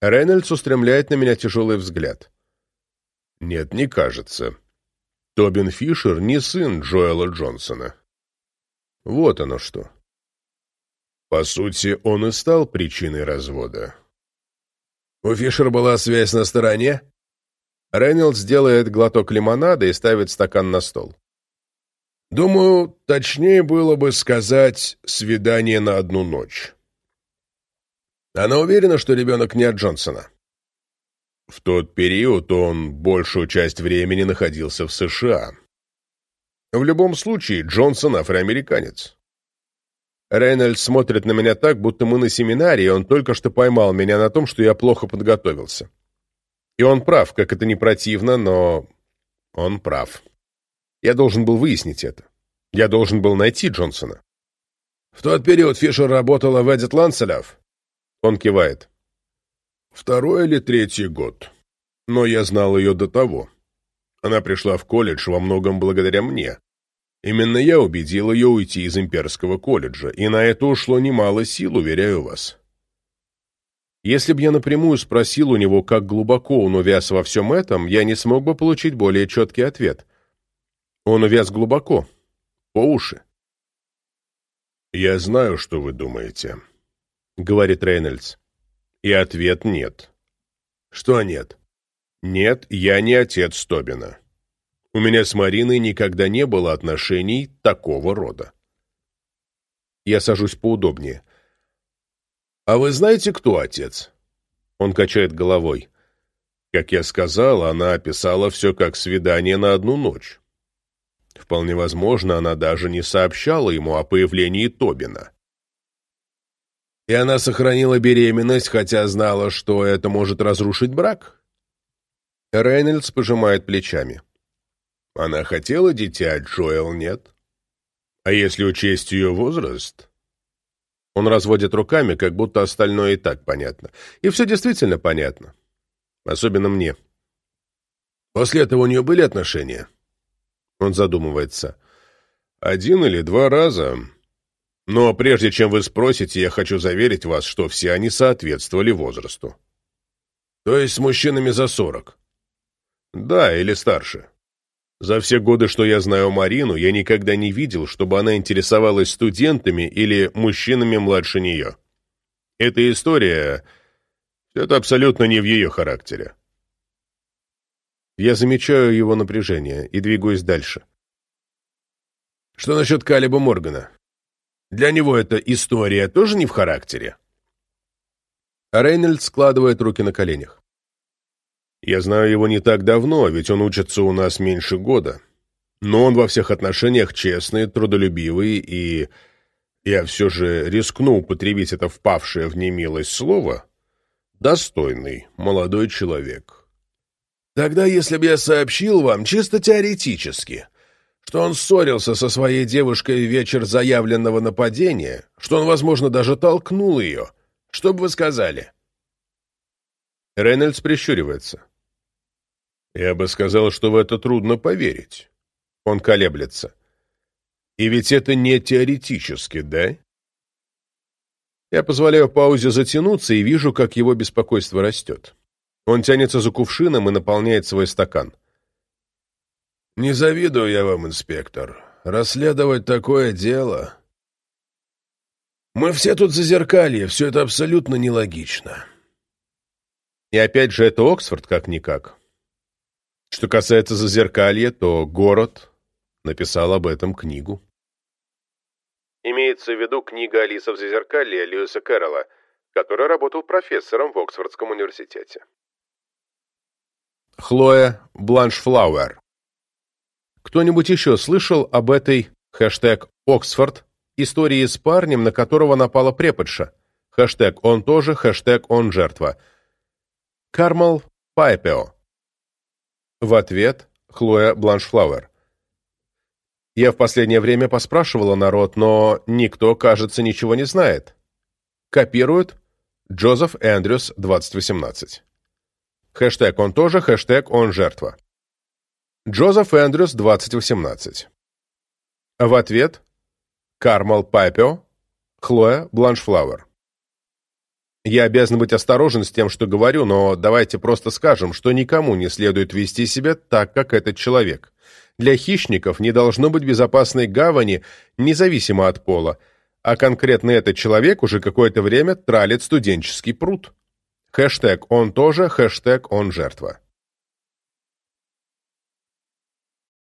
Рейнольдс устремляет на меня тяжелый взгляд. Нет, не кажется. Тобин Фишер не сын Джоэла Джонсона. Вот оно что. По сути, он и стал причиной развода. У Фишера была связь на стороне? Рейнольдс делает глоток лимонада и ставит стакан на стол. Думаю, точнее было бы сказать «свидание на одну ночь». Она уверена, что ребенок не от Джонсона. В тот период он большую часть времени находился в США. В любом случае, Джонсон афроамериканец. Рейнольдс смотрит на меня так, будто мы на семинаре, и он только что поймал меня на том, что я плохо подготовился. И он прав, как это не противно, но он прав. Я должен был выяснить это. Я должен был найти Джонсона. В тот период Фишер работала в Эдит Ланселев. Он кивает. Второй или третий год. Но я знал ее до того. Она пришла в колледж во многом благодаря мне. Именно я убедил ее уйти из имперского колледжа, и на это ушло немало сил, уверяю вас. Если бы я напрямую спросил у него, как глубоко он увяз во всем этом, я не смог бы получить более четкий ответ. Он увяз глубоко, по уши. «Я знаю, что вы думаете», — говорит Рейнольдс. И ответ нет. Что нет? Нет, я не отец Тобина. У меня с Мариной никогда не было отношений такого рода. Я сажусь поудобнее. «А вы знаете, кто отец?» Он качает головой. Как я сказал, она описала все как свидание на одну ночь. Вполне возможно, она даже не сообщала ему о появлении Тобина. И она сохранила беременность, хотя знала, что это может разрушить брак? Рейнольдс пожимает плечами. Она хотела дитя, Джоэл нет. А если учесть ее возраст... Он разводит руками, как будто остальное и так понятно. И все действительно понятно. Особенно мне. После этого у нее были отношения? Он задумывается. Один или два раза. Но прежде чем вы спросите, я хочу заверить вас, что все они соответствовали возрасту. То есть с мужчинами за сорок? Да, или старше. За все годы, что я знаю Марину, я никогда не видел, чтобы она интересовалась студентами или мужчинами младше нее. Эта история... Это абсолютно не в ее характере. Я замечаю его напряжение и двигаюсь дальше. Что насчет Калиба Моргана? Для него эта история тоже не в характере. Рейнольд складывает руки на коленях. Я знаю его не так давно, ведь он учится у нас меньше года. Но он во всех отношениях честный, трудолюбивый и... Я все же рискну употребить это впавшее в немилость слово. Достойный, молодой человек. Тогда, если бы я сообщил вам, чисто теоретически, что он ссорился со своей девушкой вечер заявленного нападения, что он, возможно, даже толкнул ее. Что бы вы сказали?» Рейнольдс прищуривается. «Я бы сказал, что в это трудно поверить». Он колеблется. «И ведь это не теоретически, да?» Я позволяю паузе затянуться и вижу, как его беспокойство растет. Он тянется за кувшином и наполняет свой стакан. «Не завидую я вам, инспектор. Расследовать такое дело...» «Мы все тут зазеркалье, все это абсолютно нелогично». И опять же, это Оксфорд как-никак. Что касается зазеркалья, то город написал об этом книгу. Имеется в виду книга «Алиса в зазеркалье» Льюиса Кэрролла, который работал профессором в Оксфордском университете. Хлоя Бланшфлауэр кто-нибудь еще слышал об этой хэштег «Оксфорд» истории с парнем, на которого напала преподша? Хэштег «Он тоже», хэштег «Он жертва». Кармал Пайпео. В ответ Хлоя Бланшфлауэр. Я в последнее время поспрашивала народ, но никто, кажется, ничего не знает. Копируют Джозеф Эндрюс, 2018. Хэштег «Он тоже», хэштег «Он жертва». Джозеф Эндрюс, 2018. В ответ Кармал Пайпео, Хлоя Бланшфлауэр. Я обязан быть осторожен с тем, что говорю, но давайте просто скажем, что никому не следует вести себя так, как этот человек. Для хищников не должно быть безопасной гавани, независимо от пола, а конкретно этот человек уже какое-то время тралит студенческий пруд. Хэштег «он тоже», хэштег «он жертва».